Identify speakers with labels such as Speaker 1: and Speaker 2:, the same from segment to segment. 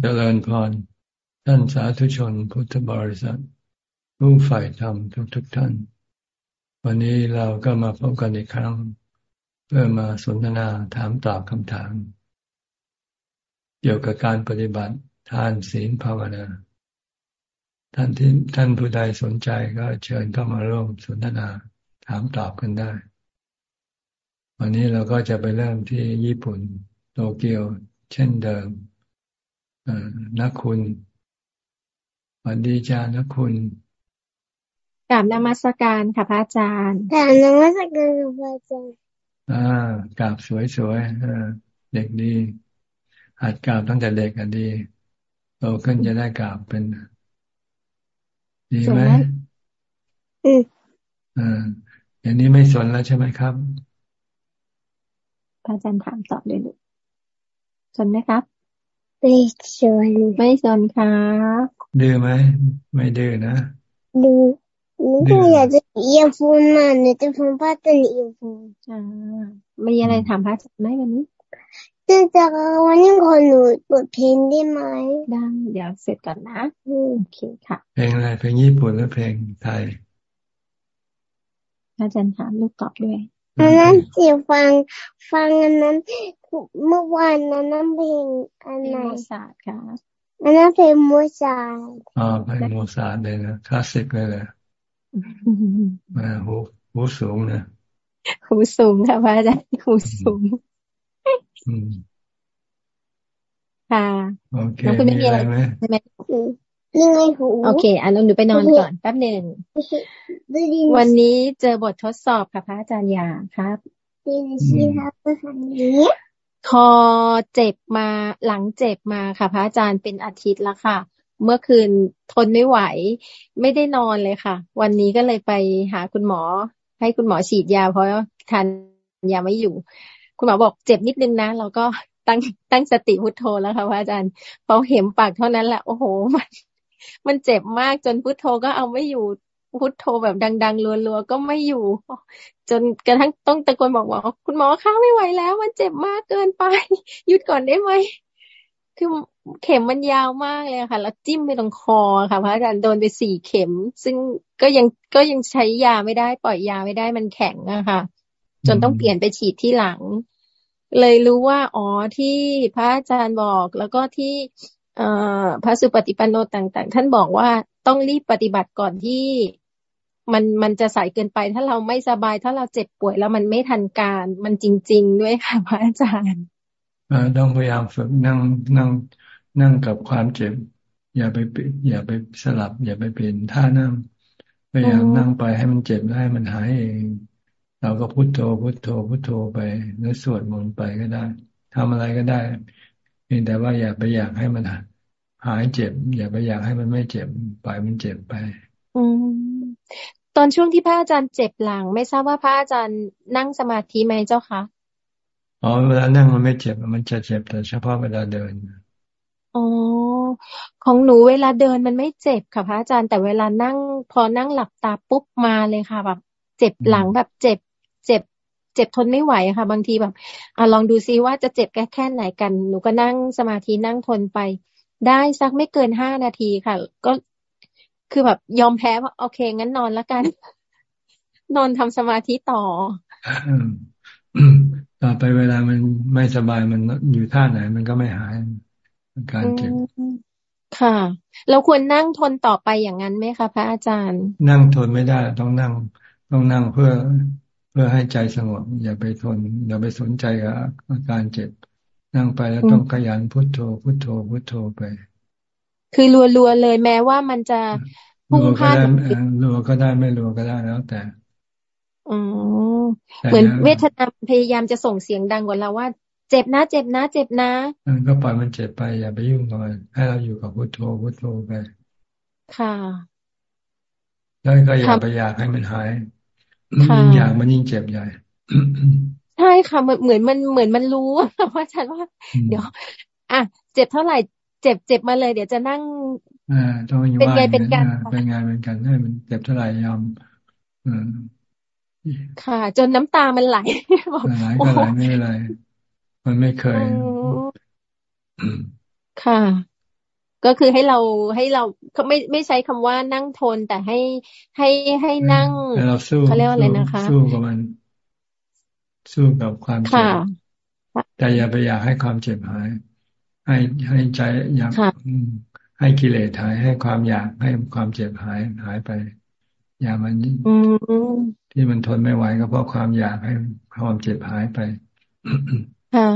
Speaker 1: เจริญพร ท่านสาธุชนพุทธบริษัท ผู้ฝ่ายธรรมทุกทุกท่าน วันนี้เราก็มาพบกันอีกครั้ง เพื่อมาสนทนาถามตอบคำถาม เกี่ยวกับการปฏิบัติทานศีลภาวนา ท่านที่ท่านผู้ใดสนใจก็เชิญเข้ามาร่วมสนทนาถามตอบกันได้ วันนี้เราก็จะไปเริ่มที่ญี่ปุ่นโตเกียวเช่นเดิม นักคุณวันดีจ้านักคุณ
Speaker 2: กราบนมัสการค่ะพระอาจารย์
Speaker 3: กราบนมัสการค่ะพระอาจารย์
Speaker 1: อ่ากราบสวยๆเด็กดี หัดกราบตั้งแต่เด็กอะดีโตขึ้นจะได้กราบเป็น ดีไหมอืมอ่าอย่างนี้ไม่สนแล้วใช่ไหมครับ
Speaker 2: พระอาจารย์ถามตอบเลยลูกสนไหมครับ
Speaker 3: ไม่สน
Speaker 2: ไม่สนค่ะ
Speaker 1: ดื้อไหมไม่ดื้อนะ
Speaker 3: ดื้อหนูอยากจะเอียฟูนน่ะหนูจะฟังพระอาจารย์เอียฟูน
Speaker 2: อ่ามีอะไรถามพระอาจารย์ไหมวันนี้
Speaker 3: จะจะวันนี้ขอหนูเปิดเพลงได้ไหม
Speaker 2: ได้เดี๋ยวเสร็จก่อนนะโอเคค่ะ
Speaker 1: เพลงอะไร เพลงญี่ปุ่นหรือเพลงไทย
Speaker 2: อาจารย์ถามลูกตอบด้วย
Speaker 3: อันนั้นเสียฟังฟังอันนั้น เมื่อวานนั้นเพลงอันไหนโม
Speaker 2: ซาค่ะ
Speaker 3: อันนั้นเพลงโมซา
Speaker 1: อ๋อเพลงโมซาเลยนะคลาสสิกเลยนะมาหูหูสูงนะ
Speaker 2: หูสูงค่ะพระอาจารย์หูสูงค่ะ
Speaker 1: โอเคน้องคุณไม่มีอะไรไหมใช่ไหม
Speaker 3: ยังไงหู
Speaker 2: โอเคอันน้องหนูไปนอนก่อนแป๊บหนึ่งวันนี้เจอบททดสอบค่ะพระอาจารย์ยาครับ พอเจ็บมาหลังเจ็บมาค่ะ พระอาจารย์เป็นอาทิตย์แล้วค่ะ เมื่อคืนทนไม่ไหว ไม่ได้นอนเลยค่ะ วันนี้ก็เลยไปหาคุณหมอ ให้คุณหมอฉีดยา เพราะทานยาไม่อยู่ คุณหมอบอกเจ็บนิดนึงนะเราก็ตั้งตั้งสติพุทโธแล้วค่ะพระอาจารย์พอเห็มปากเท่านั้นแหละโอ้โหมันมันเจ็บมากจนพุทโธก็เอาไม่อยู่พุทโธแบบดัง ๆรัวๆก็ไม่อยู่ จนกระทั่งต้องตะโกนบอกว่าคุณหมอข้าไม่ไหวแล้ว มันเจ็บมากเกินไป หยุดก่อนได้ไหมคือเข็มมันยาวมากเลยค่ะ แล้วจิ้มไปตรงคอค่ะพระอาจารย์โดนไปสี่เข็ม ซึ่งก็ยังก็ยังใช้ยาไม่ได้ ปล่อยยาไม่ได้มันแข็งอะค่ะ จนต้องเปลี่ยนไปฉีดที่หลัง เลยรู้ว่าอ๋อที่พระอาจารย์บอกแล้วก็ที่เอ่อพระสุปฏิปันโนต่าง ๆ ท่านบอกว่าต้องรีบปฏิบัติก่อนที่ มันมันจะสายเกินไป ถ้าเราไม่สบาย ถ้าเราเจ็บป่วยแล้วมันไม่ทันการ มันจริง ๆ ด้วยค่ะพระอาจารย์
Speaker 1: ต้องพยายามฝึกนั่งนั่งนั่งกับความเจ็บ อย่าไปอย่าไปสลับ อย่าไปเปลี่ยนท่านั่งพยายามนั่งไปให้มันเจ็บได้มันหายเอง เราก็พุโทโธพุโทโธพุโทโธไปหรือสวดมนต์ไปก็ได้ทำอะไรก็ได้เพียงแต่ว่าอย่าไปอยากให้มันหายเจ็บ อย่าไปอยากให้มันไม่เจ็บปล่อยมันเจ็บไป
Speaker 2: อืม ตอนช่วงที่พระอาจารย์เจ็บหลัง ไม่ทราบว่าพระอาจารย์นั่งสมาธิไหมเจ้าคะ
Speaker 1: อ๋อเวลานั่งมันไม่เจ็บมันจะเจ็บแต่เฉพาะเวลาเดิน
Speaker 2: อ๋อของหนูเวลาเดินมันไม่เจ็บค่ะพระอาจารย์แต่เวลานั่ง พอนั่งหลับตาปุ๊บมาเลยค่ะ แบบ เจ็บหลังแบบเจ็บ เจ็บ เจ็บทนไม่ไหวค่ะ บางทีแบบอ่าลองดูซิว่าจะเจ็บแค่แค่ไหนกัน หนูก็นั่งสมาธินั่งทนไป ได้สักไม่เกินห้านาทีค่ะ ก็ คือแบบยอมแพ้ว่าโอเค งั้นนอนแล้วกัน นอนทำสมาธิต่อ
Speaker 1: ต่อไปเวลามันไม่สบายมันอยู่ท่าไหน มันก็ไม่หายการเจ็บ
Speaker 2: ค่ะ เราควรนั่งทนต่อไปอย่างนั้นไหมคะพระอาจารย์
Speaker 1: นั่งทนไม่ได้ ต้องนั่ง ต้องนั่งเพื่อเพื่อให้ใจสงบอย่าไปทน อย่าไปสนใจกับอาการเจ็บ นั่งไปแล้วต้องขยันพุโทโธพุโทโธพุโทโธไป
Speaker 2: คือรัวๆเลยแม้ว่ามันจะ
Speaker 1: พุ่งพ่านรัวก็ได้ไม่รัวก็ได้แล้วแต่
Speaker 2: อ๋อเหมือนเวทนาพยายามจะส่งเสียงดังกว่าเราว่า เจ็บนะ เจ็บนะ เจ็บนะ
Speaker 1: ก็ปล่อยมันเจ็บไปอย่าไปยุ่งกับมันให้เราอยู่กับพุทโธพุทโธไป
Speaker 2: ค่ะ
Speaker 1: แล้วก็อย่าไปอยากให้มันหายยิ่งอยากมันยิ่งเจ็บใหญ่
Speaker 2: ใช่ค่ะเหมือนเหมือนมันเหมือนมันรู้ว่าฉันว่า เดี๋ยว อะ เจ็บเท่าไหร่ เจ็บเจ็บมาเลย เดี๋ยวจะนั่ง
Speaker 1: อ่าต้องอยู่
Speaker 2: เป็นไงเป็นกัน
Speaker 1: เป็นไงเป็นกันให้มันเจ็บเท่าไหร่ยอมอืม
Speaker 2: ค่ะ จนน้ำตามันไหล
Speaker 1: ไหลก็ไหลไม่เป็นไรมันไม่เคย
Speaker 2: ค่ะ ก็คือให้เราให้เราเขาไม่ไม่ใช้คำว่านั่งทนแต่ให้ให้ให้นั่ง
Speaker 1: เราสู้
Speaker 2: เขาเรียกว่าอะไรนะคะ
Speaker 1: สู้กับมัน สู้กับความเจ็บแต่อย่าไปอยากให้ความเจ็บหาย ให้ให้ใจอยากให้กิเลสหายให้ความอยากให้ความเจ็บหายหายไป อย่ามันที่มันทนไม่ไหวก็เพราะความอยากให้ความเจ็บหายไป
Speaker 2: ค่ะ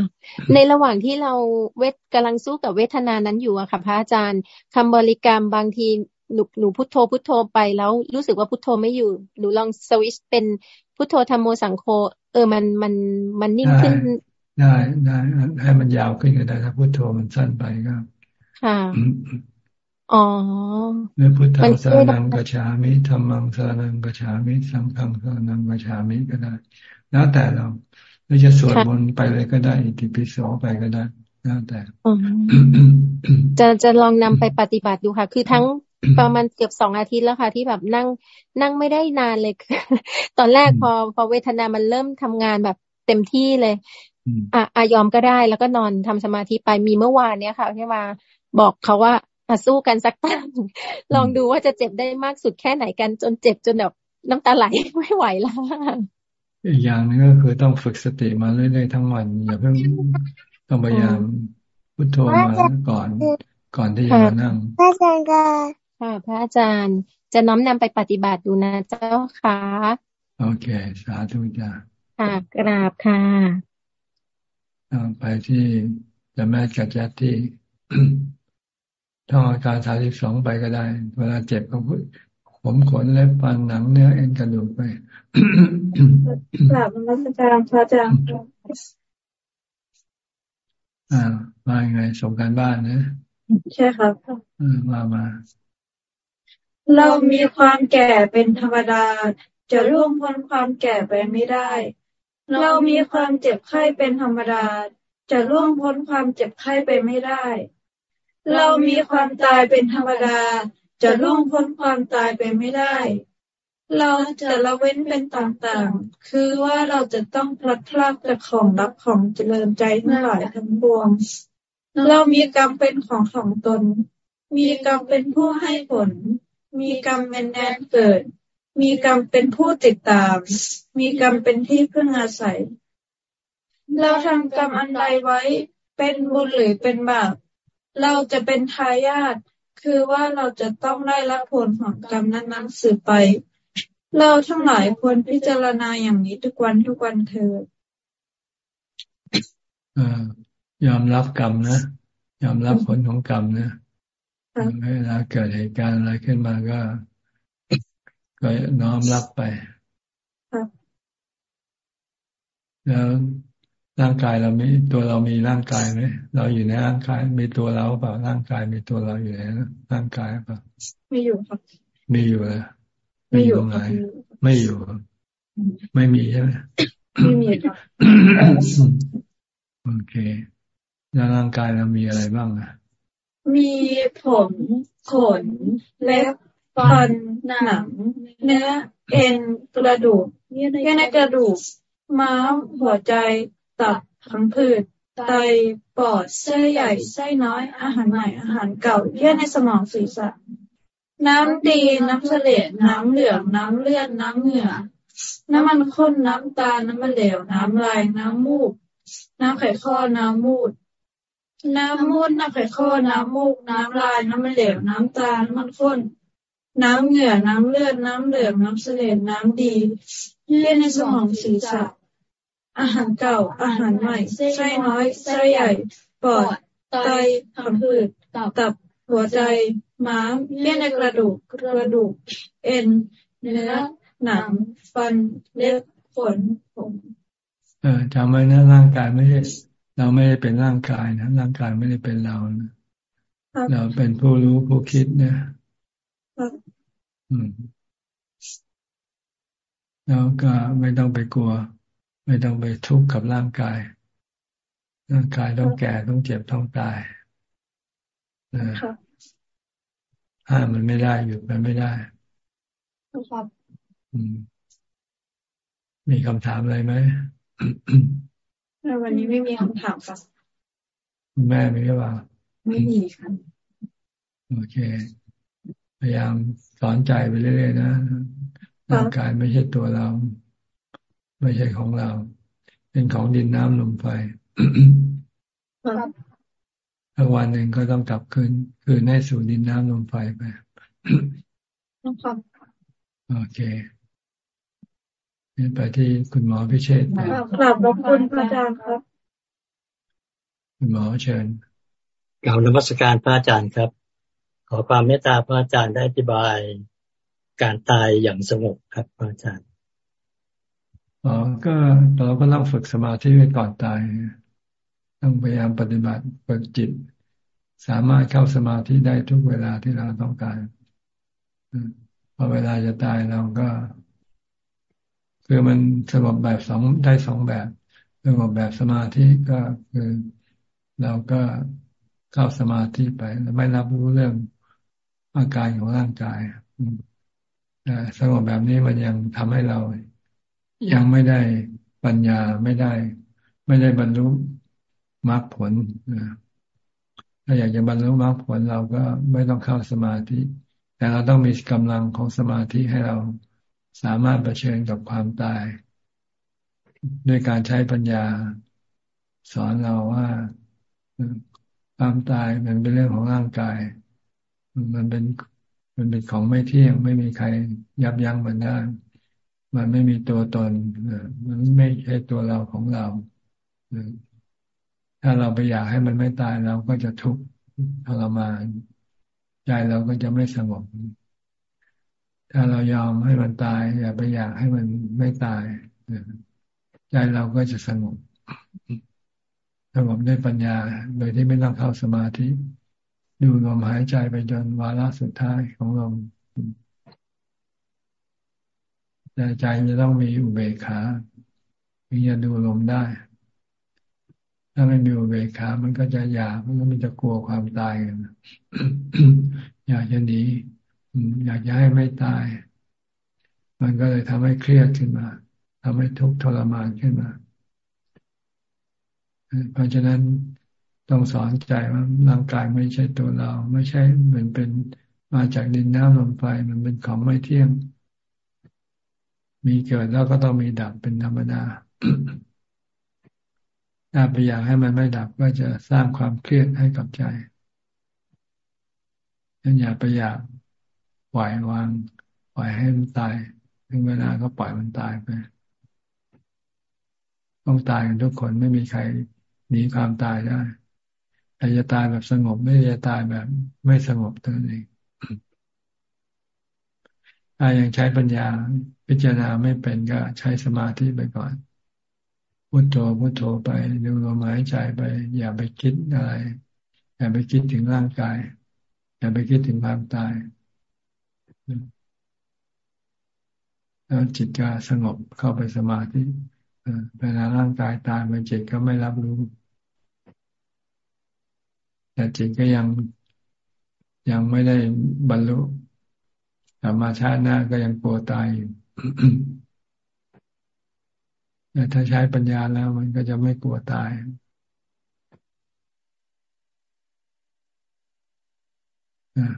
Speaker 2: ในระหว่างที่เราเวทกำลังสู้กับเวทนานั้นอยู่อะค่ะพระอาจารย์คำบริกรรมบางทีหนูหนูพุทโธพุทโธไปแล้วรู้สึกว่าพุทโธไม่อยู่หนูลองสวิชเป็นพุทโธธรรมโมสังโฆเออมันมันมันนิ่งขึ้น
Speaker 1: ได้ได้ให้มันยาวขึ้นก็ได้ถ้าพุทโธมันสั้นไปก็
Speaker 2: ค่ะอ๋อ
Speaker 1: เมื่อพุทธังสานังกัจฉามิธรรมังสานังกัจฉามิสังฆังสานังกัจฉามิก็ได้ แล้วแต่เราหรือจะสวดมนต์ไปเลยก็ได้ อิติปิโสไปก็ได้แล้วแต่
Speaker 2: จะจะลองนำไปปฏิบัติดูค่ะ คือทั้งประมาณเกือบสองอาทิตย์แล้วค่ะ ที่แบบนั่งนั่งไม่ได้นานเลย ตอนแรกพอพอเวทนามันเริ่มทำงานแบบเต็มที่เลยอะอายอมก็ได้แล้วก็นอนทำสมาธิไปมีเมื่อวานเนี้ยค่ะที่มาบอกเขาว่าสู้กันสักตั้งลองดูว่าจะเจ็บได้มากสุดแค่ไหนกันจนเจ็บจนแบบน้ำตาไหลไม่ไหวแล้ว
Speaker 1: อีกอย่างนึงก็คือต้องฝึกสติมาเรื่อยๆทั้งวันอย่าเพิ่งต้องพยายามพุทโธมาก่อน ก่อนที่จะมานั่ง
Speaker 3: พระอาจารย์ค่ะ
Speaker 2: พระอาจารย์จะน้อมนำไปปฏิบัติดูนะเจ้าค่ะ
Speaker 1: โอเค สาธุจ้า
Speaker 2: ค่ะกราบค่ะ
Speaker 1: ไปที่จะแม่กัจจที่ท่องอาการสาสิบสองไปก็ได้ เวลาเจ็บก็พูดผมขนเล็บฟันหนังเนื้อเอ็นกระดูกไป
Speaker 4: กลับมาสักการพระอาจารย์
Speaker 1: อ่ามาไงส่งการบ้านนะ
Speaker 4: ใช่ครับ
Speaker 1: มามา
Speaker 4: เรามีความแก่เป็นธรรมดา จะร่วงพ้นความแก่ไปไม่ได้ เรามีความเจ็บไข้เป็นธรรมดา จะร่วงพ้นความเจ็บไข้ไปไม่ได้ เรามีความตายเป็นธรรมดา จะล่วงพ้นความตายไปไม่ได้ เราจะละเว้นเป็นต่างๆ คือว่าเราจะต้องพลัดพรากจากของรับของเจริญใจทั้งหลายทั้งปวง เรามีกรรมเป็นของของตน มีกรรมเป็นผู้ให้ผล มีกรรมเป็นแดนเกิด มีกรรมเป็นผู้ติดตาม มีกรรมเป็นที่พึ่งอาศัย เราทำกรรมอันใดไว้ เป็นบุญหรือเป็นบาป เราจะเป็นทายาท คือว่าเราจะต้องได้รับผลของกรรมนั้นๆสืบไป เราทั้งหลายควรพิจารณาอย่างนี้ทุกวันทุกวันเถิด
Speaker 1: ยอมรับกรรมนะ ยอมรับผลของกรรมนะ เวลาเกิดเหตุการณ์อะไรขึ้นมาก็ ก็น้อมรับไปแล้วร่างกายเรามีตัวเรามีร่างกายไหมเราอยู่ในร่างกาย มีตัวเราเปล่าร่างกายมีตัวเราอยู่ในร่างกายเปล่า
Speaker 4: ไม่อยู่ครับ
Speaker 1: มีอยู่แล้
Speaker 4: วไม่อยู่
Speaker 1: ไหนไม่อยู่ ไม่มีใช่ไหม
Speaker 4: ไม่มีครับ
Speaker 1: โอเคแล้วร่างกายเรามีอะไรบ้างอะ
Speaker 4: มีผมขนเล็บ ฟันหนัง เนื้อเอ็นกระดูกเยื่อในกระดูก ม้ามหัวใจ ตับพังผืดไตปอดเส้ใหญ่ไส้น้อยอาหารใหม่อาหารเก่าเยื่อในสมองศีรษะ น้ำดีน้ำเสลดน้ำเหลืองน้ำเลือดน้ำเหงื่อ น้ำมันข้นน้ำตาลน้ำมันเหลวน้ำลายน้ำมูก น้ำไข่ข้อน้ำมูด น้ำมูดน้ำไข่ข้อน้ำมูก น้ำลายน้ำมันเหลวน้ำตาลน้ำมันข้น น้ำเหงื่อ น้ำเลือด น้ำเหลืองน้ำเสลดน้ำดีเยื่อในสมองศีรษะ อาหารเก่า อาหารใหม่ไส้น้อยไส้ใหญ่ปอดไตผังผืดตับ หัวใจ ม้ามเลี้ยในกระดูก กระดูก เอ็น เนื้อ หนัง ฟัน เล็บ ขน ผม
Speaker 1: เออจำไว้นะร่างกายไม่ใช่ เราไม่ได้เป็นร่างกายนะ ร่างกายไม่ได้เป็นเรานะเราเป็นผู้รู้ผู้คิดนะอืม แล้วก็ไม่ต้องไปกลัว ไม่ต้องไปทุกข์กับร่างกาย ร่างกายต้องแก่ต้องเจ็บต้องตายห้ามมันไม่ได้หยุดมันไม่ได้
Speaker 4: ครับ
Speaker 1: มีคำถามอะไรไหม
Speaker 4: วันนี้ไม่มีคำถามครับ
Speaker 1: แม่มีหรือเปล่า
Speaker 4: ไม่มีค่ะ
Speaker 1: โอเค พยายามสอนใจไปเรื่อยๆนะร่างกายไม่ใช่ตัวเรา ไม่ใช่ของเรา เป็นของดินน้ำลมไฟถ้าวันหนึ่งก็ต้องกลับคืนคืนให้สู่ดินน้ำลมไฟไปโอเคนี่ไปที่คุณหมอพิเชษฐ์
Speaker 4: กราบขอบคุณพระอาจารย์ครับ
Speaker 1: คุณหมอเชิญ
Speaker 5: กล่าวนมัสการพระอาจารย์ครับ ขอความเมตตาพระอาจารย์ได้อธิบายการตายอย่างสงบครับพระอาจารย์
Speaker 1: อ๋อก็เราก็ต้องฝึกสมาธิไว้ก่อนตาย ต้องพยายามปฏิบัติฝึกจิต สามารถเข้าสมาธิได้ทุกเวลาที่เราต้องการพอเวลาจะตายเราก็ คือมันสงบแบบสองได้สองแบบสงบแบบสมาธิก็คือเราก็เข้าสมาธิไปแล้วไม่รับรู้เรื่อง อาการของร่างกายแต่สงบแบบนี้มันยังทำให้เรา ยังไม่ได้ปัญญาไม่ได้ ไม่ได้บรรลุมรรคผลถ้าอยากจะบรรลุมรรคผลเราก็ไม่ต้องเข้าสมาธิ แต่เราต้องมีกำลังของสมาธิให้เราสามารถเผชิญกับความตาย ด้วยการใช้ปัญญา สอนเราว่าความตายมันเป็นเรื่องของร่างกาย มันเป็นมันเป็นของไม่เที่ยง ไม่มีใครยับยั้งมันได้ มันไม่มีตัวตนมันไม่ใช่ตัวเราของเรา ถ้าเราไปอยากให้มันไม่ตายเราก็จะทุกข์ทรมานใจเราก็จะไม่สงบถ้าเรายอมให้มันตาย อย่าไปอยากให้มันไม่ตายใจเราก็จะสงบสงบด้วยปัญญา โดยที่ไม่ต้องเข้าสมาธิ ดูลมหายใจไปจนวาระสุดท้ายของลมแต่ใจจะต้องมีอุเบกขาถึงจะดูลมได้ ถ้าไม่มีอุเบกขา มันก็จะอยากมันก็มันจะกลัวความตายกันอยากจะหนีอยากจะให้ไม่ตาย มันก็เลยทำให้เครียดขึ้นมาทำให้ทุกข์ทรมานขึ้นมา เพราะฉะนั้น ต้องสอนใจว่าร่างกายไม่ใช่ตัวเรา ไม่ใช่เหมือนเป็นมาจากดินน้ำลมไฟมันเป็นของไม่เที่ยง มีเกิดแล้วก็ต้องมีดับเป็นธรรมดาถ้าไปอยากให้มันไม่ดับก็จะสร้างความเครียดให้กับใจยันอย่าไปอยากปล่อยวาง ปล่อยให้มันตายถึงเวลาก็ปล่อยมันตายไปต้องตายกันทุกคนไม่มีใครหนีความตายได้ แต่จะตายแบบสงบไม่จะตายแบบไม่สงบตัวเองถ้ายังใช้ปัญญาพิจารณาไม่เป็นก็ใช้สมาธิไปก่อนพุโทโธพุโทโธไปดูลมหายใจไป อย่าไปคิดอะไร อย่าไปคิดถึงร่างกาย อย่าไปคิดถึงความตายแล้วจิตจะสงบเข้าไปสมาธิเวลาร่างกายตายมันจิตก็ไม่รับรู้ แต่จิตก็ยังยังไม่ได้บรรลุกลับมาชาติหน้าก็ยังกลัวตายอยู่แต่ถ้าใช้ปัญญาแล้วมันก็จะไม่กลัวตาย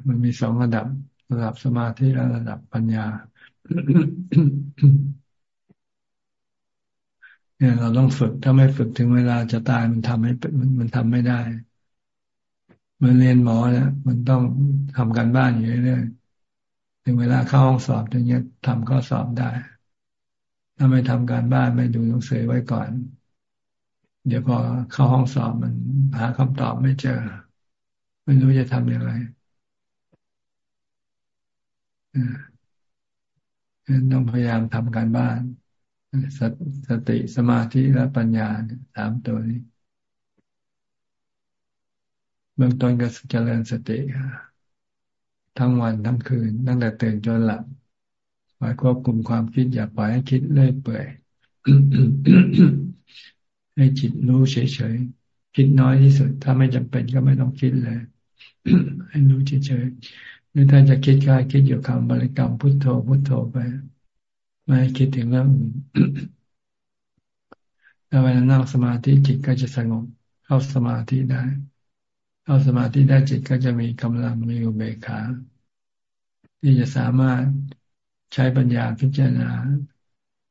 Speaker 1: มันมีสองระดับ ระดับสมาธิและระดับปัญญา เนี่ยเราต้องฝึก ถ้าไม่ฝึกถึงเวลาจะตายมันทำให้มันมันทำไม่ได้ มันเรียนหมอเนี่ยมันต้องทำการบ้านอยู่เรื่อยๆถึงเวลาเข้าห้องสอบถึงจะทำข้อสอบได้ ถ้าไม่ทำการบ้านไม่ดูหนังสือไว้ก่อน เดี๋ยวพอเข้าห้องสอบมันหาคำตอบไม่เจอ ไม่รู้จะทำอย่างไรต้องพยายามทำการบ้านสสติสมาธิและปัญญาสามตัวนี้ เบื้องต้นก็เจริญสติทั้งวันทั้งคืน ตั้งแต่ตื่นจนหลับคอยควบคุมความคิดอย่าปล่อยให้คิดเลื่อยเปื่อยให้จิตรู้เฉยๆคิดน้อยที่สุด ถ้าไม่จำเป็นก็ไม่ต้องคิดเลย ให้รู้เฉยๆหรือถ้าจะคิดก็คิดอยู่คำบริกรรมพุทโธพุทโธไป ไม่คิดถึงเรื่องอื่นถ้าเวลานั่งสมาธิจิตก็จะสงบเข้าสมาธิได้ เข้าสมาธิได้จิตก็จะมีกำลังมีอุเบกขาที่จะสามารถใช้ปัญญาพิจารณา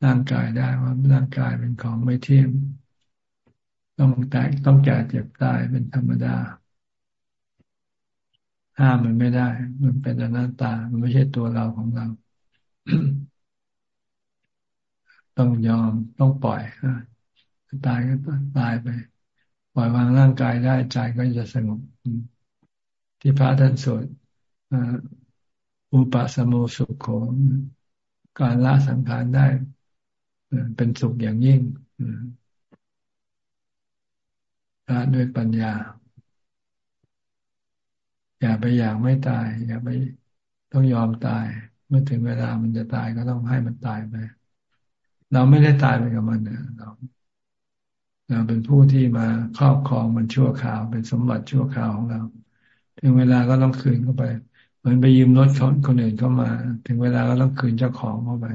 Speaker 1: ร่างกายได้ว่าร่างกายเป็นของไม่เที่ยงต้องแตกต้องแก่เจ็บตายเป็นธรรมดา ห้ามมันไม่ได้ มันเป็นอนัตตา มันไม่ใช่ตัวเราของเรา ต้องยอมต้องปล่อยตายก็ตายไปป ล่อยวางร่างกายได้ใจก็จะสงบที่พระท่านสวดอุปสมุสุขโขการละสังขารได้เป็นสุขอย่างยิ่งละด้วยปัญญา อย่าไปอยากไม่ตาย อย่าไปต้องยอมตาย เมื่อถึงเวลามันจะตายก็ต้องให้มันตายไป เราไม่ได้ตายไปกับมันนะเรา เราเป็นผู้ที่มาครอบครองมันชั่วคราว เป็นสมบัติชั่วคราวของเรา ถึงเวลาก็ต้องคืนเข้าไป เหมือนไปยืมรถคนคนอื่นเข้ามา ถึงเวลาก็ต้องคืนเจ้าของเข้าไป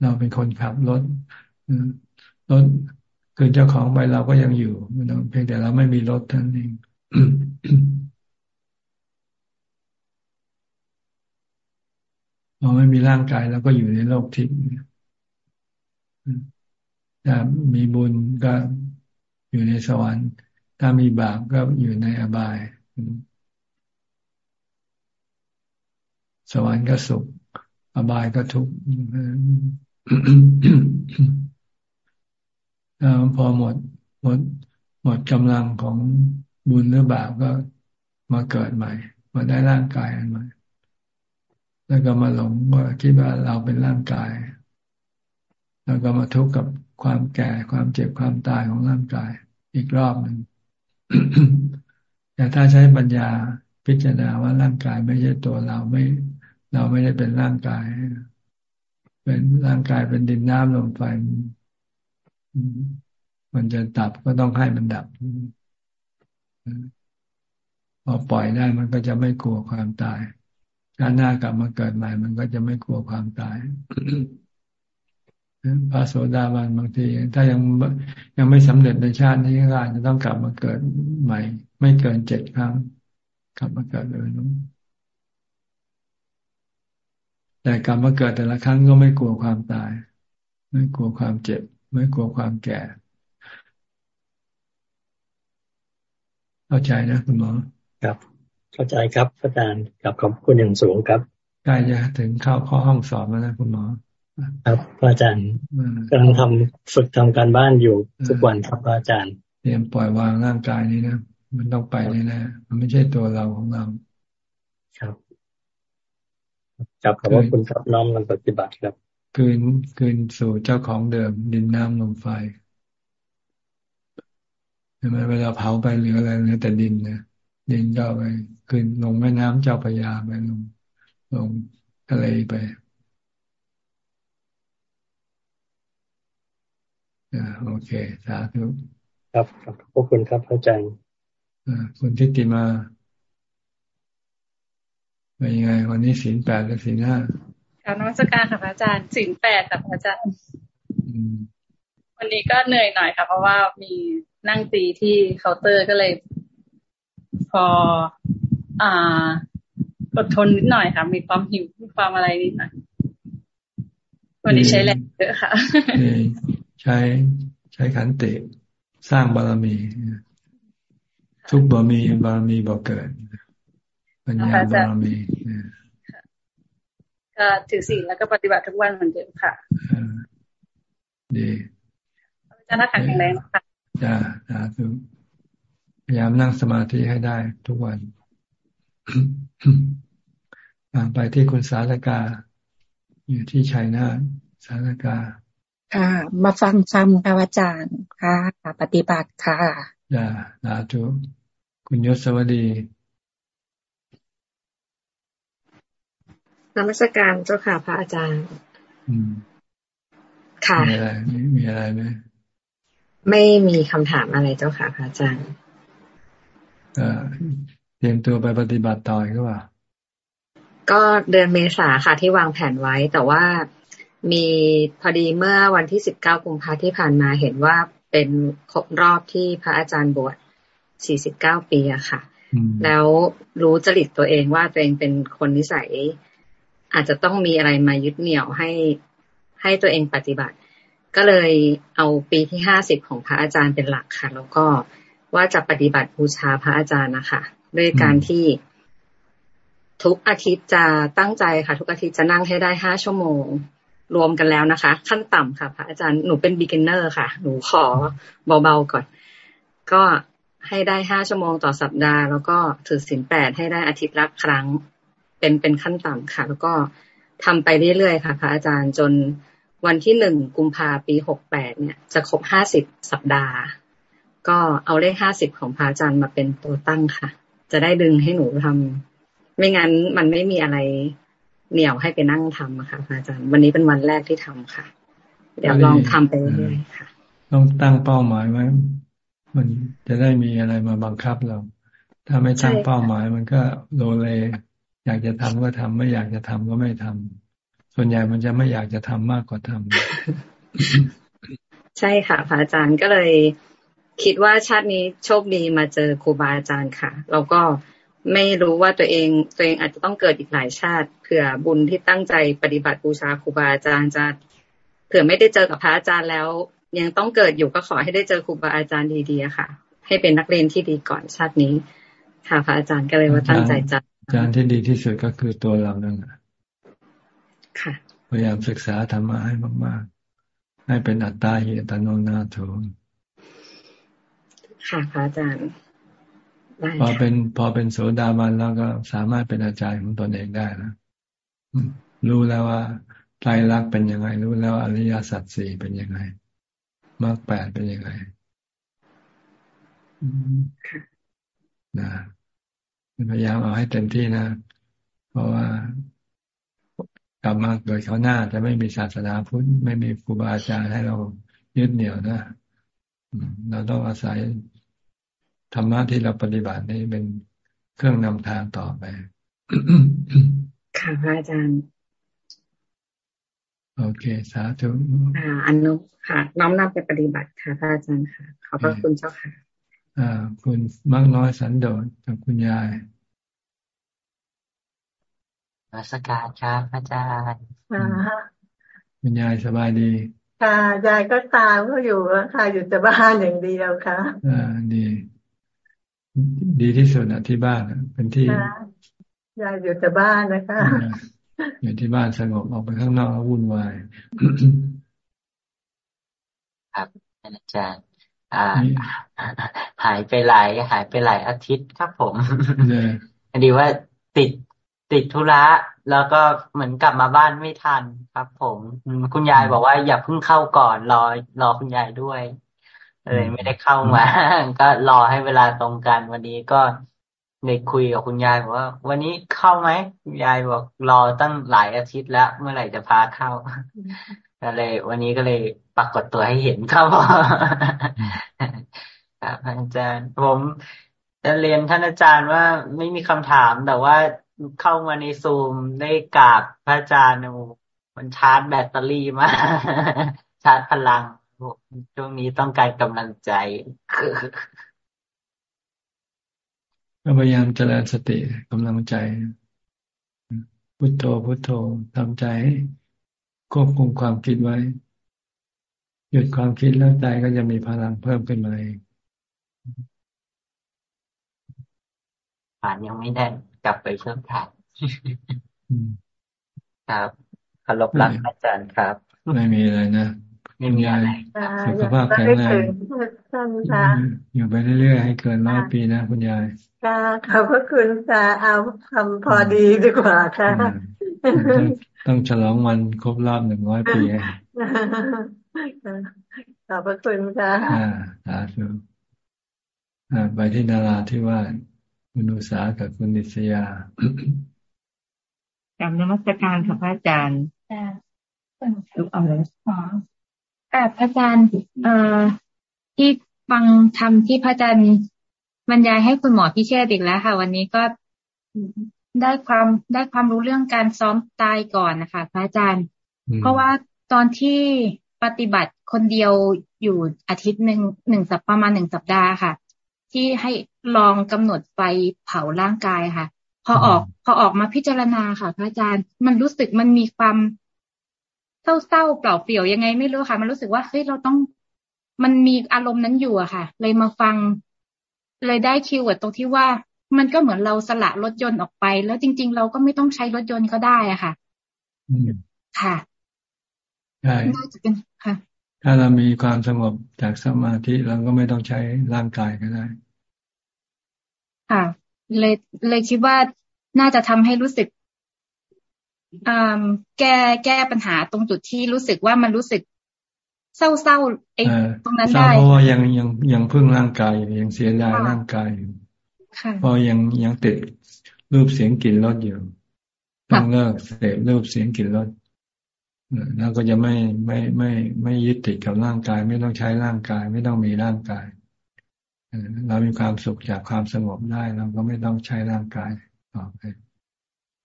Speaker 1: เราเป็นคนขับรถรถคือเจ้าของไปเราก็ยังอยู่เพียงแต่เราไม่มีรถท่านเองเราไม่มีร่างกายเราก็อยู่ในโลกทิพย์ ถ้ามีบุญก็อยู่ในสวรรค์ ถ้ามีบาปก็อยู่ในอบาย สวรรค์ก็สุข อบายก็ทุกข์พอหมดหมดหมดกำลังของบุญหรือบาปก็มาเกิดใหม่ มาได้ร่างกายอันใหม่ แล้วก็มาหลงว่าคิดว่าเราเป็นร่างกาย แล้วก็มาทุกข์กับ ความแก่ความเจ็บความตายของร่างกายอีกรอบหนึ่งแต่ถ้าใช้ปัญญาพิจารณาว่าร่างกายไม่ใช่ตัวเราไม่ เราไม่ได้เป็นร่างกาย เป็นร่างกายเป็นดินน้ำลมไฟมันจะดับก็ต้องให้มันดับพอปล่อยได้มันก็จะไม่กลัวความตายการหน้ากลับมาเกิดใหม่ มันก็จะไม่กลัวความตาย พระโสดาบันบางที ถ้ายังยังไม่สำเร็จในชาตินี้ก็อาจจะต้องกลับมาเกิดใหม่ ไม่เกินเจ็ดครั้ง กลับมาเกิดเลยนุแต่กลับมาเกิดแต่ละครั้งก็ไม่กลัวความตาย ไม่กลัวความเจ็บ ไม่กลัวความแก่ เข้าใจนะคุณหมอ
Speaker 5: ครับ เข้าใจครับอาจารย์กับขอบคุณอย่างสูงครับ
Speaker 1: ใกล้จะถึงเข้าข้อห้องสอบแล้วนะคุณหมอ
Speaker 5: ครับอาจารย์กำลังทำฝึกทำการบ้านอยู่ทุกวันครับอาจารย์
Speaker 1: เตรียมปล่อยวางร่างกายนี้นะมันต้องไปแน่ๆมันไม่ใช่ตัวเราของเรา
Speaker 5: ครับกับขอบคุณครับน้อมนำปฏิบัติครับ
Speaker 1: คืนคืนสู่เจ้าของเดิม ดินน้ำลมไฟใช่ไหมเวลาเผาไปเหลืออะไรเหลือแต่ดินนะดินก็ไปคืนลงแม่น้ำเจ้าพยาไปลงลงทะเลไปอ่า โอเค สาธุ
Speaker 5: ครับขอบคุณครับอาจารย์
Speaker 1: คุณทิติมาเป็นยังไง วันนี้ศีลแปดหรือศีลห้า
Speaker 6: การนวัตการค่ะพระอาจารย์สินแปดค่ะพระอาจารย์วันนี้ก็เหนื่อยหน่อยค่ะ เพราะว่ามีนั่งตีที่เคาน์เตอร์ก็เลย พอ อ่าอดทนนิดหน่อยค่ะ มีความหิวมีความอะไรนิดหน่อยวันนี้ใช้แรงเยอะค่ะ
Speaker 1: ใช้ใช้ขันติสร้างบารมี ทุกบารมีบารมีบ่เกิดปัญญาบารมี
Speaker 6: ก็ถือศีลแล้วก็ปฏิบัติทุกวันเหมือนเดิมค่ะ
Speaker 1: ดี
Speaker 6: อาจารย์แข็งแรงค่ะ
Speaker 1: จ้าสาธุพยายามนั่งสมาธิให้ได้ทุกวันไปที่คุณสารกา อยู่ที่ชัยนาทสารกา
Speaker 7: ค่ะ มาฟังธรรมค่ะอาจารย์ค่ะ ปฏิบัติค่ะ
Speaker 1: จ้าสาธุคุณยศสวัสดี
Speaker 8: นมัสการเจ้าค่ะ พระอาจารย์
Speaker 1: อืม
Speaker 8: ค่ะ
Speaker 1: มีอะไรมีอะไรไหม
Speaker 8: ไม่มีคำถามอะไรเจ้าค่ะ พระอาจารย์
Speaker 1: เตรียมตัวไปปฏิบัติต่อยก็ว่า
Speaker 8: ก็เดือนเมษาค่ะที่วางแผนไว้ แต่ว่า มีพอดีเมื่อวันที่สิบเก้ากุมภาที่ผ่านมาเห็นว่าเป็นครบรอบที่พระอาจารย์บวชสี่สิบเก้าปีอะค่ะ แล้วรู้จริตตัวเองว่าตัวเองเป็นคนนิสัย อาจจะต้องมีอะไรมายึดเหนี่ยวให้ให้ตัวเองปฏิบัติ ก็เลยเอาปีที่ห้าสิบของพระอาจารย์เป็นหลักค่ะ แล้วก็ว่าจะปฏิบัติบูชาพระอาจารย์นะคะด้วยการที่ทุกอาทิตย์จะตั้งใจค่ะ ทุกอาทิตย์จะนั่งให้ได้ห้าชั่วโมง รวมกันแล้วนะคะ ขั้นต่ำค่ะพระอาจารย์หนูเป็น beginner ค่ะ หนูขอเบาๆก่อน ก็ให้ได้ห้าชั่วโมงต่อสัปดาห์ แล้วก็ถือศีลแปดให้ได้อาทิตย์ละครั้ง เป็นเป็นขั้นต่ำค่ะ แล้วก็ทำไปเรื่อยๆค่ะพระอาจารย์จนวันที่หนึ่งกุมภาปีหกแปดเนี่ย จะครบห้าสิบสัปดาห์ ก็เอาเลขห้าสิบของพระอาจารย์มาเป็นตัวตั้งค่ะ จะได้ดึงให้หนูทำไม่งั้นมันไม่มีอะไร เหนี่ยวให้ไปนั่งทำอะค่ะพระอาจารย์ วันนี้เป็นวันแรกที่ทำค่ะ เดี๋ยวลองทำไปเรื่อยๆค่ะ
Speaker 1: ต้องตั้งเป้าหมายไว้ มันจะได้มีอะไรมาบังคับเรา ถ้าไม่ตั้งเป้าหมายมันก็โลเล อยากจะทำก็ทำไม่อยากจะทำก็ไม่ทำส่วนใหญ่มันจะไม่อยากจะทำมากกว่าทำ
Speaker 8: ใช่ค่ะพระอาจารย์ก็เลย คิดว่าชาตินี้โชคดีมาเจอครูบาอาจารย์ค่ะ แล้วก็ ไม่รู้ว่าตัวเองตัวเองอาจจะต้องเกิดอีกหลายชาติเผื่อบุญที่ตั้งใจปฏิบัติบูชาครูบาอาจารย์จะเผื่อไม่ได้เจอกับพระอาจารย์แล้ว ยังต้องเกิดอยู่ก็ขอให้ได้เจอครูบาอาจารย์ดีๆค่ะ ให้เป็นนักเรียนที่ดีก่อนชาตินี้ ค่ะพระอาจารย์ก็เลยว่าตั้งใจจะ
Speaker 1: อาจารย์ที่ดีที่สุดก็คือตัวเรานั่นแหละ
Speaker 8: ค่ะ
Speaker 1: พยายามศึกษาธรรมะให้มาก ๆ ให้เป็นอัตตาหิตโนนาโถ
Speaker 8: ค่ะพระอาจารย์
Speaker 1: พอเป็นพอเป็นโสดาบันแล้วก็สามารถเป็นอาจารย์ของตนเองได้นะรู้แล้วว่าไตรลักษณ์เป็นยังไง รู้แล้วอริยสัจสี่เป็นยังไงมรรคแปดเป็นยังไงนะพยายามเอาให้เต็มที่นะ เพราะว่ากลับมาเกิดเขาหน้าจะไม่มีศาสนาพุทธไม่มีครูบาอาจารย์ให้เรายึดเหนี่ยวนะเราต้องอาศัย ธรรมะที่เราปฏิบัตินี่เป็นเครื่องนำทางต่อไป
Speaker 8: ค่ะพระอาจารย์
Speaker 1: โอเค สาธุ
Speaker 8: อ่าอันนุค่ะ น้อมนำไปปฏิบัติค่ะพระอาจารย์ค่ะ ขอบพระคุณเจ้าค่ะ
Speaker 1: อ่า คุณมากน้อยสันโดษกับคุณยาย
Speaker 9: มาสการครับอาจารย์
Speaker 1: คุณยายสบายดี
Speaker 10: ค่ะ ยายก็ตามก็อยู่ค่ะ อยู่แต่บ้านอย่างเดียวค่ะ
Speaker 1: อ่า ดี ดีที่สุดนะที่บ้านเป็นที่
Speaker 10: ยายอยู่แต่บ้านนะคะ
Speaker 1: อยู่ที่บ้านสงบออกไปข้างนอกวุ่นวาย
Speaker 9: ครับอาจารย์อ่า หายไปหลายหายไปหลายอาทิตย์ครับผมอันดีว่าติดติดธุระแล้วก็เหมือนกลับมาบ้านไม่ทันครับ ผม คุณยายบอกว่าอย่าเพิ่งเข้าก่อนรอรอคุณยายด้วย เลยไม่ได้เข้ามา ก็รอให้เวลาตรงกันวันนี้ก็ได้คุยกับคุณยายบอกว่า วันนี้เข้าไหมยายบอกรอตั้งหลายอาทิตย์แล้ว เมื่อไหร่จะพาเข้าก็เลย วันนี้ก็เลยปรากฏตัวให้เห็นครับครับอาจารย์ ผมจะเรียนท่านอาจารย์ว่าไม่มีคำถามแต่ว่าเข้ามาในซูมได้กราบพระอาจารย์มันชาร์จแบตเตอรี่มาชาร์จพลัง ช่วงนี้ต้องการกำลังใจ
Speaker 1: ก็พยายามเจริญสติกำลังใจ พุทโธพุทโธทำใจให้ควบคุมความคิดไว้ หยุดความคิดแล้วใจก็จะมีพลังเพิ่มขึ้นมาเอง
Speaker 9: ผ่านยังไม่ได้กลับไปเชื่อมถ่ายครับขอบรักอาจารย์ครับ
Speaker 1: ไม่มีอะไรนะ
Speaker 9: ไม่มีอะไร
Speaker 1: สุขภาพแข็งแรงอยู่ไปเรื่อยๆให้เกินร้อยปีนะคุณยาย
Speaker 10: ค่ะขอบพระคุณค่ะเอาคำพอดีดีกว่าค่ะ
Speaker 1: ต้องฉลองวันครบรอบหนึ่งร้อยปี
Speaker 10: ขอบพระคุณค่ะ
Speaker 1: อ่าสาธุอ่าไปที่นาราที่ว่าคุณอุสากับคุณนิสยา
Speaker 11: กรรมนมัสการค่ะพระอาจารย์
Speaker 2: ลูกเอาเลย ค่ะพระอาจารย์เอ่อที่ฟังทำที่พระอาจารย์บรรยายให้คุณหมอพิเชษอีกแล้วค่ะ วันนี้ก็ได้ความได้ความรู้เรื่องการซ้อมตายก่อนนะคะพระอาจารย์ เพราะว่าตอนที่ปฏิบัติคนเดียวอยู่อาทิตย์หนึ่งหนึ่งสัปประมาณหนึ่งสัปดาห์ค่ะ
Speaker 7: ที่ให้ลองกำหนดไฟเผาร่างกายค่ะ พอออกพอออกมาพิจารณาค่ะ พระอาจารย์มันรู้สึกมันมีความ เศร้าๆเปล่าเปลี่ยวยังไงไม่รู้ค่ะ มันรู้สึกว่าเฮ้ยเราต้องมันมีอารมณ์นั้นอยู่อะค่ะ เลยมาฟัง เลยได้คิวตรงที่ว่า มันก็เหมือนเราสละรถยนต์ออกไป แล้วจริง ๆ เราก็ไม่ต้องใช้รถยนต์ก็ได้อะค่ะค่ะ
Speaker 1: ใช่น่าจะเป็นค่ะ ถ้าเรามีความสงบจากสมาธิเราก็ไม่ต้องใช้ร่างกายก็ได้
Speaker 7: ค่ะ เลยเลยคิดว่าน่าจะทำให้รู้สึก แก้แก้ปัญหาตรงจุดที่รู้สึกว่ามันรู้สึกเศร้าๆไอ้ตรงนั้นได้
Speaker 1: เพราะว่ายังยังยังพึ่งร่างกายยังเสียดายร่างกายอยู่เพราะยังยังติดรูปเสียงกลิ่นรสอยู่ต้องเลิกเสพรูปเสียงกลิ่นรสแล้วก็จะไม่ไม่ไม่ไม่ยึดติดกับร่างกาย ไม่ต้องใช้ร่างกาย ไม่ต้องมีร่างกายเรามีความสุขจากความสงบได้เราก็ไม่ต้องใช้ร่างกายต่อไป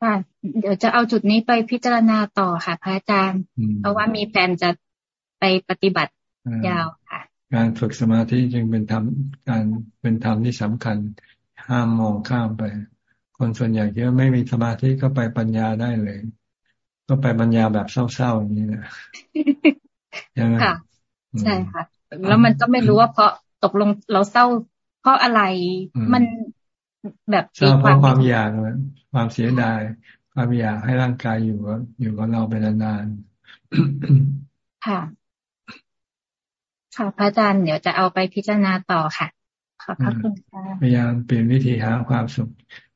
Speaker 7: ค่ะ เดี๋ยวจะเอาจุดนี้ไปพิจารณาต่อค่ะ พระอาจารย์ เพราะว่ามีแผนจะไปปฏิบัติยาวค่ะ
Speaker 1: การฝึกสมาธิจึงเป็นธรรมการเป็นธรรมที่สำคัญ ห้ามมองข้ามไป คนส่วนใหญ่เยอะไม่มีสมาธิก็ไปปัญญาได้เลย ก็ไปปัญญาแบบเศร้าๆอย่างนี้นะ
Speaker 7: ใช่ไหมค่ะใช่ค่ะ แล้วมันก็ไม่รู้ว่าเพราะตกลงเราเศร้า เพราะอะไรมันแบบ
Speaker 1: เศร้าเพราะความอยาก ความเสียดาย ความอยากให้ร่างกายอยู่อยู่กับเราไปนาน
Speaker 7: ๆค่ะ ค่ะพระอาจารย์เดี๋ยวจะเอาไปพิจารณาต่อค่ะขอบพระคุณค่ะ
Speaker 1: พยายามเปลี่ยนวิธีหาความสุข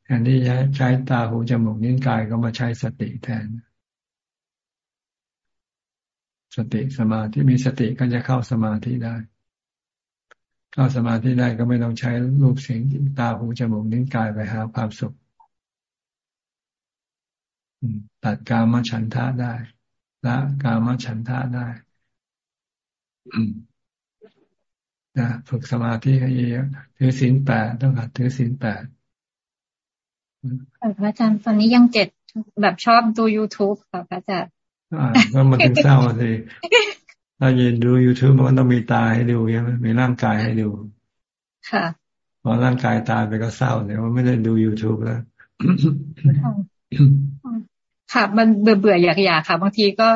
Speaker 1: แทนที่จะใช้ตาหูจมูกนิ้วกายก็มาใช้สติแทน สติสมาธิมีสติก็จะเข้าสมาธิได้เข้าสมาธิได้ก็ไม่ต้องใช้รูปเสียงตาหูจมูกนิ้วกายไปหาความสุข ตัดกามฉันทะได้ละกามฉันทะได้นะฝึกสมาธิให้เยอะถือศีลแปดต้องหัดถือศีลแปด
Speaker 7: พระอาจารย์ตอนนี้ยังเจ็ดแบบชอบดู youtube ค่ะพระอาจารย์
Speaker 1: อ่าก็มาถึงเศร้าสิถ้ายืนดู youtube มันต้องมีตาให้ดูใช่ไหมมีร่างกายให้ดู
Speaker 7: ค่ะ
Speaker 1: พอร่างกายตายไปก็เศร้าเนี่ยว่าไม่ได้ดู youtube แล้ว
Speaker 7: ค่ะ มันเบื่อเบื่ออยากอยากค่ะ บางทีก็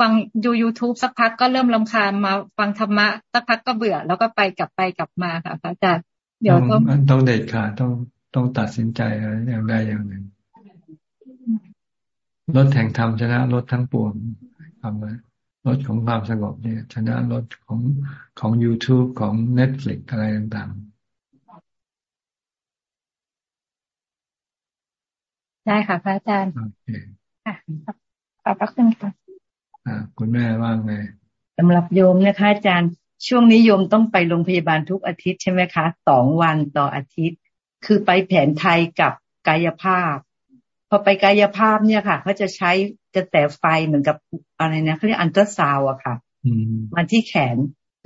Speaker 7: ฟังดู youtube สักพักก็เริ่มลำคาญมาฟังธรรมะ สักพักก็เบื่อ แล้วก็ไปกลับไปกลับมาค่ะพระอาจารย์
Speaker 1: เดี๋ยวก็ต้องเด็ดขาดต้องต้องตัดสินใจอะไรอย่างใดอย่างหนึ่งรถแห่งธรรมชนะรถทั้งปวงทำเลยรถของความสงบเนี่ย ชนะรถของของ YouTube ของ Netflix อะไรต่าง
Speaker 7: ๆ ได้ค่ะพระอาจารย์โอเคค่ะ ขอบพระคุณค่ะ
Speaker 1: อ่าคุณแม่ว่างไง
Speaker 11: สำหรับโยมนะคะอาจารย์ช่วงนี้โยมต้องไปโรงพยาบาลทุกอาทิตย์ใช่ไหมคะสองวันต่ออาทิตย์ คือไปแผนไทยกับกายภาพ พอไปกายภาพเนี่ยค่ะเขาจะใช้จะแต่ไฟเหมือนกับอะไรนะเขาเรียกอันตราซาวอะค่ะมันที่แขน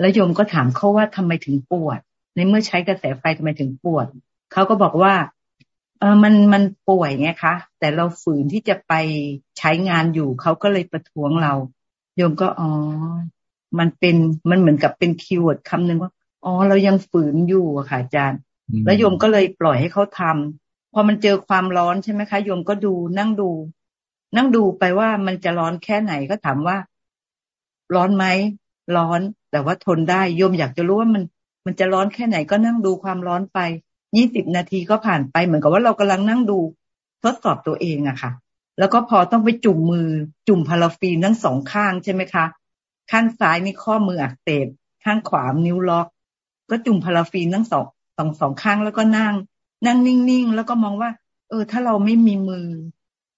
Speaker 11: แล้วโยมก็ถามเขาว่าทำไมถึงปวด ในเมื่อใช้กระแสไฟทำไมถึงปวดเขาก็บอกว่า เออมันมันป่วยไงคะ แต่เราฝืนที่จะไปใช้งานอยู่เขาก็เลยประท้วงเรา โยมก็อ๋อ มันเป็นมันเหมือนกับเป็น keyword คำหนึ่งว่าอ๋อเรายังฝืนอยู่อะค่ะอาจารย์ แล้วโยมก็เลยปล่อยให้เขาทำพอมันเจอความร้อนใช่ไหมคะโยมก็ดูนั่งดู นั่งดูไปว่ามันจะร้อนแค่ไหนก็ถามว่า ร้อนไหมร้อนแต่ว่าทนได้โยมอยากจะรู้ว่ามันมันจะร้อนแค่ไหนก็นั่งดูความร้อนไป ยี่สิบนาทีก็ผ่านไปเหมือนกับว่าเรากำลังนั่งดูทดสอบตัวเองอะค่ะ แล้วก็พอต้องไปจุ่มมือจุ่มพาราฟินทั้งสองข้างใช่ไหมคะ ข้างซ้ายนี่ข้อมืออักเสบข้างขวานิ้วล็อก ก็จุ่มพาราฟินทั้งสองสองสองข้างแล้วก็นั่ง นั่งนิ่งๆ แล้วก็มองว่า เออ ถ้าเราไม่มีมือ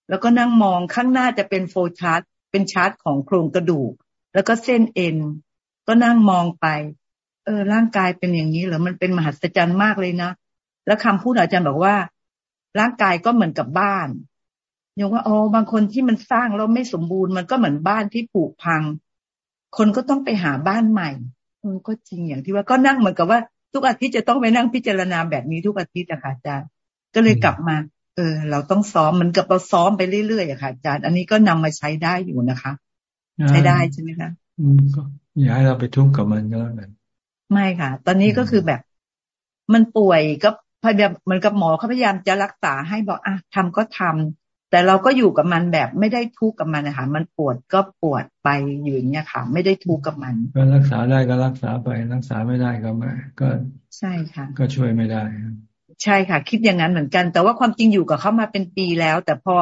Speaker 11: แล้วก็นั่งมองข้างหน้าจะเป็น flow chart เป็นชาร์ตของโครงกระดูก แล้วก็เส้นเอ็น ก็นั่งมองไป เออ ร่างกายเป็นอย่างนี้เหรอมันเป็นมหัศจรรย์มากเลยนะ แล้วคำพูดอาจารย์บอกว่า ร่างกายก็เหมือนกับบ้านอย่างว่าอ๋อบางคนที่มันสร้างแล้วไม่สมบูรณ์มันก็เหมือนบ้านที่ผุพัง คนก็ต้องไปหาบ้านใหม่เออก็จริงอย่างที่ว่าก็นั่งเหมือนกับว่า ทุกอาทิตย์จะต้องไปนั่งพิจารณาแบบนี้ทุกอาทิตย์นะคะอาจารย์ก็เลยกลับมา เออ เราต้องซ้อมมันกับเราซ้อมไปเรื่อยๆอะค่ะอาจารย์ อันนี้ก็นำมาใช้ได้อยู่นะคะ ใช้ได้ใช่ไหมคะ
Speaker 1: อืมก็อย่าให้เราไปทุกข์กับมันก็แล้วกัน
Speaker 11: ไม่ค่ะ ตอนนี้ก็คือแบบ มันป่วยก็ พยายามเหมือนกับหมอเขาพยายามจะรักษาให้บอกอะทำก็ทำแต่เราก็อยู่กับมันแบบไม่ได้ทุกข์กับมันนะคะมันปวดก็ปวดไปอยู่อย่างเงี้ยค่ะ ไม่ได้ทุกข์กับมัน
Speaker 1: ก็รักษาได้ก็รักษาไป รักษาไม่ได้ก็ไม่ก็
Speaker 11: ใช่ค่ะ
Speaker 1: ก็ช่วยไม่ได้
Speaker 11: ใช่ค่ะ คิดอย่างนั้นเหมือนกัน แต่ว่าความจริงอยู่กับเขามาเป็นปีแล้ว แต่พอ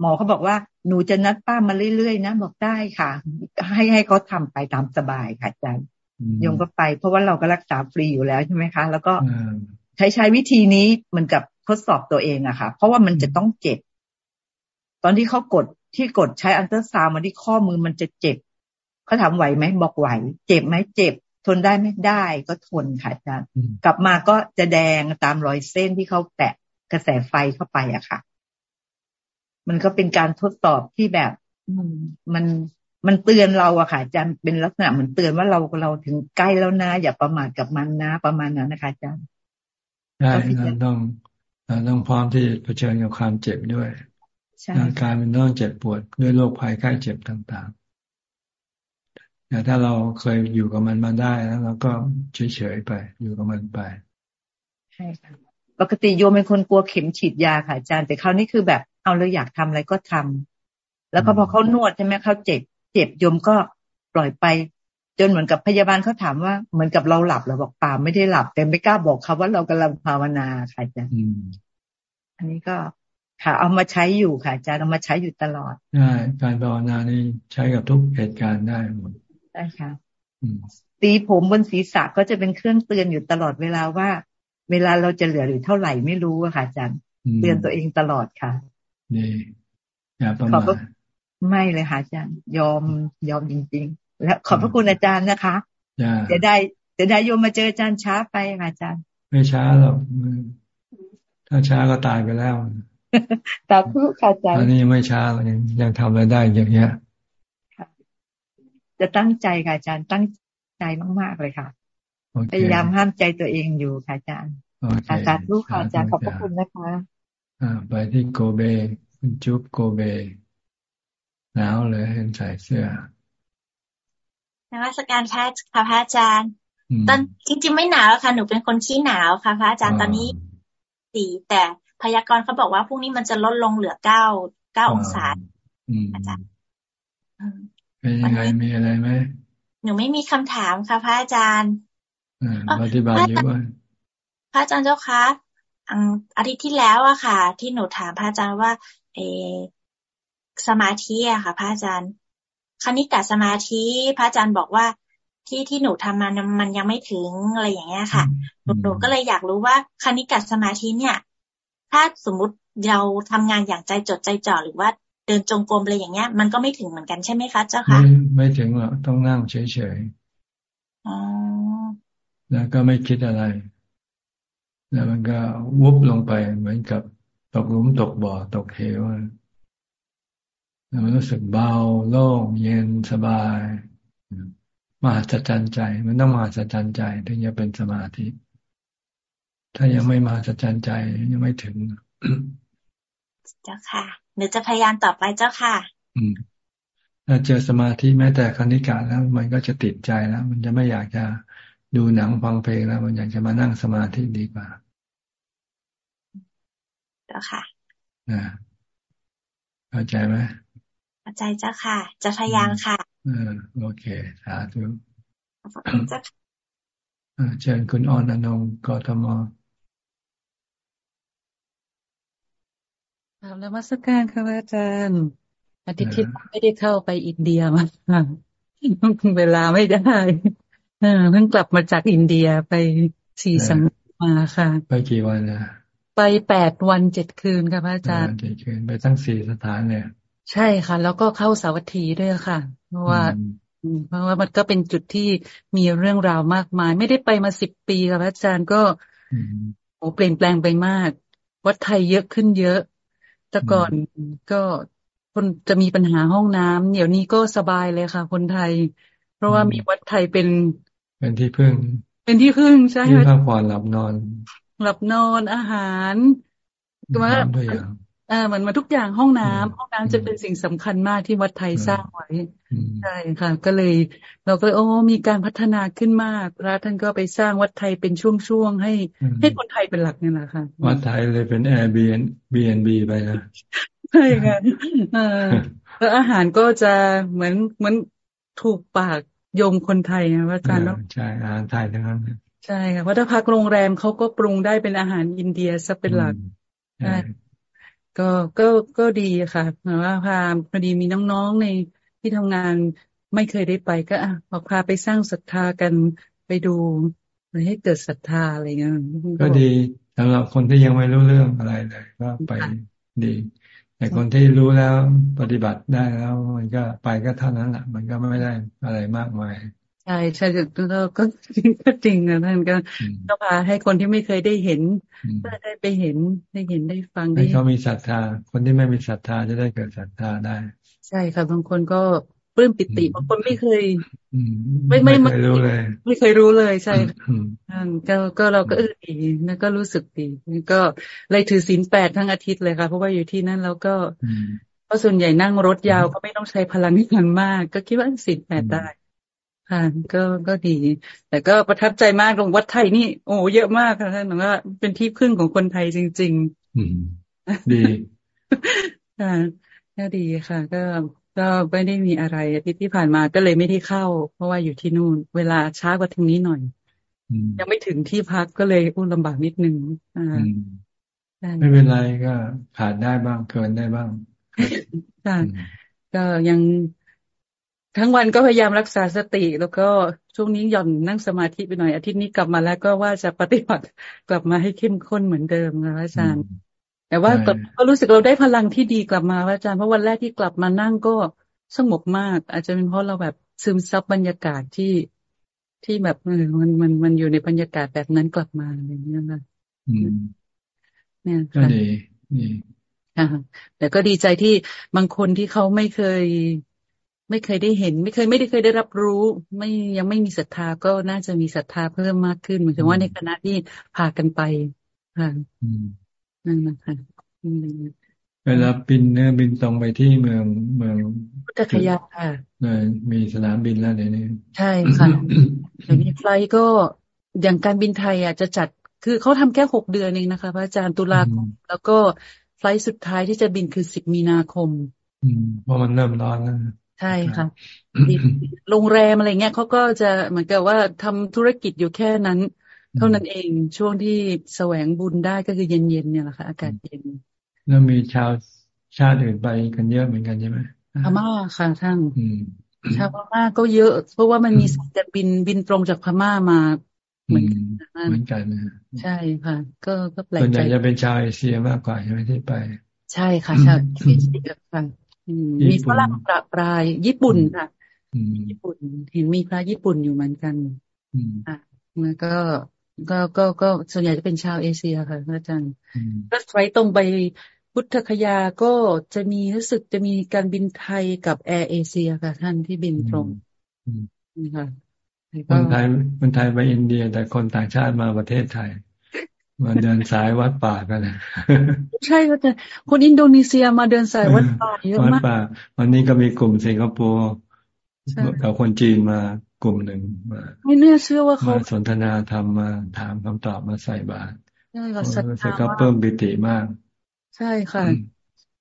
Speaker 11: หมอเขาบอกว่าหนูจะนัดป้ามาเรื่อยๆนะบอกได้ค่ะ ให้ให้เขาทาไปตามสบายค่ะอาจารย์ยงก็ไป เพราะว่าเราก็รักษาฟรีอยู่แล้วใช่ไหมคะ แล้วก็ ใช้ใช้วิธีนี้เหมือนกับทดสอบตัวเองอะค่ะ เพราะว่ามันจะต้องเจ็บ ตอนที่เขากดที่กดใช้อันเตอร์ซาวมาที่ข้อมือมันจะเจ็บเขาถามไหวไหมบอกไหว เจ็บไหมเจ็บ ทนได้ไม่ได้ก็ทนค่ะอาจารย์กลับมาก็จะแดงตามรอยเส้นที่เขาแตะกระแสไฟเข้าไปอะค่ะ มันก็เป็นการทดสอบที่แบบมันมันเตือนเราอะค่ะอาจารย์เป็นลักษณะเหมือนเตือนว่าเราเราถึงใกล้แล้วนะอย่าประมาทกับมันนะ ประมาณนั้นนะคะอาจารย์
Speaker 1: ใช่เราต้องเราต้องพร้อมที่เผชิญกับความเจ็บด้วยร่างกายมันต้องเจ็บปวดด้วยโรคภัยไข้เจ็บต่างแต่ถ้าเราเคยอยู่กับมันมาได้แล้วเราก็เฉยๆไป อยู่กับมันไป
Speaker 11: ใช่ค่ะปกติโยมเป็นคนกลัวเข็มฉีดยาค่ะอาจารย์แต่คราวนี้คือแบบเอาเลยอยากทำอะไรก็ทำแล้วก็พอเขานวดใช่ไหมเขาเจ็บ เจ็บโยมก็ปล่อยไป จนเหมือนกับพยาบาลเขาถามว่าเหมือนกับเราหลับเราบอกป่าไม่ได้หลับ แต่ไม่กล้าบอกเขาว่าเรากำลังภาวนาค่ะอาจารย์อันนี้ก็ค่ะ เอามาใช้อยู่ค่ะอาจารย์เอามาใช้อยู่ตลอด
Speaker 1: ใช่การภาวนานี่ใช้กับทุกเหตุการณ์ได้หมด
Speaker 11: ใช่ค่ะตีผมบนศีรษะก็จะเป็นเครื่องเตือนอยู่ตลอดเวลาว่า เวลาเราจะเหลือหรือเท่าไหร่ไม่รู้อะค่ะอาจารย์เตือนตัวเองตลอดค่ะ
Speaker 1: นี่อย่าประมาท
Speaker 11: ไม่เลยค่ะอาจารย์ยอมยอมจริงๆ และขอบพระคุณอาจารย์นะคะจะได้จะได้โยมมาเจออาจารย์ช้าไปค่ะอาจารย์
Speaker 1: ไม่ช้าหรอกถ้าช้าก็ตายไปแล้ว
Speaker 11: ตาพุค่ะอาจารย์
Speaker 1: อันนี้ไม่ช้ายังยังทำอะไรได้อย่างเงี้ย
Speaker 11: จะตั้งใจค่ะอาจารย์ตั้งใจมากๆเลยค่ะพยายามห้ามใจตัวเองอยู่ค่ะอาจารย์อาจารย์ลูกค่ะอาจารย์ขอบพระคุณนะคะ
Speaker 1: อ่าไปที่โกเบคุณจุ๊บโกเบหนาวเลยเห็นใส่เสื้อ น
Speaker 12: วัตการพระค่ะพระอาจารย์ ตอนจริง ๆ ไม่หนาวค่ะ หนูเป็นคนขี้หนาวค่ะ พระอาจารย์ตอนนี้สี่แต่พยากรณ์เขาบอกว่าพรุ่งนี้มันจะลดลงเหลือเก้าเก้าองศาอาจารย์
Speaker 1: เป็นยังไงมีอะไรไหม
Speaker 12: หนูไม่มีคำถามค่ะ พระอาจารย์
Speaker 1: อธิบายเยอะว่า
Speaker 12: พระอาจารย์เจ้าคะอาทิตย์ที่แล้วอะค่ะ ที่หนูถามพระอาจารย์ว่า เอสมาธิอะค่ะ พระอาจารย์ คณิกะสมาธิพระอาจารย์บอกว่าที่ที่หนูทำมันมันยังไม่ถึงอะไรอย่างเงี้ยค่ะหนูหนูก็เลยอยากรู้ว่าคณิกะสมาธิเนี่ย ถ้าสมมุติเราทำงานอย่างใจจดใจจ่อหรือว่าเดินจงกรมอะไรอย่างเงี้ย มันก็ไม่ถึงเหมือนกันใช่ไหมคะเจ้าคะ
Speaker 1: ไม่ถึงหรอกต้องนั่งเฉยๆแล้วก็ไม่คิดอะไร แล้วมันก็วุบลงไปเหมือนกับตกหลุมตกบ่อตกเหวแล้ว มันรู้สึกเบาโล่งเย็นสบายมหัศจรรย์ใจ มันต้องมหัศจรรย์ใจ ถึงจะเป็นสมาธิ ถ้ายังไม่มหัศจรรย์ใจยังไม่ถึง
Speaker 12: เจ้าค่ะหนูจะพยายามต่อไปเจ้าค่ะ
Speaker 1: อืมถ้าเจอสมาธิแม้แต่คณิกาแล้ว มันก็จะติดใจแล้ว มันจะไม่อยากจะดูหนังฟังเพลงแล้ว มันอยากจะมานั่งสมาธิดีกว่า
Speaker 12: เจ้าค่ะ
Speaker 1: นะเข้าใจไหม
Speaker 12: เข้าใจเจ้าค่ะ จะพยายามค่ะ
Speaker 1: เออโอเคสาธุเชิญคุณอ่อนอนงกทม
Speaker 13: ถามแล้วมาสักการค่ะอาจารย์ อาทิตย์ที่ไม่ได้เข้าไปอินเดียมาเวลาไม่ได้เพิ่งกลับมาจากอินเดียไปสี่สังมาค่ะ
Speaker 1: ไปกี่วันนะ
Speaker 13: ไปแปดวันเจ็ดคืนค่ะพระอาจารย์
Speaker 1: เจ็ดคืนไปทั้งสี่สถานเนี่ย
Speaker 13: ใช่ค่ะ แล้วก็เข้าสาวัตถีด้วยค่ะ เพราะว่าเพราะว่ามันก็เป็นจุดที่มีเรื่องราวมากมาย ไม่ได้ไปมาสิบปีค่ะพระอาจารย์ก็โอ้เปลี่ยนแปลงไปมาก วัดไทยเยอะขึ้นเยอะ แต่ก่อนก็คนจะมีปัญหาห้องน้ำเดี๋ยวนี้ก็สบายเลยค่ะ คนไทย เพราะว่ามีวัดไทยเป็น
Speaker 1: เป็นที่พึ่ง
Speaker 13: เป็นที่พึ่งใช่ไหม
Speaker 1: ที่พักผ่อนหลับนอน
Speaker 13: หลับนอนอาหาร
Speaker 1: ก็มา
Speaker 13: อ่าเหมือนมาทุกอย่างห้องน้ำห้องน้ำจะเป็นสิ่งสำคัญมากที่วัดไทยสร้างไว้ใช่ค่ะ ก็เลย เราก็โอ้มีการพัฒนาขึ้นมาก พระท่านก็ไปสร้างวัดไทยเป็นช่วงๆให้ ให้คนไทยเป็นหลักนี่แหละค่ะ
Speaker 1: วัดไทยเลยเป็น Airbnb ไปนะ
Speaker 13: ใช่ค่ะแล้วอาหารก็จะเหมือนเหมือนถูกปากโยมคนไทยนะอาจารย์
Speaker 1: ใช่อาหารไทยทั้งนั้น
Speaker 13: ใช่ค่ะเพราะถ้าพักโรงแรมเขาก็ปรุงได้เป็นอาหารอินเดียซะเป็นหลักใช่ ก็ก็ก็ดีค่ะหมายว่าพาพอดีมีน้องๆในที่ทำงานไม่เคยได้ไปก็อะพาไปสร้างศรัทธากันไปดูให้เกิดศรัทธาอะไรเงี้ย
Speaker 1: ก็ดีสำหรับคนที่ยังไม่รู้เรื่องอะไรเลยก็ไปดี แต่คนที่รู้แล้วปฏิบัติได้แล้ว มันก็ไปก็เท่านั้นแหละมันก็ไม่ได้อะไรมากมาย
Speaker 13: ใช่ใช่ก็ก็ก็จริงนะท่านก็ก็พาให้คนที่ไม่เคยได้เห็นได้ไปเห็นได้เห็นได้ฟัง
Speaker 1: ให้เขามีศรัทธา คนที่ไม่มีศรัทธาจะได้เกิดศรัทธาได้
Speaker 13: ใช่ค่ะบางคนก็ปลื้มปิติบางคนไม่เคย
Speaker 1: ไม่ไม่เคยรู้เลย
Speaker 13: ไม่เคยรู้เลยใช่ก็ก็เราก็เออดีแล้วก็รู้สึกดีก็เลยถือศีลแปดทั้งอาทิตย์เลยค่ะเพราะว่าอยู่ที่นั่นแล้วก็เพราะส่วนใหญ่นั่งรถยาวก็ไม่ต้องใช้พลังงานมาก ก็คิดว่าศีลแปดได้ ค่ะก็ก็ดี แต่ก็ประทับใจมากตรงวัดไทยนี่ โอ้เยอะมากค่ะท่านว่าเป็นที่พึ่งของคนไทยจริง
Speaker 1: ๆ อืมดี
Speaker 13: ค่ะก็ดีค่ะ ก็ก็ไม่ได้มีอะไรอาทิตย์ที่ผ่านมาก็เลยไม่ได้เข้า เพราะว่าอยู่ที่นู่น เวลาช้ากว่าทางนี้หน่อยยังไม่ถึงที่พักก็เลยอุ้นลำบากนิดนึงอ่า
Speaker 1: ไม่เป็นไรก็ขาดได้บ้างเกินได้บ้าง
Speaker 13: ค่ะก็ยัง ทั้งวันก็พยายามรักษาสติ แล้วก็ช่วงนี้หย่อนนั่งสมาธิไปหน่อยอาทิตย์นี้กลับมาแล้วก็ว่าจะปฏิบัติกลับมาให้เข้มข้นเหมือนเดิมนะอาจารย์ แต่ว่าก็รู้สึกเราได้พลังที่ดีกลับมาอาจารย์เพราะวันแรกที่กลับมานั่งก็สงบมาก อาจจะเป็นเพราะเราแบบซึมซับบรรยากาศที่ที่แบบมันมันมันอยู่ในบรรยากาศแบบนั้นกลับมาอะไรอย่างเงี้ยนะ
Speaker 1: เนี่ยก็ดีดี
Speaker 13: แต่ก็ดีใจที่บางคนที่เขาไม่เคย ไม่เคยได้เห็น ไม่เคยไม่ได้เคยได้รับรู้ ไม่ยังไม่มีศรัทธาก็น่าจะมีศรัทธาเพิ่มมากขึ้นเหมือนกับว่าในคณะที่พากันไปค่ะนั่นนะคะ
Speaker 1: เวลาบินเนี่ยบินตรงไปที่เมืองเมือง
Speaker 13: พุทธคยาค่ะ
Speaker 1: มีสนามบินแล้วเดี๋ยวนี้
Speaker 13: ใช่ค่ะแต่มีไฟก็อย่างการบินไทยอะจะจัดคือเขาทำแค่หกเดือนเองนะคะพระอาจารย์ตุลาคมแล้วก็ไฟสุดท้ายที่จะบินคือสิบมีนาคม
Speaker 1: อืมเพราะมันเริ่มร้อนแล้ว
Speaker 13: ใช่ค่ะโรงแรมอะไรเงี้ยเขาก็จะเหมือนกับว่าทำธุรกิจอยู่แค่นั้น เท่านั้นเองช่วงที่แสวงบุญได้ก็คือเย็นๆเนี่ยแหละค่ะอากาศเย็น
Speaker 1: แล้วมีชาวชาติอื่นไปกันเยอะเหมือนกันใช่ไหม
Speaker 13: พม่าค่ะท่านชาวพม่าก็เยอะ เพราะว่ามันมีสายการบินบินตรงจากพม่ามาเหมือนกัน
Speaker 1: เหมือนกัน
Speaker 13: ใช่ค่ะ ก็ก็แปล
Speaker 1: กใจส่วนใหญ่จะเป็นชาวเอเชียมากกว่าใช่ไหมที่ไป
Speaker 13: ใช่ค่ะชาวเอเชียค่ะ มีฝรั่งประปราย ญี่ปุ่นค่ะญี่ปุ่นเห็นมีพระญี่ปุ่นอยู่เหมือนกันอ่าแล้วก็ก็ก็ก็ส่วนใหญ่จะเป็นชาวเอเชียค่ะอาจารย์ก็ไฟตรงไปพุทธคยาก็จะมีรู้สึกจะมีการบินไทยกับแอร์เอเชียค่ะ ท่านที่บินตรงนี่ค่ะ
Speaker 1: คนไทยคนไทยไปอินเดีย แต่คนต่างชาติมาประเทศไทย มาเดินสายวัดป่ากันนะ
Speaker 13: ใช่ก็แต่คนอินโดนีเซียมาเดินสายวัดป่าเยอะมากวัดป่า
Speaker 1: วันนี้ก็มีกลุ่มสิงคโปร์กับคนจีนมากลุ่มหนึ่งมา
Speaker 13: ไม่เน่เชื่อว่าเขา
Speaker 1: สนทนาธรรมมาถามคำตอบมาใส่บาตรใช่ค่ะสัทธาก็เพิ่มบิติมาก
Speaker 13: ใช่ค่ะ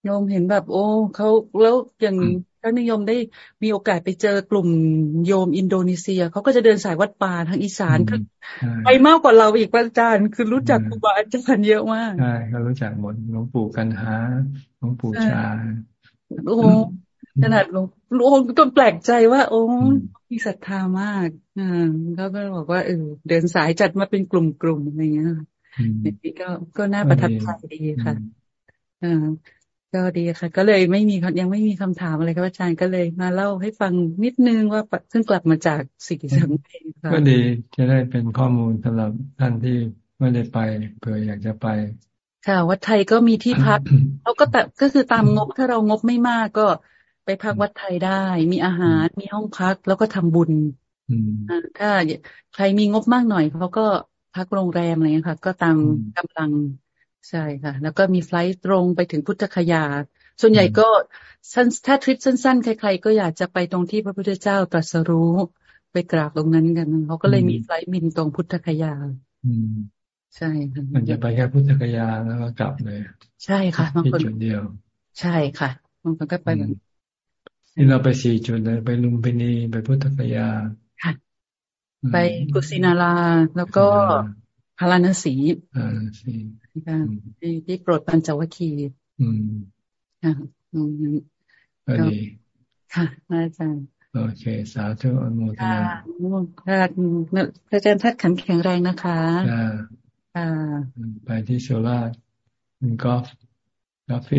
Speaker 13: โยมเห็นแบบ โอ้เขาแล้วอย่าง ท่านนิยมได้มีโอกาสไปเจอกลุ่มโยมอินโดนีเซียเขาก็จะเดินสายวัดป่าทางอีสานคือไปมากกว่าเราอีกอาจารย์คือรู้จักครูบาอาจารย์เยอะมาก
Speaker 1: ใช่เขารู้จักหมดหลวงปู่กันหาหลวงปู่ชา
Speaker 13: โอ้ขนาดหลวงหลวงก็แปลกใจว่า โอ้มีศรัทธามากอ่าก็ก็บอกว่าเออเดินสายจัดมาเป็นกลุ่มๆอะไรเงี้ยนี่ก็ก็น่าประทับใจดีค่ะอ่า ก็ดีค่ะ ก็เลยไม่มียังไม่มีคำถามอะไรครับอาจารย์ก็เลยมาเล่าให้ฟังนิดนึงว่าเพิ่งกลับมาจากสิกิสังเอง
Speaker 1: ค่ะก็ดีจะได้เป็นข้อมูลสำหรับท่านที่ไม่ได้ไปเผื่ออยากจะไป
Speaker 13: ค่ะ วัดไทยก็มีที่พักเขาก็แต่ก็คือตามงบถ้าเรางบไม่มากก็ไปพักวัดไทยได้ มีอาหารมีห้องพักแล้วก็ทำบุญถ้าใครมีงบมากหน่อยเขาก็พักโรงแรมอะไรเงี้ยค่ะ ก็ตามกำลัง ใช่ค่ะ แล้วก็มีไฟล์ตรงไปถึงพุทธคยา ส่วนใหญ่ก็สั้นถ้าทริปสั้นๆ ใครๆ ก็อยากจะไปตรงที่พระพุทธเจ้าตรัสรู้ไปกราบตรงนั้นกันเขาก็เลยมีไฟล์บินตรงพุทธคยา
Speaker 1: อืม
Speaker 13: ใช่ค่ะ
Speaker 1: มันจะไปแค่พุทธคยาแล้วก็กลับเลย
Speaker 13: ใช่ค่ะบางคน
Speaker 1: จุดเดียว
Speaker 13: ใช่ค่ะบางคนก็ไปแบบ
Speaker 1: นี่เราไปสี่จุดเลย ไปลุมพินีไปพุทธคยา
Speaker 13: ค่ะ ไปกุสินาราแล้วก็ พาราณสี
Speaker 1: อ่าสี
Speaker 13: ที่ที่โปรดปัญจวัคคีย์
Speaker 1: อืม
Speaker 13: ค่ะอืม
Speaker 1: ก็ดี
Speaker 13: ค่ะอาจารย์
Speaker 1: โอเค สาธุอนุโมทนา
Speaker 13: พระอาจารย์ทัดขันแข็งแรงนะคะ
Speaker 1: อ่าไปที่โชราชคุณกอล์ฟกาแฟ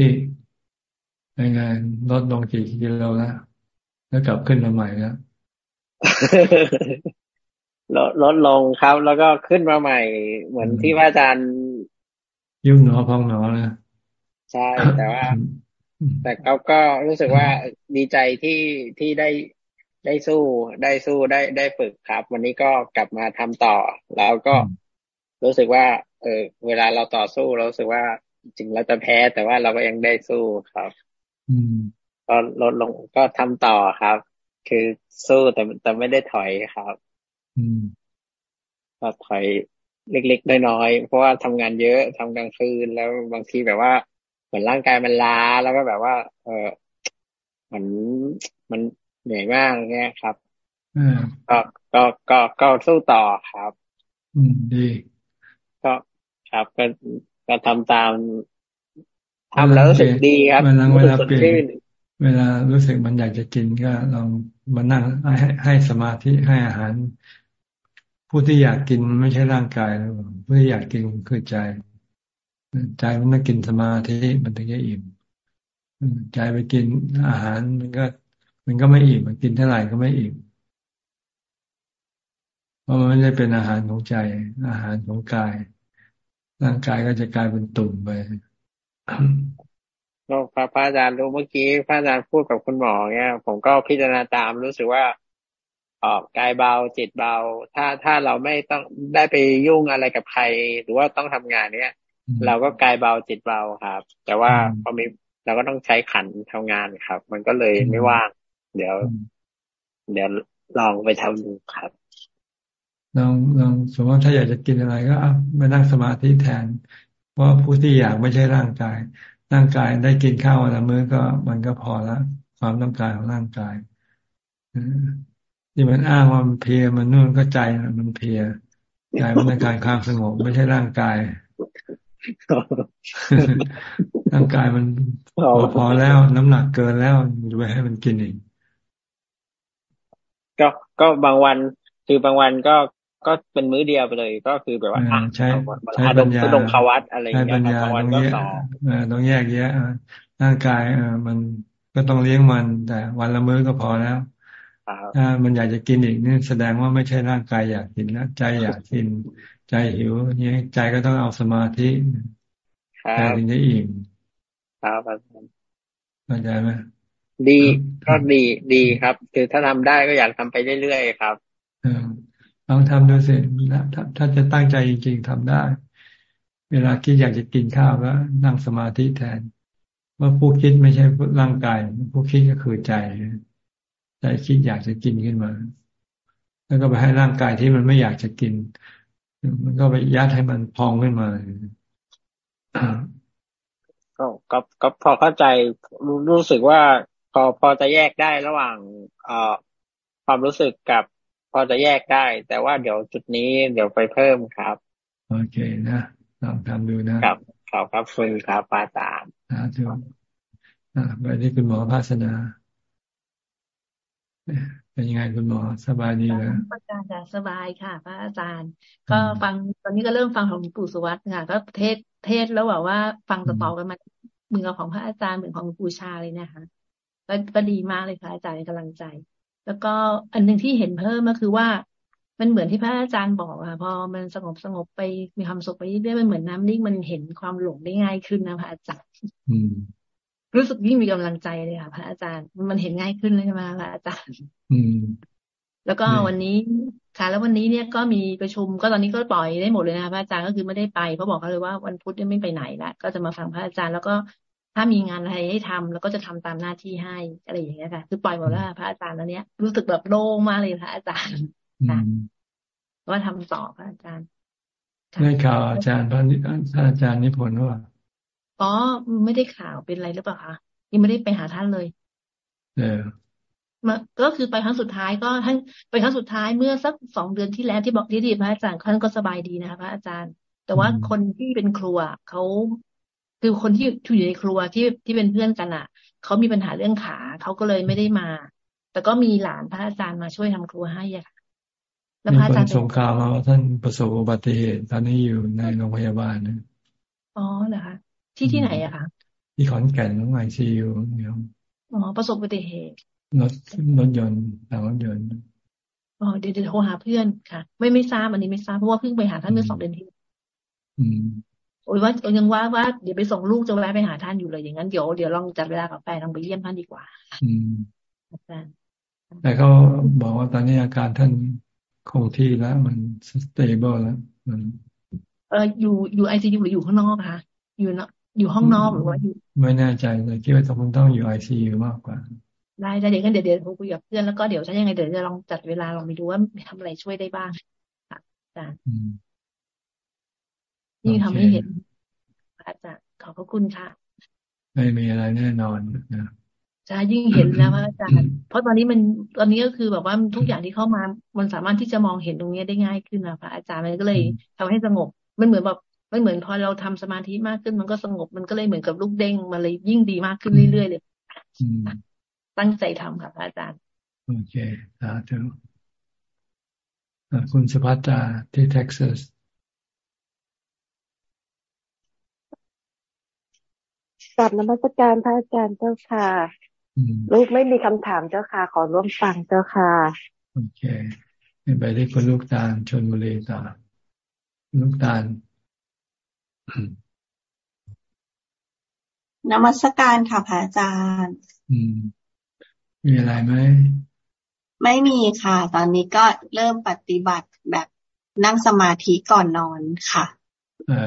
Speaker 1: ในงานลดลงกี่กิโลแล้วแล้วกลับขึ้นมาใหม่แล้ว
Speaker 14: ลดลดลงครับ แล้วก็ขึ้นมาใหม่ เหมือนที่พระอาจารย์
Speaker 1: ยุ่งหนอพองหนอนะ
Speaker 14: ใช่แต่ว่า แต่เขาก็รู้สึกว่าดีใจที่ที่ได้ได้สู้ได้สู้ได้ได้ฝึกครับ วันนี้ก็กลับมาทำต่อ แล้วก็รู้สึกว่า เออเวลาเราต่อสู้เราสึกว่าจริงเราจะแพ้แต่ว่าเราก็ยังได้สู้ครับ
Speaker 1: อืม
Speaker 14: ก็ลดลงก็ทำต่อครับ คือสู้แต่แต่ไม่ได้ถอยครับ
Speaker 1: อืม
Speaker 14: ก็ถอยเล็กๆน้อยๆเพราะว่าทำงานเยอะทำกลางคืนแล้วบางทีแบบว่า เหมือนร่างกายมันล้าแล้วก็แบบว่า เออเหมือนมันเหนื่อยมากเงี้ยครับก็ก็ก็ก็สู้ต่อครับ
Speaker 1: อืมดี
Speaker 14: ก็ครับก็ก็ทำตามทำแล้วรู้สึกดีครับ
Speaker 1: เวลาเวลาเปลี่ยนเวลารู้สึกมันอยากจะกินก็ลองมานั่งให้ให้สมาธิให้อาหาร ผู้ที่อยากกินมันไม่ใช่ร่างกายผู้ที่อยากกินคือใจ ใจมันต้องกินสมาธิมันถึงจะอิ่มใจไปกินอาหารมันก็ มันก็ไม่อิ่มมันกินเท่าไหร่ก็ไม่อิ่มเพราะมันไม่ได้เป็นอาหารของใจ อาหารของกาย ร่างกายก็จะกลายเป็นตุ่มไป
Speaker 14: ก็พระพระอาจารย์รู้เมื่อกี้พระอาจารย์พูดกับคุณหมอเนี่ยผมก็พิจารณาตามรู้สึกว่า ออกกายเบาจิตเบา ถ้าถ้าเราไม่ต้องได้ไปยุ่งอะไรกับใคร หรือว่าต้องทำงานเนี้ยเราก็กายเบาจิตเบาครับ แต่ว่าพอมีเราก็ต้องใช้ขันทำงานครับ มันก็เลยไม่ว่าง เดี๋ยว เดี๋ยวลองไปทำดูครับ
Speaker 1: ลองลองสมมติถ้าอยากจะกินอะไรก็มานั่งสมาธิแทนเพราะผู้ที่อยากไม่ใช่ร่างกาย ร่างกายได้กินข้าววันละมื้อก็มันก็พอละความต้องการของร่างกาย ที่มันอ้างว่ามันเพียมันนู่นก็ใจมันเพียใจมันต้องการความสงบไม่ใช่ร่างกายร่างกายมันพอพอแล้วน้ำหนักเกินแล้วจะไปให้มันกินอีก
Speaker 14: ก็ก็บางวันคือบางวันก็ก็เป็นมื้อเดียวไปเลย ก็คือแบบว่า
Speaker 1: ใช้
Speaker 14: ใช้ปัญญาตรงภวัตอะไรอย่างเงี้ย
Speaker 1: บางวันก็สองต้องแยกแยะร่างกายเออมันก็ต้องเลี้ยงมันแต่วันละมื้อก็พอแล้ว ถ้ามันอยากจะกินอีกนี่แสดงว่าไม่ใช่ร่างกายอยากกินนะใจอยากกิน ใจหิวเนี่ยใจก็ต้องเอาสมาธิใจถึงจะอิ่ม
Speaker 14: ครับ
Speaker 1: เข้าใจไหม
Speaker 14: ดีก็ดีดีครับ คือถ้าทำได้ก็อยากทำไปเรื่อยๆครับ
Speaker 1: ลองทำดูสิถ้าจะตั้งใจจริงๆทำได้ เวลาคิดอยากจะกินข้าวก็นั่งสมาธิแทน ว่าผู้คิดไม่ใช่ร่างกายผู้คิดก็คือใจ ใจคิดอยากจะกินขึ้นมา แล้วก็ไปให้ร่างกายที่มันไม่อยากจะกิน มันก็ไปยัดให้มันพองขึ้นมา
Speaker 14: ก็ก็ก็พอเข้าใจรู้รู้สึกว่า พอพอจะแยกได้ระหว่าง เอ่อความรู้สึกกับพอจะแยกได้ แต่ว่าเดี๋ยวจุดนี้เดี๋ยวไปเพิ่มครับ
Speaker 1: โอเคนะลองทำดูนะ
Speaker 14: ครับขอบครับคุณครับปาตาม
Speaker 1: นะทุกไปที่คุณหมอภาสนา เป็นยังไงคุณหมอสบายดีไหม
Speaker 15: อาจารย์จะสบายค่ะ พระอาจารย์ ก็ฟังตอนนี้ก็เริ่มฟังของปู่สุวัสดิ์ค่ะ ก็เทศเทศแล้วแบบว่า ฟังต่อๆกันมาเหมือนของพระอาจารย์เหมือนของปู่ชาเลยนะคะก็ดีมากเลยค่ะอาจารย์กำลังใจ แล้วก็อันหนึ่งที่เห็นเพิ่มก็คือว่า มันเหมือนที่พระอาจารย์บอกอะพอมันสงบสงบไปมีความสุขไปเรื่อยๆมันเหมือนน้ำนิ่งมันเห็นความหลงได้ง่ายขึ้นนะพระอาจารย์ รู้สึกยิ่งมีกำลังใจเลยค่ะ พระอาจารย์มันเห็นง่ายขึ้นเลยใช่ไหมพระอาจารย์แล้วก็วันนี้ค่ะ แล้ววันนี้เนี่ยก็มีประชุมก็ตอนนี้ก็ปล่อยได้หมดเลยนะคะพระอาจารย์ก็คือไม่ได้ไปเพราะบอกเขาเลยว่าวันพุธเนี่ยไม่ไปไหนละก็จะมาฟังพระอาจารย์ แล้วก็ถ้ามีงานอะไรให้ทำแล้วก็จะทำตามหน้าที่ให้อะไรอย่างเงี้ยค่ะ คือปล่อยหมดแล้วพระอาจารย์แล้วเนี้ยรู้สึกแบบโล่งมากเลยพระอาจารย์ค่ะว่าทำต่อพระอาจารย์
Speaker 1: ได้ข่าวอาจารย์พระอาจารย์นิพนธ์ว่า
Speaker 15: อ๋อไม่ได้ข่าวเป็นอะไรหรือเปล่าคะยังไม่ได้ไปหาท่านเลย
Speaker 1: เออ
Speaker 15: มาก็คือไปครั้งสุดท้ายก็ท่านไปครั้งสุดท้ายเมื่อสักสองเดือนที่แล้วที่บอกที่ดีพระอาจารย์ท่านก็สบายดีนะคะพระอาจารย์ แต่ว่าคนที่เป็นครัวเขาคือคนที่อยู่ในครัวที่ที่เป็นเพื่อนกันอะเขามีปัญหาเรื่องขาเขาก็เลยไม่ได้มา แต่ก็มีหลานพระอาจารย์มาช่วยทำครัวให้อะค่ะ
Speaker 1: แล้วพระอาจารย์สงครามมาท่านประสบอุบัติเหตุตอนนี้อยู่ในโรงพยาบาลนะ
Speaker 15: อ๋อเหรอคะ ที่ที่ไหนอะคะ
Speaker 1: ที่ขอนแก่นน้องไอซียูเนี่ย
Speaker 15: อ๋อประสบอุบัติเหตุ
Speaker 1: รถรถยนต์ทางรถยนต์
Speaker 15: อ๋อเดี๋ยวเดี๋ยวโทรหาเพื่อนค่ะ ไม่ไม่ทราบอันนี้ไม่ทราบเพราะว่าเพิ่งไปหาท่านเมื่อสองเดือนที่
Speaker 1: อืม
Speaker 15: โอ้ยว่ายังว่าว่าเดี๋ยวไปส่งลูกจะแวะไปหาท่านอยู่เลยอย่างนั้นเดี๋ยวเดี๋ยวลองจัดเวลากับแฟนลองไปเยี่ยมท่านดีกว่า
Speaker 1: อืมแต่เขาบอกว่าตอนนี้อาการท่านคงที่แล้ว มัน stable แล้วมัน
Speaker 15: เอออยู่อยู่ไอซียูหรืออยู่ข้างนอกคะอยู่เนาะ อยู่ห้องนอกหรือว่าอยู่
Speaker 1: ไม่แน่ใจเลยคิดว่าต้องต้องอยู่ไอซียูมากกว่า
Speaker 15: ได้ได้เดี๋ยวกันเดี๋ยวเดี๋ยวคุยกับเพื่อนแล้วก็เดี๋ยวถ้ายังไงเดี๋ยวจะลองจัดเวลาลองไปดูว่าทำอะไรช่วยได้บ้างค่ะอาจารย์นี่ทำให้เห็นอาจารย์ขอบพระคุณค่ะ
Speaker 1: ไม่มีอะไรแน่นอนนะ
Speaker 15: จะยิ่งเห็นแล้วอาจารย์เพราะตอนนี้มันตอนนี้ก็คือแบบว่าทุกอย่างที่เข้ามา มันสามารถที่จะมองเห็นตรงนี้ได้ง่ายขึ้นนะพระอาจารย์มันก็เลยทำให้สงบมันเหมือนแบบ มันเหมือนพอเราทำสมาธิมากขึ้นมันก็สงบมันก็เลยเหมือนกับลูกเด้งมันเลยยิ่งดีมากขึ้นเรื่อยๆเลยตั้งใจทำค่ะพระอาจารย์
Speaker 1: โอเคสาธุคุณสุภัตตาที่เท็กซัส
Speaker 16: กลับนมัสการพระอาจารย์เจ้าค่ะลูกไม่มีคำถามเจ้าค่ะ ขอร่วมฟังเจ้าค่ะ
Speaker 1: โอเคไปที่คุณลูกตาลชนบุรีต่อลูกตาล
Speaker 17: นมัสการค่ะพระอาจารย์
Speaker 1: มีอะไรไหม
Speaker 17: ไม่มีค่ะ ตอนนี้ก็เริ่มปฏิบัติแบบนั่งสมาธิก่อนนอนค่ะ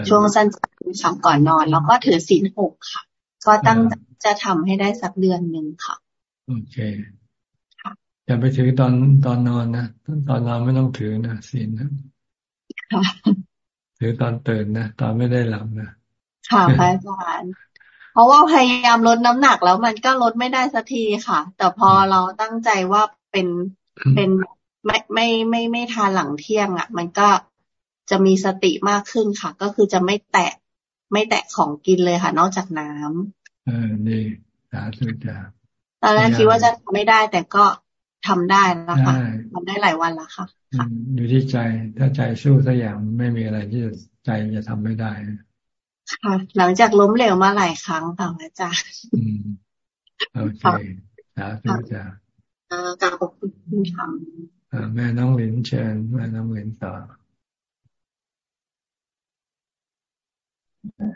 Speaker 17: ช่วงสั้นๆค่ะก่อนนอน แล้วก็ถือศีลหกค่ะ ก็ตั้งจะทำให้ได้สักเดือนหนึ่งค่ะ
Speaker 1: โอเคอย่าไปถือตอนตอนนอนนะตอนนอนไม่ต้องถือนะศีลนะ ถือตอนตื่นนะตอนไม่ได้หลับนะ
Speaker 17: ค่ะพระอาจารย์เพราะว่าพยายามลดน้ำหนักแล้วมันก็ลดไม่ได้สักทีค่ะ แต่พอเราตั้งใจว่าเป็นเป็นไม่ไม่ไม่ไม่ทานหลังเที่ยงอะ มันก็จะมีสติมากขึ้นค่ะ ก็คือจะไม่แตะไม่แตะของกินเลยค่ะ นอกจากน้ำ
Speaker 1: เออดีสาธุจ้า
Speaker 17: ตอนแรกคิดว่าจะไม่ได้แต่ก็ ทำได้แล้วค่ะทำได้หลายวันแล้วค่ะ
Speaker 1: อยู่ที่ใจถ้าใจสู้สักอย่างไม่มีอะไรที่ใจจะทำไม่ได้
Speaker 17: ค่ะ หลังจากล้มเหลวมาหลายครั้งค่ะอาจารย์
Speaker 1: โอเคสาธุจ้า
Speaker 17: กราบขอบคุณค่ะ
Speaker 1: แม่น้องหลินเชิญแม่น้องหลินต่อ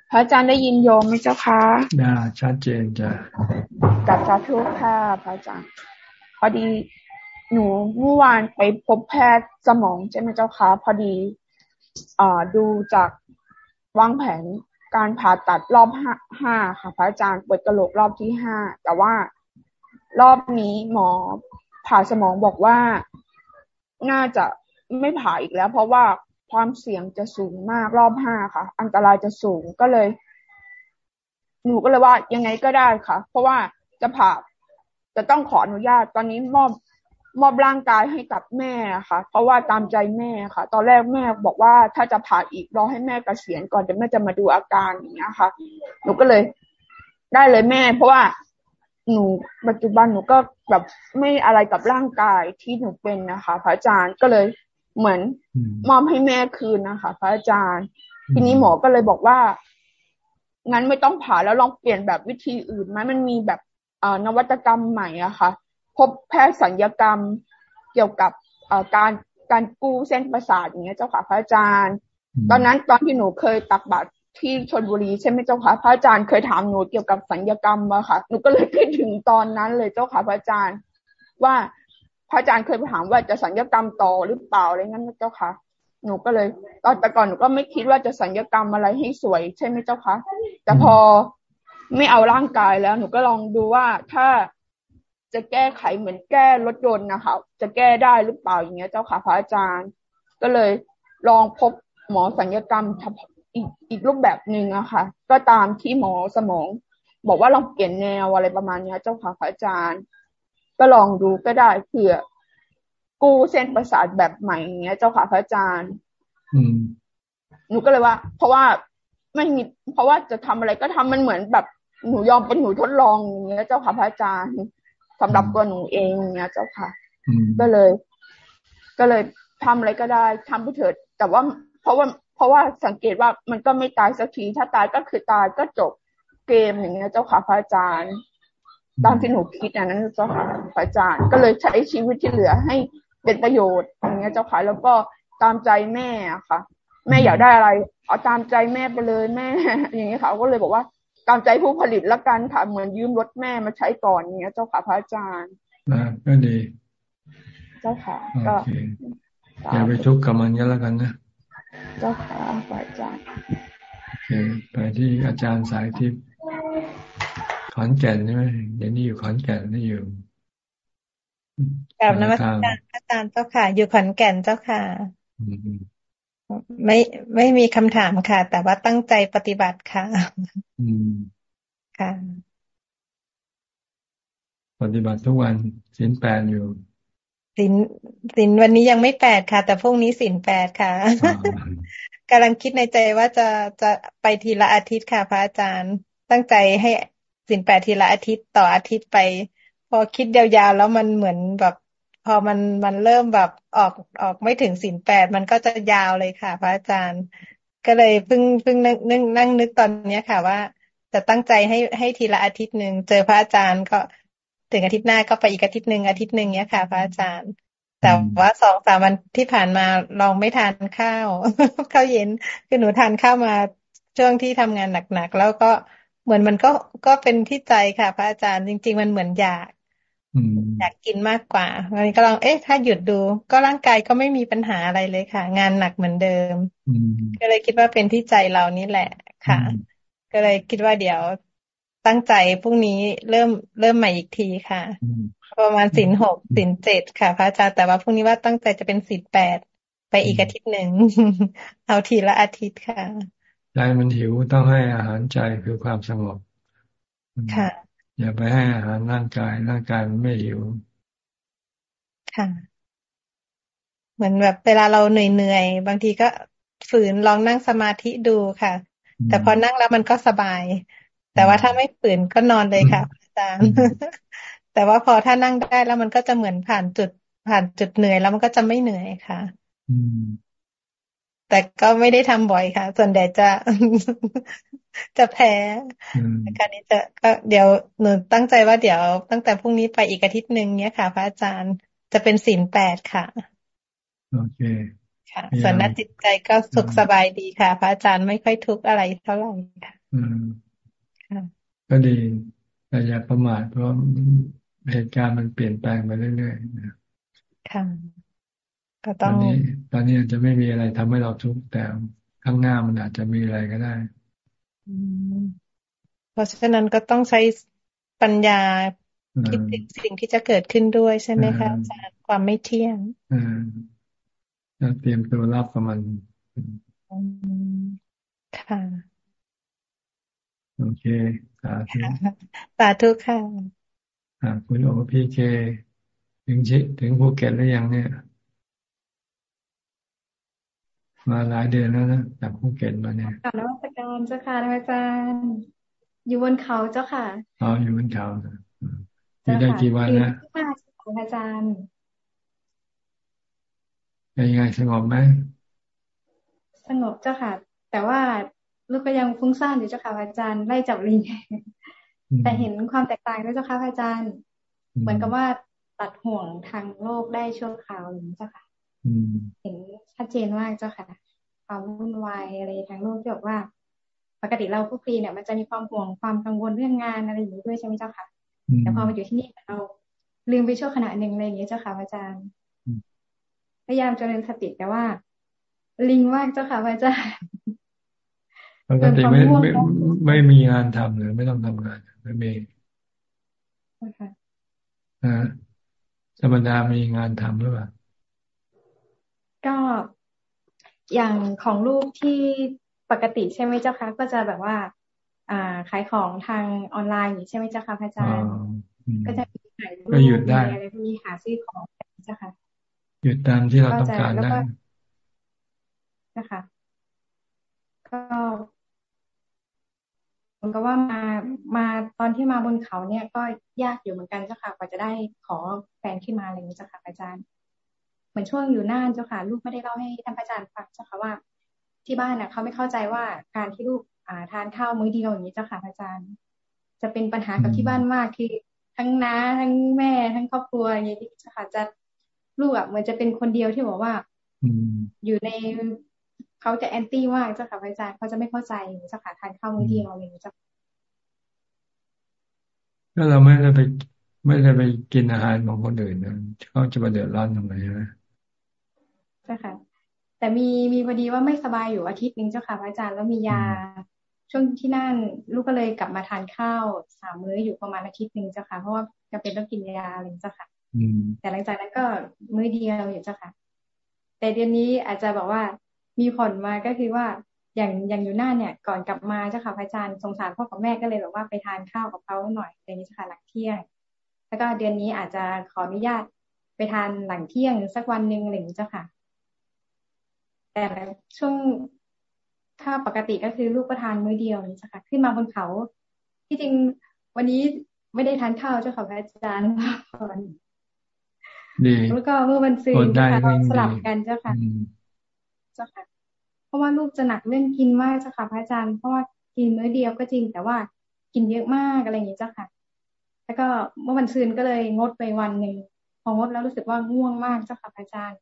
Speaker 18: พระอาจารย์ได้ยินโยมไหมเจ้าคะ
Speaker 1: ได้ชัดเจนจ้ะ
Speaker 18: กับสาธุค่ะพระอาจารย์ พอดี หนูเมื่อวานไปพบแพทย์สมองใช่ไหมเจ้าคะพอดีอดูจากวางแผนการผ่าตัดรอบห้าห้าค่ะพระอาจารย์เปิดกระโหลกรอบที่ห้าแต่ว่ารอบนี้หมอผ่าสมองบอกว่าน่าจะไม่ผ่าอีกแล้ว เพราะว่าความเสี่ยงจะสูงมากรอบห้าค่ะ อันตรายจะสูงก็เลย หนูก็เลยว่ายังไงก็ได้ค่ะ เพราะว่าจะผ่าจะต้องขออนุญาตตอนนี้มอบ มอบร่างกายให้กับแม่ค่ะ เพราะว่าตามใจแม่ค่ะ ตอนแรกแม่บอกว่าถ้าจะผ่าอีกรอให้แม่กเกษียณก่อนเดี๋ยวแม่จะมาดูอาการอย่างเงี้ยค่ะ หนูก็เลย ได้เลยแม่ เพราะว่าหนูปัจจุบันหนูก็แบบไม่อะไรกับร่างกายที่หนูเป็นนะคะ พระอาจารย์ก็เลยเหมือนมอบให้แม่คืนนะคะ พระอาจารย์ ทีนี้หมอก็เลยบอกว่างั้นไม่ต้องผ่าแล้วลองเปลี่ยนแบบวิธีอื่นไหมมันมีแบบนวัตกรรมใหม่อะค่ะพ บแพทย์สัญญกรรมเกี่ยวกับการการกู้เส้นประสาทอย่างเงี้ยเจ้าค่ะพระอาจารย์ ตอนนั้นตอนที่หนูเคยตักบาตรที่ชนบุรีใช่ไหมเจ้าค่ะพระอาจารย์เคยถามหนูเกี่ยวกับสัญญกรรมอะค่ะหนูก็เลยคิดถึงตอนนั้นเลยเจ้าค่ะพระอาจารย์ ว่าพระอาจารย์เคยไปถามว่าจะสัญญกรรมต่อหรือเปล่าอะไรงั้นนะเจ้าค่ะ หนูก็เลยตอนแต่ก่อนหนูก็ไม่คิดว่าจะสัญญกรรมอะไรให้สวยใช่ไหมเจ้าคะแต่พอไม่เอาร่างกายแล้ว หนูก็ลองดูว่าถ้า จะแก้ไขเหมือนแก้รถยนต์นะคะ จะแก้ได้หรือเปล่าอย่างเงี้ย เจ้าค่ะพระอาจารย์ ก็เลยลองพบหมอสัญญกรรมอีกอีกรูปแบบหนึ่งอะค่ะ ก็ตามที่หมอสมอง บอกว่าลองเปลี่ยนแนวอะไรประมาณนี้เจ้าค่ะพระอาจารย์ ก็ลองดูก็ได้เผื่อกู้เส้นประสาทแบบใหม่อย่างเงี้ย เจ้าค่ะพระอาจารย์
Speaker 1: อืม
Speaker 18: หนูก็เลยว่า เพราะว่าไม่มีเพราะว่าจะทำอะไรก็ทำมันเหมือนแบบหนูยอมเป็นหนูทดลองอย่างเงี้ย เจ้าค่ะพระอาจารย์ สำหรับตัวหนูเองอย่างเงี้ยเจ้าค่ะก็เลย ก็เลยทำอะไรก็ได้ทำไปเถิด แต่ว่าเพราะว่า เพราะว่าสังเกตว่ามันก็ไม่ตายสักทีถ้าตายก็คือตายก็จบเกมอย่างเงี้ยเจ้าค่ะพระอาจารย์ตามที่หนูคิดนั้นเจ้าค่ะพระอาจารย์ก็เลยใช้ชีวิตที่เหลือให้เป็นประโยชน์อย่างเงี้ยเจ้าค่ะแล้วก็ตามใจแม่ค่ะ แม่อยากได้อะไร เอาตามใจแม่ไปเลยแม่ อย่างเงี้ยค่ะก็เลยบอกว่า ตามใจผู้ผลิตละกันค่ะเหมือนยืมรถแม่มาใช้ก่อนอย่างเงี้ย เจ้าค่ะพระอาจารย์
Speaker 1: อ่าก็ดี
Speaker 18: เจ้าค่ะก็
Speaker 1: อย่าไปทุกข์กับมันก็แล้วกันนะ
Speaker 18: เจ้าค่ะอาจารย์
Speaker 1: โอเคไปที่อาจารย์สายทิพย์ขอนแก่นใช่ไหมเดี๋ยวนี้อยู่ขอนแก่นนี่อยู่
Speaker 19: กลับนมัสการอาจารย์เจ้าค่ะ อยู่ขอนแก่นเจ้าค่ะ ไม่ไม่มีคำถามค่ะ แต่ว่าตั้งใจปฏิบัติค่ะ
Speaker 1: อืม
Speaker 19: ค่ะ
Speaker 1: ปฏิบัติทุกวันสินแปดอยู่
Speaker 19: สินสินวันนี้ยังไม่แปดค่ะ แต่พรุ่งนี้สินแปดค่ะกำลังคิดในใจว่าจะจะไปทีละอาทิตย์ค่ะ พระอาจารย์ ตั้งใจให้สินแปดทีละอาทิตย์ต่ออาทิตย์ไป พอคิดยาวๆแล้วมันเหมือนแบบ พอมันมันเริ่มแบบออกออกไม่ถึงสินแปดมันก็จะยาวเลยค่ะ พระอาจารย์ ก็เลยเพิ่งเพิ่งนั่งนั่งนึกตอนเนี้ยค่ะว่า จะตั้งใจให้ให้ทีละอาทิตย์หนึ่งเจอพระอาจารย์ก็ถึงอาทิตย์หน้าก็ไปอีกอาทิตย์หนึ่งอาทิตย์หนึ่งเนี้ยค่ะ พระอาจารย์ แต่ว่าสองสามวันที่ผ่านมาลองไม่ทานข้าวข้าวเย็นคือหนูทานข้าวมาช่วงที่ทำงานหนักๆแล้วก็เหมือนมันก็ก็เป็นที่ใจค่ะ พระอาจารย์จริง ๆ มันเหมือนอยาก อยากกินมากกว่าวันนี้ก็ลองเอ๊ะถ้าหยุดดู ก็ร่างกายก็ไม่มีปัญหาอะไรเลยค่ะ งานหนักเหมือนเดิมก็เลยคิดว่าเป็นที่ใจเรานี่แหละค่ะ ก็เลยคิดว่าเดี๋ยวตั้งใจพรุ่งนี้เริ่มเริ่มใหม่อีกทีค่ะประมาณสินหกสินเจ็ดค่ะ พระอาจารย์แต่ว่าพรุ่งนี้ว่าตั้งใจจะเป็นสินแปดไปอีกอาทิตย์หนึ่งเอาทีละอาทิตย์ค่ะ
Speaker 1: ใจมันหิวต้องให้อาหารใจคือความสงบ
Speaker 19: ค่ะ
Speaker 1: อย่าไปให้อาหารร่างกาย ร่างกายมันไม่หิว
Speaker 19: ค่ะ เหมือนแบบเวลาเราเหนื่อยๆ บางทีก็ฝืนลองนั่งสมาธิดูค่ะ แต่พอนั่งแล้วมันก็สบาย แต่ว่าถ้าไม่ฝืนก็นอนเลยค่ะอาจารย์ แต่ว่าพอถ้านั่งได้แล้วมันก็จะเหมือนผ่านจุดผ่านจุดเหนื่อยแล้วมันก็จะไม่เหนื่อยค่ะ แต่ก็ไม่ได้ทำบ่อยค่ะ ส่วนใหญ่จะจะแพ้การนี้จะก็เดี๋ยวหนูตั้งใจว่าเดี๋ยวตั้งแต่พรุ่งนี้ไปอีกอาทิตย์หนึ่งเนี้ยค่ะ พระอาจารย์จะเป็นศีลแปดค่ะ
Speaker 1: โอเค
Speaker 19: ค่ะ ส่วนนักจิตใจก็สุขสบายดีค่ะ พระอาจารย์ไม่ค่อยทุกข์อะไรเท่าไหร่ค่ะ
Speaker 1: ก็ดีแต่อย่าประมาทเพราะเหตุการณ์มันเปลี่ยนแปลงไปเรื่อยๆนะ
Speaker 19: ค่ะ ก็ต้อง
Speaker 1: ตอนนี้ตอนนี้อาจจะไม่มีอะไรทำให้เราทุกข์แต่ข้างหน้ามันอาจจะมีอะไรก็ได้
Speaker 19: เพราะฉะนั้นก็ต้องใช้ปัญญาคิดถึงสิ่งที่จะเกิดขึ้นด้วยใช่ไหมคะอาจารย์ความไม่เที่ยง
Speaker 1: อ่าเตรียมตัวรับกับมัน
Speaker 19: ค่ะ
Speaker 1: โอเคสาธุ
Speaker 19: สาธุค่ะ
Speaker 1: อ่าคุณ OPK ถึงชิถึงภูเก็ตหรือยังเนี่ย มาหลายเดือนแล้วนะจากภูเก็ตมาเนี่ย
Speaker 20: กราบนมัสการเจ้าค่ะอาจารย์อยู่บนเขาเจ้าค่ะ
Speaker 1: อ๋ออยู่บนเขาอยู่ได้กี่วันนะ
Speaker 20: มาอาจารย์
Speaker 1: เป็นยังไงสงบไหม
Speaker 20: สงบเจ้าค่ะ แต่ว่าลูกก็ยังฟุ้งซ่านอยู่เจ้าค่ะอาจารย์ไล่จับลิงแต่เห็นความแตกต่างด้วยเจ้าค่ะอาจารย์ เหมือนกับว่าตัดห่วงทางโลกได้ชั่วคราวอย่างนี้เจ้าค่ะ เห็นชัดเจนมากเจ้าค่ะ ความวุ่นวายอะไรทางโลกที่บอกว่า ปกติเราผู้ครีเนี่ยมันจะมีความห่วงความกังวลเรื่องงานอะไรอย่างนี้ด้วยใช่ไหมเจ้าค่ะ แต่พอมาอยู่ที่นี่เราลืมไปชั่วขณะหนึ่งอะไรอย่างเงี้ยเจ้าค่ะอาจารย์พยายามเจริญสติแต่ว่า ลิงมากเจ้าค่ะอาจารย์
Speaker 1: ปกติไม่ไม่ไม่มีงานทำหรือไม่ต้องทำงานไม่มีอ่าธรรมดามีงานทำหรือเปล่า
Speaker 20: ก็อย่างของลูกที่ปกติใช่ไหมเจ้าคะก็จะแบบว่า อ่าขายของทางออนไลน์อยู่ใช่ไหมเจ้าคะพระอาจารย์ก็จะมีขายรูปอะไรพวกนี้หาซื้อของเจ้าค่ะ
Speaker 1: หยุดตามที่เราต้องการได้
Speaker 20: นะคะ ก็เหมือนกับว่ามามาตอนที่มาบนเขาเนี่ยก็ยากอยู่เหมือนกันเจ้าค่ะกว่าจะได้ขอแฟนขึ้นมาอะไรอย่างนี้เจ้าค่ะอาจารย์ เหมือนช่วงอยู่น่านเจ้าค่ะ ลูกไม่ได้เล่าให้ท่านอาจารย์ฟังเจ้าค่ะว่า ที่บ้านน่ะเขาไม่เข้าใจว่าการที่ลูกอ่าทานข้าวมื้อเดียวอย่างนี้เจ้าค่ะอาจารย์ จะเป็นปัญหากับที่บ้านมากคือทั้งน้าทั้งแม่ทั้งครอบครัวอย่างนี้เจ้าค่ะจะลูกอะเหมือนจะเป็นคนเดียวที่บอกว่าอยู่ในเขาจะแอนตี้มากเจ้าค่ะอาจารย์เขาจะไม่เข้าใจเจ้าค่ะทานข้าวมื้อเดียวอะไรอย่างนี้เจ้า
Speaker 1: ก็เราไม่ได้ไปไม่ได้ไปกินอาหารของคนอื่นนะเขาจะมาเดือดร้อนทำไมใช่ ไหม
Speaker 20: ใช่ค่ะ แต่มีมีพอดีว่าไม่สบายอยู่อาทิตย์นึงเจ้าค่ะพระอาจารย์แล้วมียา ช่วงที่นั่น ลูกก็เลยกลับมาทานข้าวสามมื้ออยู่ประมาณอาทิตย์หนึ่งเจ้าค่ะเพราะว่าจะเป็นต้องกินยาอะไรเจ้าค่ะแต่หลังจากนั้นก็มื้อเดียวอยู่เจ้าค่ะ แต่เดือนนี้อาจจะบอกว่ามีผลมาก็คือว่าอย่างอย่างอยู่หน้าเนี่ย ก่อนกลับมาเจ้าค่ะพระอาจารย์สงสารพ่อกับแม่ก็เลยแบบว่าไปทานข้าวกับเขาหน่อยอย่างนี้เจ้าค่ะหลังเที่ยง แล้วก็เดือนนี้อาจจะขออนุญาตไปทานหลังเที่ยงสักวันหนึ่งอะไรอย่างนี้เจ้าค่ะ แต่ช่วงถ้าปกติก็คือลูกก็ทานมื้อเดียวนี่ค่ะขึ้นมาบนเขา ที่จริงวันนี้ไม่ได้ทานข้าวเจ้าค่ะพระอาจารย์ก่อนแล้วก็เมื่อวันซื้อนะคะสลับกันเจ้าค่ะเจ้าค่ะ เพราะว่าลูกจะหนักเรื่องกินมากเจ้าค่ะพระอาจารย์เพราะว่ากินมื้อเดียวก็จริง แต่ว่ากินเยอะมากอะไรอย่างนี้เจ้าค่ะ แล้วก็เมื่อวันซืนก็เลยงดไปวันหนึ่งพองดแล้วรู้สึกว่าง่วงมากเจ้าค่ะพระอาจารย์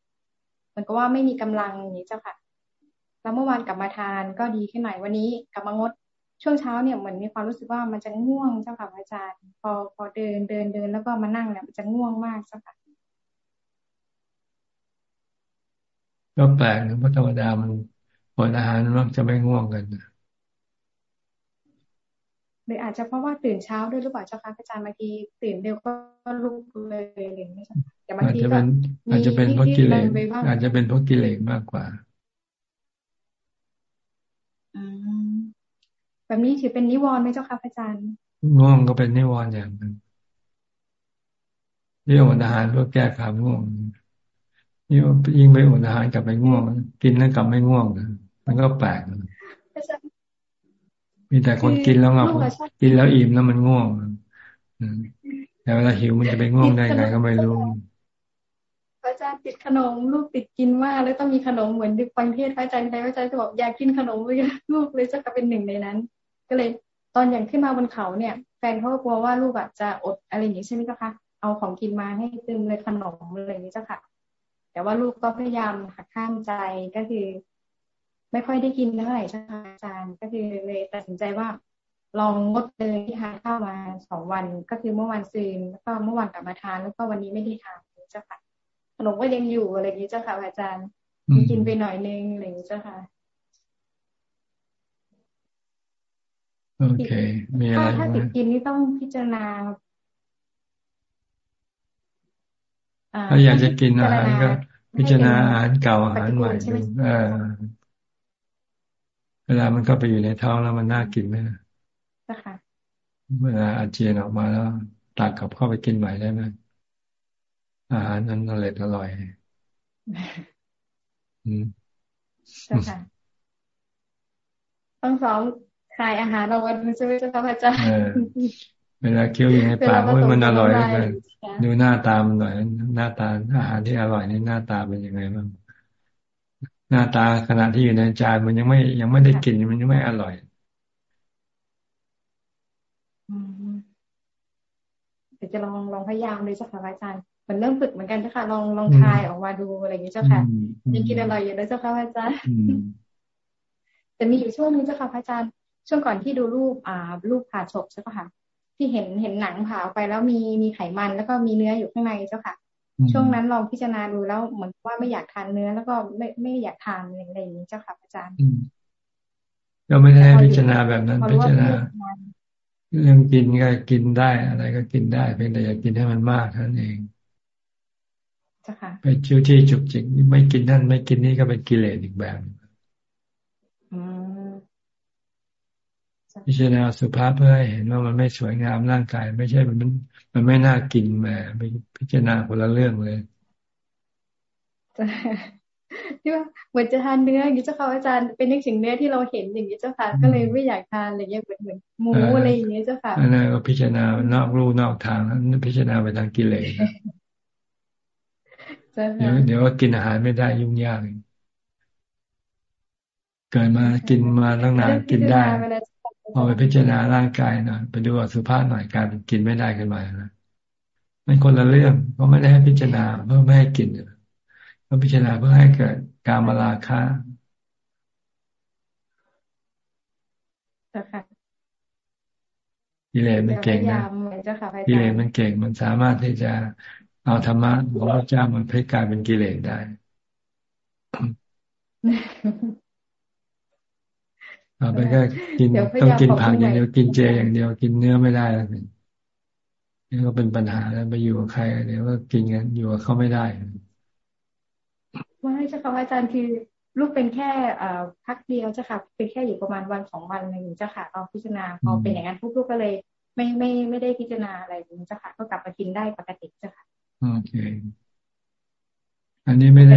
Speaker 20: มือนกับว่าไม่มีกำลังอย่างนี้เจ้าค่ะ แล้วเมื่อวานกลับมาทานก็ดีขึ้นหน่อยวันนี้กลับมางดช่วงเช้าเนี่ยเหมือนมีความรู้สึกว่ามันจะง่วงเจ้าค่ะอาจารย์ พอพอเดินเดินเดินแล้วก็มานั่งเนี่ยมันจะง่วงมากเจ้าค่ะ
Speaker 1: ก็แปลกนะเพราะธรรมดามันอดอาหารมักจะไม่ง่วงกัน
Speaker 20: หรืออาจจะเพราะว่าตื่นเช้าด้วยหรือเปล่าเจ้าค่ะอาจารย์บางทีตื่นเร็วก็ลุกเลยอะไรอย่างเงี้ยแต่บางทีก็
Speaker 1: อาจจะเป็นเพราะกิเลสอาจจะเป็นเพราะกิเลสมากกว่า
Speaker 20: แบบนี้ถือเป็นนิวรณ์ไหมเจ้าค่ะอาจารย์
Speaker 1: ง่วงก็เป็นนิวรณ์อย่างหนึ่งเรียกว่าอาหารเพื่อแก้ความง่วงนี่ยิ่งไปอุ่นอาหารกลับไปง่วง กินแล้วกลับไม่ง่วงมันก็แปลก มีแต่คนกินแล้วงับกินแล้วอิ่มแล้วมันง่วงแต่เวลาหิวมันจะไปง่วงได้ไงก็ไม่รู้
Speaker 20: พระอาจารย์ติดขนมลูกติดกินมากแล้วต้องมีขนมเหมือนดึกฟังเทศพระอาจารย์พระอาจารย์จะบอกอยากกินขนมเลยลูกเลยจะกลายเป็นหนึ่งในนั้น ก็เลยตอนอย่างขึ้นมาบนเขาเนี่ย แฟนเขาก็กลัวว่าลูกอะจะอดอะไรอย่างนี้ใช่ไหมเจ้าคะเอาของกินมาให้ตึมเลยขนมอะไรอย่างนี้เจ้าค่ะ แต่ว่าลูกก็พยายามหักข้ามใจก็คือ ไม่ค่อยได้กินเท่าไหร่ใช่ไหมอาจารย์ก็คือเลยตัดสินใจว่า ลองงดเลยที่ทานข้าวมาสองวัน ก็คือเมื่อวันซืนแล้วก็เมื่อวันกลับมาทานแล้วก็วันนี้ไม่ได้ทานเจ้าค่ะขนมก็ยังอยู่อะไรอย่างนี้เจ้าค่ะอาจารย์มีกินไปหน่อยนึงอะไรอย่างนี้เจ้าค่ะ
Speaker 1: โอเคมีอะไร
Speaker 20: ถ้าติดกินนี่ต้องพิจารณา
Speaker 1: ถ้าอยากจะกินอาหารก็พิจารณาอาหารเก่าอาหารใหม่ดูเออ เวลามันเข้าไปอยู่ในท้องแล้วมันน่ากินไหมนะ
Speaker 20: ค่ะ
Speaker 1: เวลาอาเจียนออกมาแล้วตักกลับเข้าไปกินใหม่ได้ไหมอาหารนั้นอร่อยอร่อยอืม
Speaker 20: ค่ะต้องซ้อมคลายอาหารเราวันนี้ใช่ไหมเจ้าค่ะอาจารย์
Speaker 1: เวลาเคี้ยวอยู่ในปากมันอร่อยเลยดูหน้าตามันหน่อยหน้าตาอาหารที่อร่อยนี่หน้าตาเป็นยังไงบ้าง หน้าตาขณะที่อยู่ในจานมันยังไม่ยังไม่ได้กินมันยังไม่อร่อย
Speaker 20: เดี๋ยวจะลองลองพยายามเลยเจ้าค่ะอาจารย์มันเริ่มฝึกเหมือนกันเจ้าค่ะลองลองทายออกมาดูอะไรอย่างนี้เจ้าค่ะยังกินอร่อยอยู่เลยเจ้าค่ะอาจารย์แต่มีอยู่ช่วงนึงเจ้าค่ะอาจารย์ ช่วงก่อนที่ดูรูปอ่ารูปผ่าศพใช่ปะค่ะที่เห็นเห็นหนังผ่าไปแล้วมีมีไขมันแล้วก็มีเนื้ออยู่ข้างในเจ้าค่ะ ช่วงนั้นลองพิจารณาดูแล้วเหมือนว่าไม่อยากทานเนื้อ แล้วก็ไม่ไม่อยากทานอะไรอย่างนี้เจ้าค่ะอาจารย์
Speaker 1: ก็ไม่ได้พิจารณาแบบนั้นพิจารณาเรื่องกินก็กินได้ อะไรก็กินได้ เพียงแต่อย่ากินให้มันมากเท่านั้นเองไปจิ้วที่จุกจิกไม่กินนั่นไม่กินนี่ก็เป็นกิเลสอีกแบบพิจารณาสุภาพเพื่อให้เห็นว่ามันไม่สวยงามร่างกาย ไม่ใช่มัน มันไม่น่ากินมาไปพิจารณาคนละเรื่องเลย
Speaker 20: ที่ว่าเหมือนจะทานเนื้ออย่างนี้เจ้าค่ะอาจารย์เป็นนึกถึงเนื้อที่เราเห็นอย่างนี้เจ้าค่ะก็เลยไม่อยากทานอะไรเงี้ยเหมือนเหมือนหมูอะไรอย่างเงี้ยเจ้าค่ะ
Speaker 1: อันนั้นก็พิจารณานอกรูนอกทางนั้นพิจารณาไปทางกิเลสเดี๋ยวเดี๋ยวกินอาหารไม่ได้ยุ่งยากเกิดมากินมาตั้งนานกินได้ พอไปพิจารณาร่างกายหน่อยไปดูอสุภาพหน่อยกลายเป็นกินไม่ได้ขึ้นมานะมันคนละเรื่องก็ไม่ได้ให้พิจารณาเพื่อไม่ให้กินก็พิจารณาเพื่อให้เกิดการมาราคะกิเลสมันเก่งนะกิเลสมันเก่งมันสามารถที่จะเอาธรรมะของพระเจ้ามันพลิกกลายเป็นกิเลสได้ ต่อไปก็กินต้องกินผักอย่างเดียวกินเจอย่างเดียวกินเนื้อไม่ได้แล้วนี่ก็เป็นปัญหาแล้วไปอยู่กับใครเดี๋ยวก็กินกันอยู่กับเขาไม่ได้
Speaker 20: ไม่ใช่ค่ะอาจารย์คือลูกเป็นแค่เอ่อพักเดียวเจ้าค่ะเป็นแค่อยู่ประมาณวันสองวันอะไรอย่างเจ้าค่ะตอนพิจารณาพอเป็นอย่างนั้นลูกก็เลย ไม่ไม่ไม่ได้พิจารณาอะไรอย่างเจ้าค่ะก็กลับมากินได้ปกติเจ้าค่ะ
Speaker 1: โอเค อันนี้ไม่ได้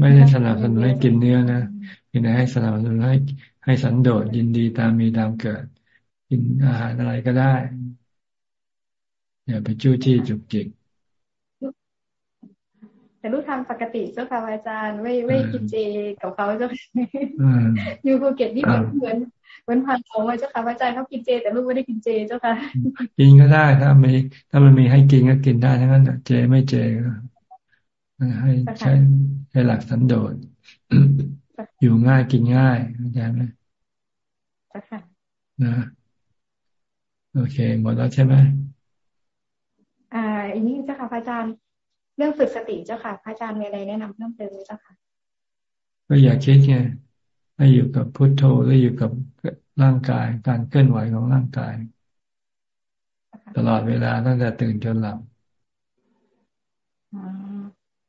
Speaker 1: ไม่ได้สนับสนุนให้กินเนื้อนะเพี ยงแต่ให้สนับสนุนให้ให้สันโดษยินดีตามมีตามเกิด กินอาหารอะไรก็ได้ อย่าไปจู้จี้จุกจิก
Speaker 20: แต่ลูกทำปกติเจ้าค่ะอาจารย์ไม่ไม่กินเจกับเขาเจ้าค่ะอยู่ภูเก็ตนี่เหมือนเหมือนเหมือนพันของเจ้าค่ะอาจารย์เขากินเจ แต่ลูกไม่ได้กินเจเจ้าค่ะ
Speaker 1: กินก็ได้ถ้ามีถ้ามันมีให้กินก็กินได้ทั้งนั้นเจไม่เจก็ให้ใช้ใช้หลักสันโดษ อยู่ง่ายกินง่ายเข้าใจไหมนะโอเค หมดแล้วใช่ไหม
Speaker 20: อ่าอันนี้เจ้าค่ะพระอาจารย์เรื่องฝึกสติเจ้าค่ะพระอาจารย์มีอะไรแนะนำเพิ่มเติมไหมเจ้าค่ะ
Speaker 1: ก็อย่าคิดไงให้อยู่กับพุทโธหรืออยู่กับร่างกาย การเคลื่อนไหวของร่างกาย ตลอดเวลาตั้งแต่ตื่นจนหลับ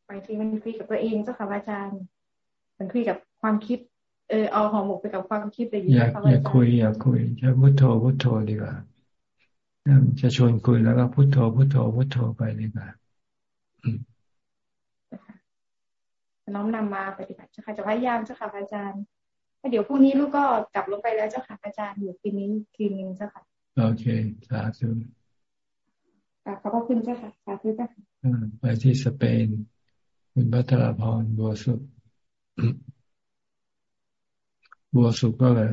Speaker 20: บางทีมันคุยกับตัวเองเจ้าค่ะอาจารย์ มันคุยกับ ความคิดเออเอาหอหมกไปกับความคิดแต่
Speaker 1: อย่าอย่าคุยอย่าคุยจะพุทโธพุทโธดีกว่าจะชวนคุยแล้วก็พุทโธพุทโธพุทโธไปดีกว่า
Speaker 20: น้อมนำมาปฏิบัติเจ้าค่ะจะพยายามเจ้าค่ะอาจารย์เดี๋ยวพรุ่งนี้ลูกก็กลับลงไปแล้วเจ้าค่ะอาจารย์อยู่คืนนี้คืนนึงเจ้าค่ะ
Speaker 1: โอเคสาธุ
Speaker 20: ขอบพระคุณเจ้าค่ะสาธุเจ้าค่ะ
Speaker 1: ไปที่สเปน คุณพัทรพรบัวสุข บัวสุขก็เลย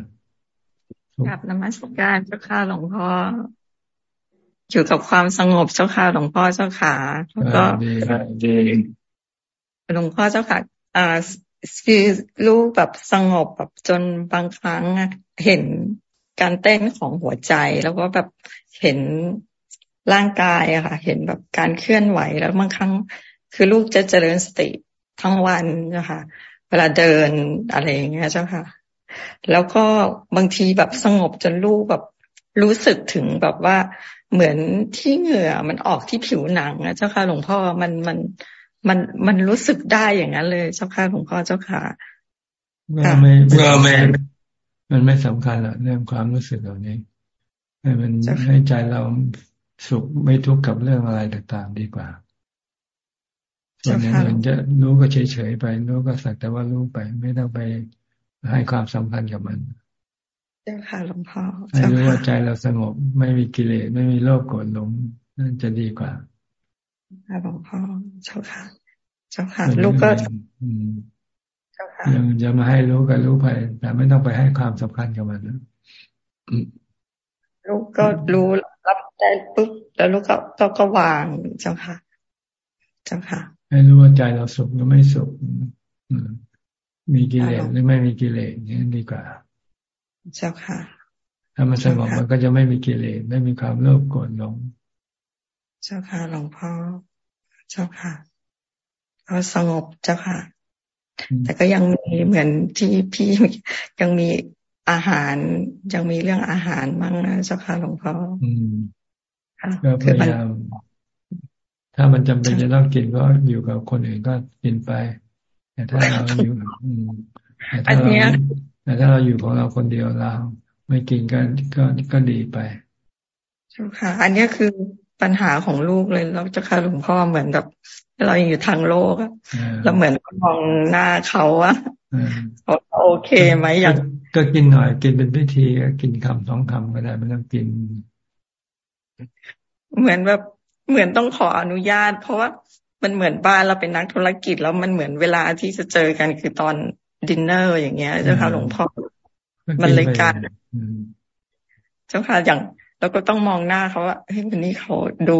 Speaker 21: กลับนมัสการเจ้าค่ะหลวงพ่ออยู่กับความสงบเจ้าค่ะหลวงพ่อเจ้าค่ะแล้วก็หลวงพ่อเจ้าค่ะอ่าคือรู้แบบสงบแบบจนบางครั้งเห็นการเต้นของหัวใจ แล้วก็แบบเห็นร่างกายอะค่ะ เห็นแบบการเคลื่อนไหวแล้วบางครั้ง คือลูกจะเจริญสติทั้งวันนะคะเวลาเดินอะไรอย่างเงี้ยเจ้าค่ะ แล้วก็บางทีแบบสงบจนลูกแบบรู้สึกถึงแบบว่าเหมือนที่เหงื่อมันออกที่ผิวหนังนะเจ้าค่ะหลวงพ่อมันมันมันมันรู้สึกได้อย่างนั้นเลยเจ้าค่ะหลวงพ่อเจ้าค่ะ
Speaker 1: ก็ไม่ก็ไม่มันไม่สำคัญหรอกเรื่องความรู้สึกเหล่านี้ให้มันให้ใจเราสุขไม่ทุกข์กับเรื่องอะไรต่างๆดีกว่าส่วนอื่นจะรู้ก็เฉยๆไปรู้ก็สักแต่ว่ารู้ไป ไม่ต้องไป ให้ความสำคัญกับมัน
Speaker 21: เจ้าค่ะหลวงพ่อ
Speaker 1: ให้รู้ว่าใจเราสงบไม่มีกิเลสไม่มีโลภโกรธหลงนั่นจะดีกว่า
Speaker 21: หลวงพ่อเจ้าค่ะ เจ้าค่ะ ลูกก็
Speaker 1: ยังจะมาให้รู้ก็รู้ไป แต่ไม่ต้องไปให้ความสำคัญกับมันนะ
Speaker 21: ลูกก็รู้รับได้ปุ๊บแล้วลูกก็ก็ก็วางเจ้าค่ะ เจ้าค่ะ
Speaker 1: ให้รู้ว่าใจเราสุขหรือไม่สุข มีกิเลสหรือไม่มีกิเลสนี่ดีกว่า
Speaker 21: เจ้าค่ะ
Speaker 1: ถ้ามันสงบมันก็จะไม่มีกิเลสไม่มีความโลภโกรธหลง
Speaker 21: เจ้าค่ะหลวงพ่อ เจ้าค่ะก็สงบเจ้าค่ะ แต่ก็ยังมีเหมือนที่พี่ยังมีอาหารยังมีเรื่องอาหารมั่งนะเจ้าค่ะหลวงพ่อ
Speaker 1: ก็พยายามถ้ามันจำเป็นจะต้องกินก็อยู่กับคนอื่นก็กินไป แต่ถ้าเราอยู่แต่ถ้าเราแต่ถ้าเราอยู่ของเราคนเดียวเรา ไม่กินก็ก็ก็ดีไป
Speaker 21: ใช่ค่ะ อันนี้คือปัญหาของลูกเลยเราจะค่ะหลวงพ่อเหมือนแบบเราอยู่ทางโลกอะเราเหมือนมองหน้าเขาอะโอเคไหมอย่าง
Speaker 1: ก็กินหน่อย กินเป็นพิธีกินคำสองคำก็ได้ไม่ต้องกิน
Speaker 21: เหมือนแบบเหมือนต้องขออนุญาต เพราะว่า มันเหมือนบ้านเราเป็นนักธุรกิจแล้วมันเหมือนเวลาที่จะเจอกันคือตอนดินเนอร์อย่างเงี้ย เจ้าค่ะหลวงพ่อมันเลยการเจ้าค่ะอย่างเราก็ต้องมองหน้าเขาว่าเฮ้ยวันนี้เขาดู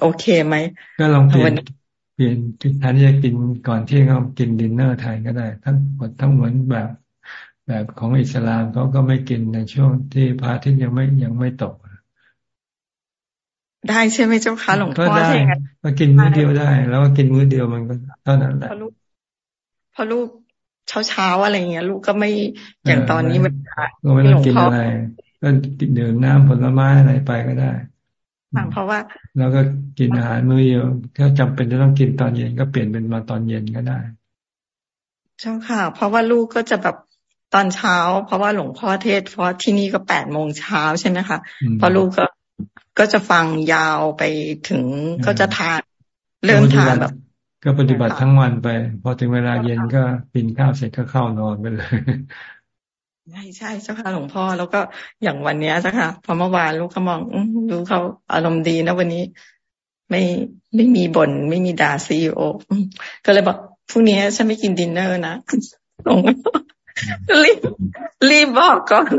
Speaker 21: โอเคไหม
Speaker 1: ก็ลองเปลี่ยนเปลี่ยนแทนที่จะกินก่อนที่เขากินดินเนอร์ไทยก็ได้ ทั้งหมดทั้งเหมือนแบบแบบของอิสลามเขาก็ไม่กินในช่วงที่พระอาทิตย์ยังไม่ยังไม่ตก
Speaker 21: ได้ใช่ไหมเจ้าค่ะหลวงพ่อได้
Speaker 1: มากินมื้อเดียวได้ แล้วก็กินมื้อเดียวมันก็เท่านั้นแหละ
Speaker 21: พอลูกเช้าเช้าอะไรเงี้ย ลูกก็ไม่อย่างตอนนี้มัน
Speaker 1: ก็ไม่ต้องกินอะไรก็ดื่มน้ำผลไม้อะไรไปก็ได้
Speaker 21: เพราะว่า
Speaker 1: แล้วก็กินอาหารมื้อเดียวถ้าจำเป็นจะต้องกินตอนเย็นก็เปลี่ยนเป็นมาตอนเย็นก็ได้
Speaker 21: เจ้าค่ะ เพราะว่าลูกก็จะแบบตอนเช้า เพราะว่าหลวงพ่อเทศเพราะที่นี่ก็แปดโมงเช้าใช่ไหมคะพอลูกก็ ก็จะฟังยาวไปถึงก็จะทานเริ่มทานแบบ
Speaker 1: ก็ปฏิบัติทั้งวันไป พอถึงเวลาเย็นก็กินข้าวเสร็จก็เข้านอนไปเลย
Speaker 21: ใช่ใช่เจ้าค่ะหลวงพ่อแล้วก็อย่างวันนี้เจ้าค่ะพอเมื่อวานลูกก็มองดูเขาอารมณ์ดีนะวันนี้ ไม่ไม่มีบ่นไม่มีด่าซีโอก็เลยบอกพรุ่งนี้ฉันไม่กินดินเนอร์นะหลวงรีบรีบบอกก่อน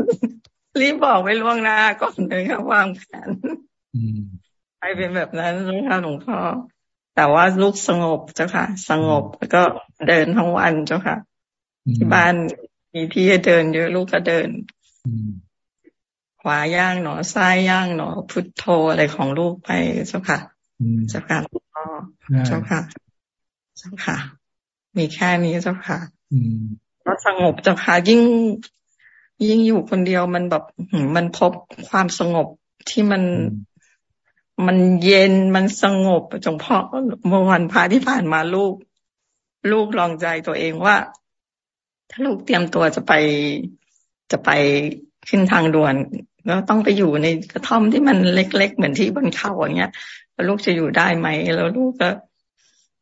Speaker 21: รีบบอกไว้ล่วงหน้าก่อนเลยค่ะวางแผน ไปเป็นแบบนั้นเลยค่ะหลวงพ่อแต่ว่าลูกสงบเจ้าค่ะ สงบแล้วก็เดินทั้งวันเจ้าค่ะ ที่บ้านมีที่ให้เดินเยอะลูกก็เดินขวาย่างหนอซ้ายย่างหนอพุทโธอะไรของลูกไปเจ้าค่ะเจ้าค่ะพ่อเจ้าค่ะเจ้าค่ะ มีแค่นี้เจ้าค่ะก็สงบเจ้าค่ะยิ่ง ยิ่งอยู่คนเดียวมันแบบมันพบความสงบที่มัน มันเย็นมันสงบจงเพราะเมื่อวันพาที่ผ่านมาลูก ลูกลองใจตัวเองว่า ถ้าลูกเตรียมตัวจะไปจะไปขึ้นทางด่วนก็ต้องไปอยู่ในกระท่อมที่มันเล็ก ๆ เหมือนที่บนเขาอย่างเงี้ยแล้วลูกจะอยู่ได้ไหมแล้วลูกก็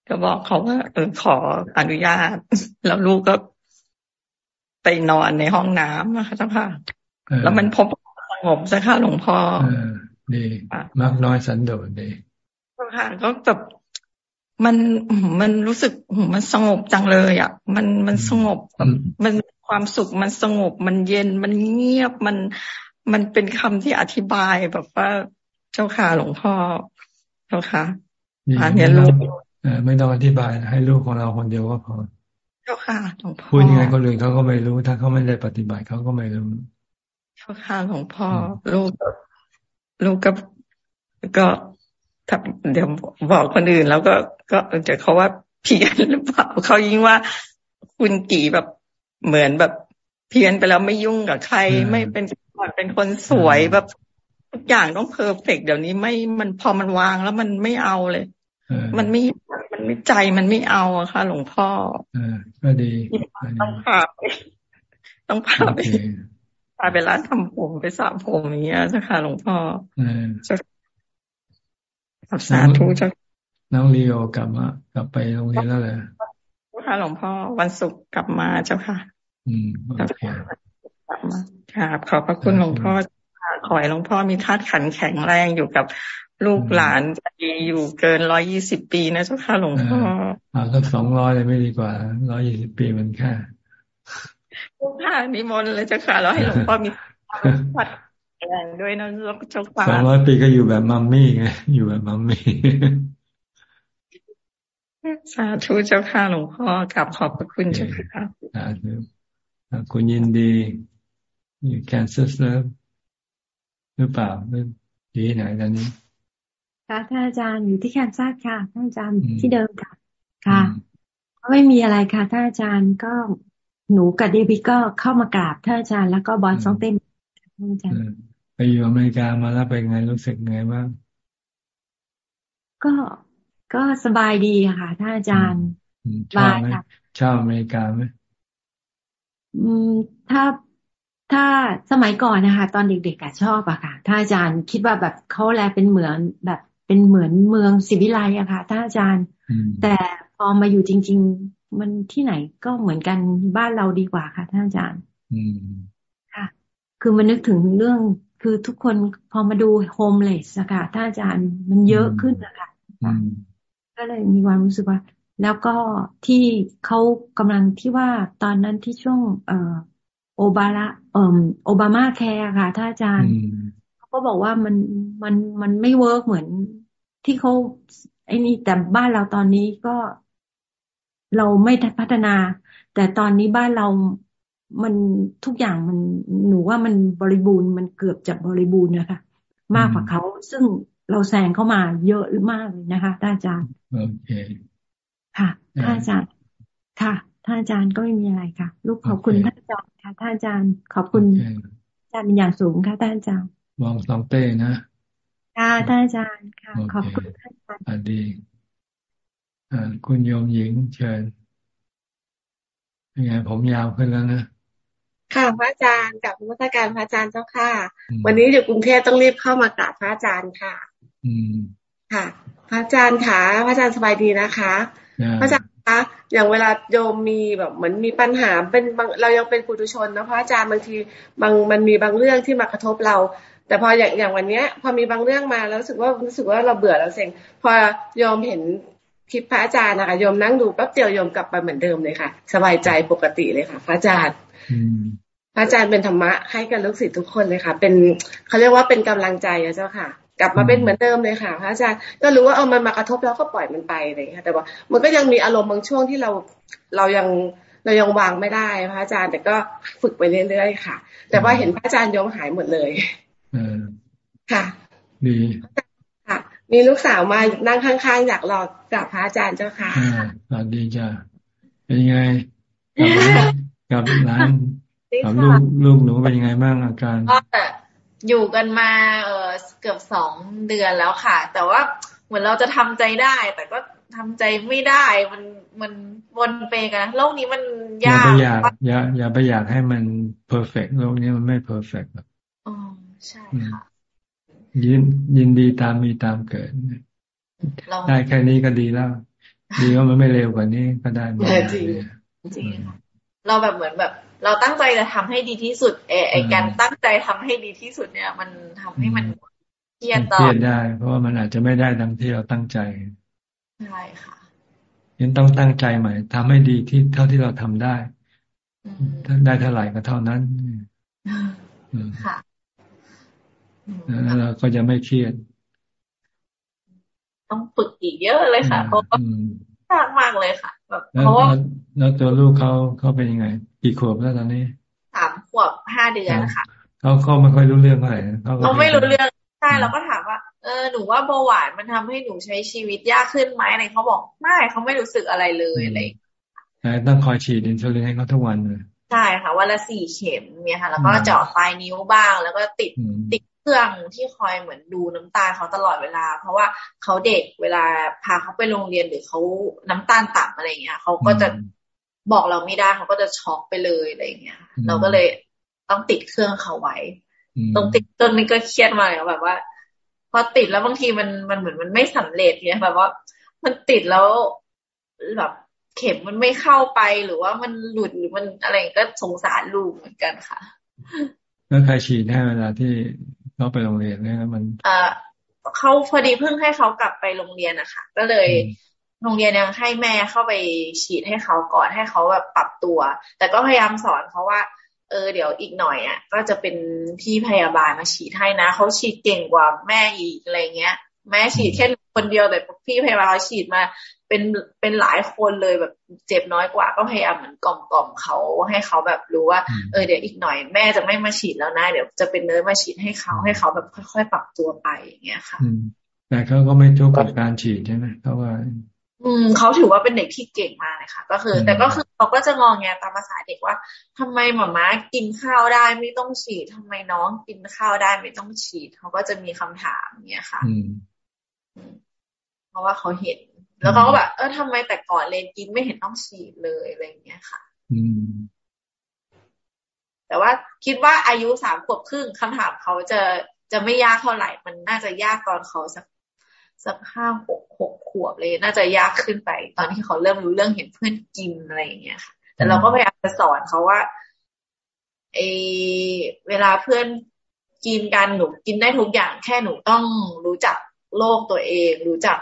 Speaker 21: ก็บอกเขาว่า เออขออนุญาต แล้วลูกก็ไปนอนในห้องน้ำนะคะเจ้าค่ะ แล้วมันพบสงบสักค่ะหลวงพ่อ
Speaker 1: ดีมากน้อยสันโดษดี
Speaker 21: เจ้าค่ะก็แบบมันมันรู้สึกมันสงบจังเลยอะ มันมันสงบแบบมันความสุขมันสงบ มันเย็นมันเงียบมันมันเป็นคำที่อธิบายแบบว่าเจ้าค่ะหลวงพ่อเจ้าค่ะ
Speaker 1: อันนี้ลูกไม่ต้องอธิบายให้ลูกของเราคนเดียวก็พอ
Speaker 21: เจ้าค่ะหลวงพ่อ
Speaker 1: พูดยังไงคนอื่นเขาก็ไม่รู้ ถ้าเขาไม่ได้ปฏิบัติเขาก็ไม่รู้
Speaker 21: เจ้าค่ะหลวงพ่อลูก ลูกก็ก็ถ้าเดี๋ยวบอกคนอื่น แล้วก็ก็จะเขาว่าเพี้ยนหรือเปล่าเขายิ่งว่าคุณกี่แบบเหมือนแบบเพี้ยนไปแล้วไม่ยุ่งกับใคร ไม่เป็นเป็นคนสวยแบบทุกอย่างต้องเพอร์เฟกเดี๋ยวนี้ไม่มันพอมันวางแล้วมันไม่เอาเลย มันไม่มันไม่ใจมันไม่เอาอะค่ะ หลวงพ่อ
Speaker 1: อก็ดี
Speaker 21: ต้องพาไปต้องพาไป พาไปร้านทำผมไปสระผมอย่างเงี้ยจ้ะค่ะหลวงพ่อจะสาธุจ้ะ
Speaker 1: น้องลีโอกลับมากลับไปโรงเรียนแล้วเลย
Speaker 21: ค่ะหลวงพ่อวันศุกร์กลับมาเจ้าค่ะ
Speaker 1: อืมโอเค
Speaker 21: กลับมาครับขอบพระคุณหลวงพ่อขอให้หลวงพ่อมีธาตุขันแข็งแรงอยู่กับลูกหลานดีอยู่เกินร้อยยี่สิบปีนะเจ้าค่ะหลวงพ่อ
Speaker 1: อ่าสักสองร้อยเลยไม่ดีกว่าร้อยยี่สิบปีมันแค่
Speaker 21: ลูก ค่ะนิมนต์เลยเจ้าค่ะเราให้หลวงพ่อมีพลังแรงด้วยนะเจ้าค่ะ
Speaker 1: สองร้อยปีก็อยู่แบบมัมมี่ไงอยู่แบบมัมมี่
Speaker 21: สาธุเจ้าค่ะหลวงพ่อกราบขอบพระคุณเจ้าค่ะ
Speaker 1: สาธุคุณยินดีอยู่แคนซัสเลิฟหรือเปล่าหรือที่ไหนตอนนี้
Speaker 22: ค่ะท่านอาจารย์อยู่ที่แคนซัสค่ะท่านอาจารย์ที่เดิมค่ะ ค่ะ ไม่มีอะไรค่ะท่านอาจารย์ก็ หนูกับเดวิดก็เข้ามากราบท่านอาจารย์แล้วก็บอลซองเต้นท่านอาจารย์
Speaker 1: ไปอยู่อเมริกามาแล้วเป็นไงรู้สึกไงบ้าง
Speaker 22: ก็ก็สบายดีค่ะท่านอาจารย์
Speaker 1: ชอบไหมชอบอเมริกาไหม
Speaker 22: อืมถ้าถ้าสมัยก่อนนะคะ ตอนเด็กๆอะชอบอะค่ะท่านอาจารย์คิดว่าแบบเขาแลเป็นเหมือนแบบเป็นเหมือนเมืองศิวิไลอะค่ะท่านอาจารย์ แต่พอมาอยู่จริง ๆ มันที่ไหนก็เหมือนกันบ้านเราดีกว่าค่ะท่านอาจารย์ค่ะ คือมันนึกถึงเรื่องคือทุกคนพอมาดูโฮมเลสอะค่ะท่านอาจารย์มันเยอะขึ้นนะคะก็เลยมีความรู้สึกว่า แล้วก็ที่เขากำลังที่ว่าตอนนั้นที่ช่วง เอ่อโอบาระเอ่อโอบามาแคร์ค่ะท่านอาจารย์เขาก็บอกว่ามันมันมันไม่ work เหมือนที่เขาไอ้นี่แต่บ้านเราตอนนี้ก็ เราไม่พัฒนา แต่ตอนนี้บ้านเรามันทุกอย่างมันหนูว่ามันบริบูรณ์มันเกือบจะบริบูรณ์นะคะมากกว่าเขาซึ่งเราแซงเข้ามาเยอะมากเลยนะคะท่านอาจารย์
Speaker 1: โอเค
Speaker 22: ค่ะท่านอาจารย์ค่ะท่านอาจารย์ก็ไม่มีอะไรค่ะ ลูกขอบคุณท่านอาจารย์ค่ะท่านอาจารย์ขอบคุณอาจารย์เป็นอย่างสูงค่ะท่านอาจารย์
Speaker 1: มองสองเต้นะ
Speaker 22: ค่ะท่านอาจารย์ค่ะ ขอบคุณท่านอาจารย์
Speaker 1: อดีอ่า คุณโยมหญิงเชิญยังไงผมยาวขึ้นแล้วนะ
Speaker 23: ค่ะพระอาจารย์กับมัสการพระอาจารย์เจ้าค่ะ วันนี้อยู่กรุงเทพต้องรีบเข้ามากราบพระอาจารย์ค่ะ
Speaker 1: อืม
Speaker 23: ค่ะ พระอาจารย์ค่ะพระอาจารย์สบายดีนะคะ พระอาจารย์คะอย่างเวลาโยมมีแบบเหมือนมีปัญหาเป็นบางเรายังเป็นปุถุชนนะพระอาจารย์บางทีบางมันมีบางเรื่องที่มากระทบเรา แต่พออย่างอย่างวันเนี้ย พอมีบางเรื่องมาแล้วรู้สึกว่ารู้สึกว่าเราเบื่อเราเซ็งพอโยมเห็น คลิปพระอาจารย์นะคะโยมนั่งดูแป๊บเดียวโยมกลับไปเหมือนเดิมเลยค่ะ สบายใจปกติเลยค่ะ พระอาจารย์พระอาจารย์เป็นธรรมะให้กับลูกศิษย์ทุกคนเลยค่ะ เป็นเขาเรียกว่าเป็นกำลังใจอะเจ้าค่ะ กลับมาเป็นเหมือนเดิมเลยค่ะ พระอาจารย์ก็รู้ว่าเอามันมากระทบแล้วก็ปล่อยมันไปอะไรอย่างเงี้ยแต่ว่า มันก็ยังมีอารมณ์บางช่วงที่เราเรายังเรายังวางไม่ได้ พระอาจารย์แต่ก็ฝึกไปเรื่อยๆค่ะ แต่ว่าเห็นพระอาจารย์ยมหายหมดเลยค่ะ
Speaker 1: ดี
Speaker 23: ค่ะ มีลูกสาวมานั่งข้างๆอยากรอกราบพระอาจารย์เจ้าค่ะ
Speaker 1: สวัสดีจ้าเป็นยังไง กับร้านกับลูกลูกหนูเป็นยังไงบ้างอาการ
Speaker 24: ก็อยู่กันมาเออเกือบสองเดือนแล้วค่ะ แต่ว่าเหมือนเราจะทำใจได้ แต่ก็ทำใจไม่ได้ มันมันวนไปกันโลกนี้มันยาก
Speaker 1: อย่าไปอยากอย่าอย่าไปอยากให้มัน perfect โลกนี้มันไม่ perfect หรอก
Speaker 24: อ๋อใช่ค่ะ
Speaker 1: ยินยินดีตามมีตามเกิดได้แค่นี้ก็ดีแล้ว ดีว่ามันไม่เร็วกว่านี้ก็ได้
Speaker 24: มาจริงจริงเราแบบเหมือนแบบ เราตั้งใจจะทำให้ดีที่สุดเอไอการตั้งใจทำให้ดีที่สุดเนี่ย มันทำให้มันเครียดต่อเครี
Speaker 1: ยดได้ เพราะว่ามันอาจจะไม่ได้ดังที่เราตั้งใจ
Speaker 24: ใช่ค่ะ
Speaker 1: ยังต้องตั้งใจใหม่ทำให้ดีที่เท่าที่เราทำได้ถ้าได้เท่าไหร่ก็เท่านั้น
Speaker 24: ค่ะ
Speaker 1: แล้วเราก็จะไม่เครียด
Speaker 24: ต้องฝึกอีกเยอะเลยค่ะเพราะว่ายากมากเลยค่ะแบบเพราะว่า
Speaker 1: แล้วตัวลูกเขาเขาเป็นยังไง กี่ขวบแล้วตอนนี้
Speaker 24: สามขวบห้าเดือนค่ะ
Speaker 1: เขาเขาไม่ค่อยรู้เรื่องเท่าไหร่
Speaker 24: เขาไม่รู้เรื่องใช่เราก็ถามว่าเออหนูว่าเบาหวานมันทำให้หนูใช้ชีวิตยากขึ้นไหมอะไรเขาบอกไม่เขาไม่รู้สึกอะไรเลยอะไร
Speaker 1: ต้องคอยฉีดอินซูลินให้เขาทุกวันเลย
Speaker 24: ใช่ค่ะวันละสี่เข็มเนี่ยค่ะ แล้วก็เจาะปลายนิ้วบ้าง แล้วก็ติดติดเค รื่องที่คอยเหมือนดูน้ำตาลเขาตลอดเวลา เพราะว่าเขาเด็กเวลาพาเขาไปโรงเรียนหรือเขาน้ำตาลต่ำอะไรเงี้ยเขาก็จะบอกเราไม่ได้เขาก็จะช็อกไปเลยอะไรเงี้ย เราก็เลยต้องติดเครื่องเขาไว้ตรงติดต้นนี้ก็เครียดมาเลยแบบว่า พอติดแล้วบางทีมันมันเหมือนมันไม่สำเร็จเนี่ยแบบว่า มันติดแล้วแบบเข็มมันไม่เข้าไปหรือว่ามันหลุดหรือมันอะไรก็สงสารลูกเหมือนกันค่ะ
Speaker 1: แล้วใครฉีดให้เวลาที่ เขาไปโรงเรียนเนี่ยมัน
Speaker 24: เออเขาพอดีเพิ่งให้เขากลับไปโรงเรียนนะคะก็เลยโรงเรียนยังให้แม่เข้าไปฉีดให้เขาก่อนให้เขาแบบปรับตัว แต่ก็พยายามสอนเขาว่า เออเดี๋ยวอีกหน่อยอะ ก็จะเป็นพี่พยาบาลมาฉีดให้นะเขาฉีดเก่งกว่าแม่อีกอะไรเงี้ย แม้ฉีดแค่คนเดียวแต่พี่พยาบาลฉีดมา เป็นเป็นหลายคนเลยแบบเจ็บน้อยกว่า ก็พยายามเหมือนกล่อมกล่อมเขาให้เขาแบบรู้ว่าเออเดี๋ยวอีกหน่อยแม่จะไม่มาฉีดแล้วนะเดี๋ยวจะเป็นเนื้อมาฉีดให้เขาให้เขาแบบค่อยๆปรับตัวไปอย่างเงี้ยค่ะ
Speaker 1: แต่เขาก็ไม่ทุกข์กับการฉีดใช่ไหมเพราะว่า
Speaker 24: อืมเขาถือว่าเป็นเด็กที่เก่งมากเลยค่ะ ก็คือ แต่ก็คือเขาก็จะงองแงตามภาษาเด็กว่าทำไมหมาม้ากินข้าวได้ไม่ต้องฉีดทำไมน้องกินข้าวได้ไม่ต้องฉีดเขาก็จะมีคำถามเนี้ยค่ะ เพราะว่าเขาเห็น แล้วเขาก็แบบเออทำไมแต่ก่อนเลนกินไม่เห็นต้องฉีดเลยอะไรเงี้ยค่ะ
Speaker 1: อืม
Speaker 24: แต่ว่าคิดว่าอายุสามขวบครึ่งคำถามเขาจะจะไม่ยากเท่าไหร่มันน่าจะยากตอนเขาสักสักห้าหกหกขวบเลย น่าจะยากขึ้นไป ตอนที่เขาเริ่มรู้เรื่องเห็นเพื่อนกินอะไรอย่างเงี้ยค่ะแต่เราก็พยายามจะสอนเขาว่าเอเวลาเพื่อนกินกันหนูกินได้ทุกอย่างแค่หนูต้องรู้จัก โลกตัวเอง รู้จัก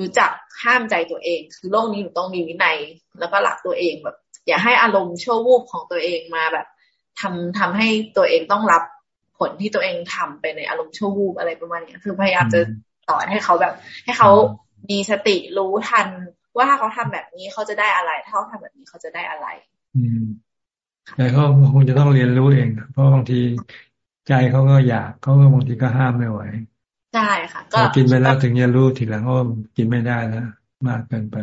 Speaker 24: รู้จักห้ามใจตัวเอง คือโลกนี้หนูต้องมีวินัย แล้วก็หลักตัวเองแบบ อย่าให้อารมณ์ชั่ววูบของตัวเองมาแบบทำทำให้ตัวเองต้องรับผลที่ตัวเองทำไปในอารมณ์ชั่ววูบอะไรประมาณนี้คือพยายามจะสอนให้เขาแบบ ให้เขามีสติรู้ทัน ว่าถ้าเขาทำแบบนี้เขาจะได้อะไรถ้าเขาทำแบบนี้เขาจะได้อะไร
Speaker 1: อืมแต่เขาคงจะต้องเรียนรู้เองเพราะบางทีใจเขาก็อยากเขาก็บางทีก็ห้ามไม่ไหว
Speaker 24: ใช่ค่ะ ก็
Speaker 1: กินไปแล้วถึงจะรู้ทีหลังว่ากินไม่ได้แล้วมากเกินไป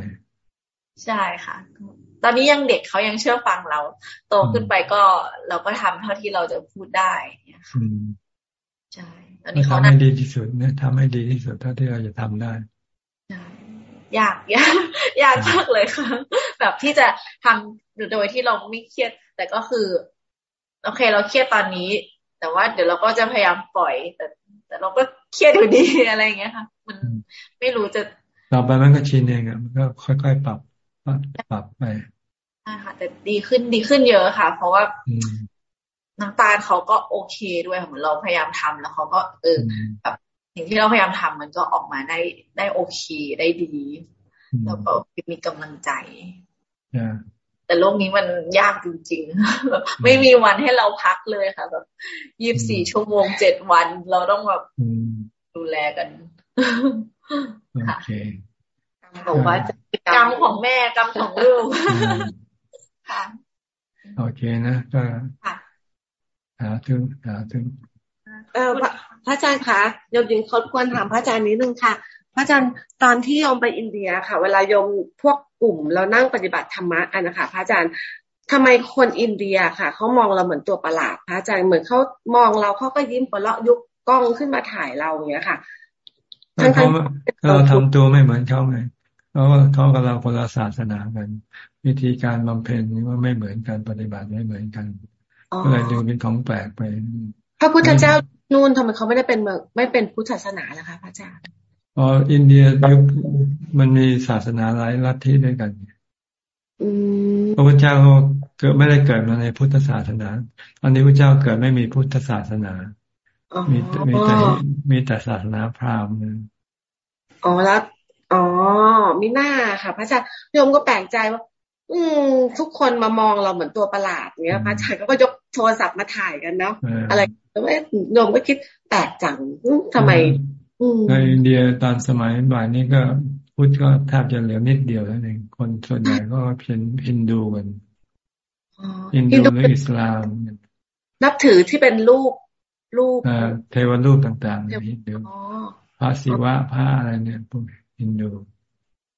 Speaker 24: ใช่ค่ะ ตอนนี้ยังเด็กเขายังเชื่อฟังเรา โตขึ้นไปก็เราก็ทำเท่าที่เราจะพูดได้เนี่ยค่ะใช่
Speaker 1: ตอนนี้เขาทำให้ดีที่สุดเนี่ยทำให้ดีที่สุดเท่าที่เราจะทำได้
Speaker 24: ยากยากยากมากเลยค่ะ แบบที่จะทำโดยที่เราไม่เครียด แต่ก็คือ โอเค เราเครียดตอนนี้ แต่ว่าเดี๋ยวเราก็จะพยายามปล่อย แต่ แต่เราก็ เครียดอยู่ดีอะไรอย่างเงี้ยค่ะ มันไม่รู้จะ
Speaker 1: ต่อไปมันก็ชินเองอะมันก็ค่อยๆปรับปรับไป
Speaker 24: ใช่ค่ะ แต่ดีขึ้นดีขึ้นเยอะค่ะ เพราะว่าน้ำตาลเขาก็โอเคด้วยเหมือนเราพยายามทำแล้วเขาก็เออแบบสิ่งที่เราพยายามทำมันก็ออกมาได้ได้โอเคได้ดี แล้วก็มีกำลังใจ แต่โลกนี้มันยากจริงๆไม่มีวันให้เราพักเลยค่ะแบบยี่บสี่ชั่วโมงเจ็ดวัน เราต้องแบบดูแลกัน
Speaker 1: ค่ะ
Speaker 24: กรรมว่ากรรมของแม่กรรมของลูกค่ะ
Speaker 1: โอเคนะก็หาถึงหาถึง
Speaker 23: เออพระอาจารย์คะโยมยิงเขาควรถามพระอาจารย์นิดนึงค่ะ พระอาจารย์ตอนที่โยมไปอินเดียค่ะ เวลาโยมพวกกลุ่ม เรานั่งปฏิบัติธรรมะกันนะคะพระอาจารย์ทำไมคนอินเดียค่ะเขามองเราเหมือนตัวประหลาดพระอาจารย์เหมือนเขามองเราเขาก็ยิ้มปลาะยุกกล้องขึ้นมาถ่ายเราอย่างเงี้ยค่ะ
Speaker 1: ทั้งทั้งเราทำตัวไม่เหมือนเขาไงเพราะว่าเขากับเราคนละศาสนากัน วิธีการบำเพ็ญนี่ว่าไม่เหมือนกันปฏิบัติไม่เหมือนกันก็เลยดูเป็นของแปลกไป
Speaker 23: พระพุทธเจ้านู่นทำไมเขาไม่ได้เป็นเมืองไม่เป็นพุทธศาสนาล่ะคะพระอาจารย์
Speaker 1: อ๋ออินเดียยุคมันมีศาสนาหลายลัทธิด้วยกันพระพุทธเจ้าเกิดไม่ได้เกิดมาในพุทธศาสนาตอนนี้พระเจ้าเกิดไม่มีพุทธศาสนา มีมีแต่มีแต่ศาสนาพราหมณ์
Speaker 23: อ๋อแล้วอ๋อมิน่าค่ะ พระอาจารย์โยมก็แปลกใจว่า อืม ทุกคนมามองเราเหมือนตัวประหลาดเนี้ยพระอาจารย์ก็ยกโทรศัพท์มาถ่ายกันเนาะอะไรไม่โยมก็คิดแปลกจังทำไม
Speaker 1: ในอินเดียตอนสมัยบ่ายนี้ก็พุทธก็แทบจะเหลือนิดเดียวแล้วเองคนส่วนใหญ่ก็เป็นฮินดูกันฮินดูหรืออิสลาม
Speaker 23: นับถือที่เป็นรูปรูป
Speaker 1: เทวรูปต่างๆในฮินดูพระศิวะพระอะไรเนี่ยพวกฮินดู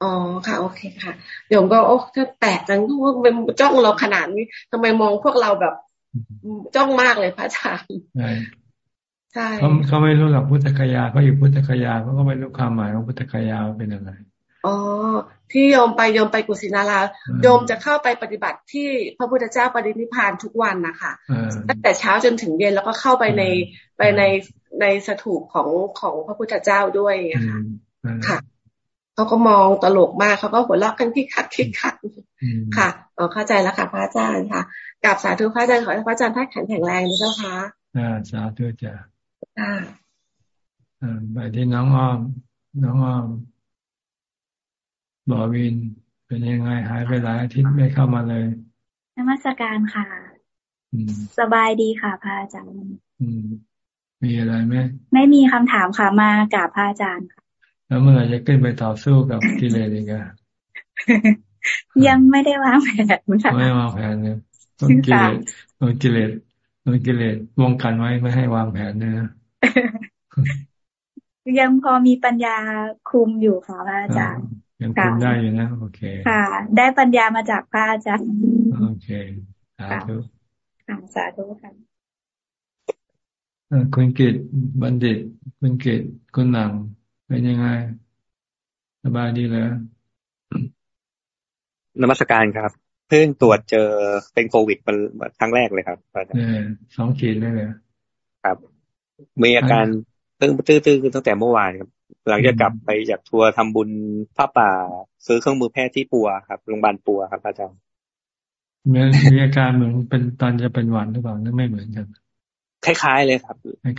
Speaker 23: อ๋อค่ะ โอเคค่ะโยมก็โอ้ถ้าแปลกจังพวกเป็นจ้องเราขนาดนี้ทำไมมองพวกเราแบบจ้องมากเลยพระอาจารย์ใช่
Speaker 1: ใช่ เขาเขาไม่รู้หรอกพุทธคยาเขาอยู่พุทธคยาเขาก็ไม่รู้ความหมายของพุทธคยาเป็นอะไร
Speaker 23: อ๋อที่โยมไปโยมไปกุศินาราโยมจะเข้าไปปฏิบัติที่พระพุทธเจ้าปรินิพานทุกวันนะคะตั้งแต่เช้าจนถึงเย็นแล้วก็เข้าไปในไปในในสถูปของของพระพุทธเจ้าด้วยค่ะค่ะเขาก็มองตลกมากเขาก็หัวเราะกันที่ขัดที่ขัดค่ะอ๋อเข้าใจแล้วค่ะพระอาจารย์ค่ะกับสาธุพระอาจารย์ขอให้พระอาจารย์ท่านแข็งแข็งแรงนะเจ้าค่ะ
Speaker 1: อ่าสาธุจ้ะ อ่าไปที่น้องอ้อม น้องอ้อมบอวิน เป็นยังไงหายไปหลายอาทิตย์ไม่เข้ามาเลย
Speaker 25: นมัสการค่ะสบายดีค่ะพระอาจารย์
Speaker 1: มีอะไรไหม
Speaker 25: ไม่มีคำถามค่ะมากราบพระอาจารย์ค่ะ
Speaker 1: แล้วเมื่อไหร่จะขึ้นไปต่อสู้กับกิเลสอีกอะ
Speaker 12: ยังไม่ได้วางแผน
Speaker 1: ค่ะไม่วางแผนเลยต้องกิเลสต้องกิเลสต้องกิเลสวงกันไว้ไม่ให้วางแผนเนะ
Speaker 12: ยังพอมีปัญญาคุมอยู่ค่ะพระอาจารย์
Speaker 1: ยังคุมได้อยู่นะโอเค
Speaker 12: ค่ะ ได้ปัญญามาจากพระอาจารย์
Speaker 1: โอเคสาธุ
Speaker 12: ค่ะสาธุค่ะ
Speaker 1: คุณกิตบัณฑิต คุณกิตคุณหนังเป็นยังไงสบายดีเลย
Speaker 26: นมัสการครับ เพิ่งตรวจเจอเป็นโควิดมันครั้งแรกเลยครับ
Speaker 1: สองขีดเลยเลย
Speaker 26: ครับ มีอาการตื้อตื้อตื้อตั้งแต่เมื่อวานครับ หลังจากกลับไปจากทัวร์ทำบุญผ้าป่า ซื้อเครื่องมือแพทย์ที่ปัวครับโรงพยาบาลปัวครับอาจารย์
Speaker 1: มีอาการเหมือนเป็นตอนจะเป็นหวัดหรือเปล่าไม่เหมือนกัน
Speaker 26: คล้ายๆเลยครับ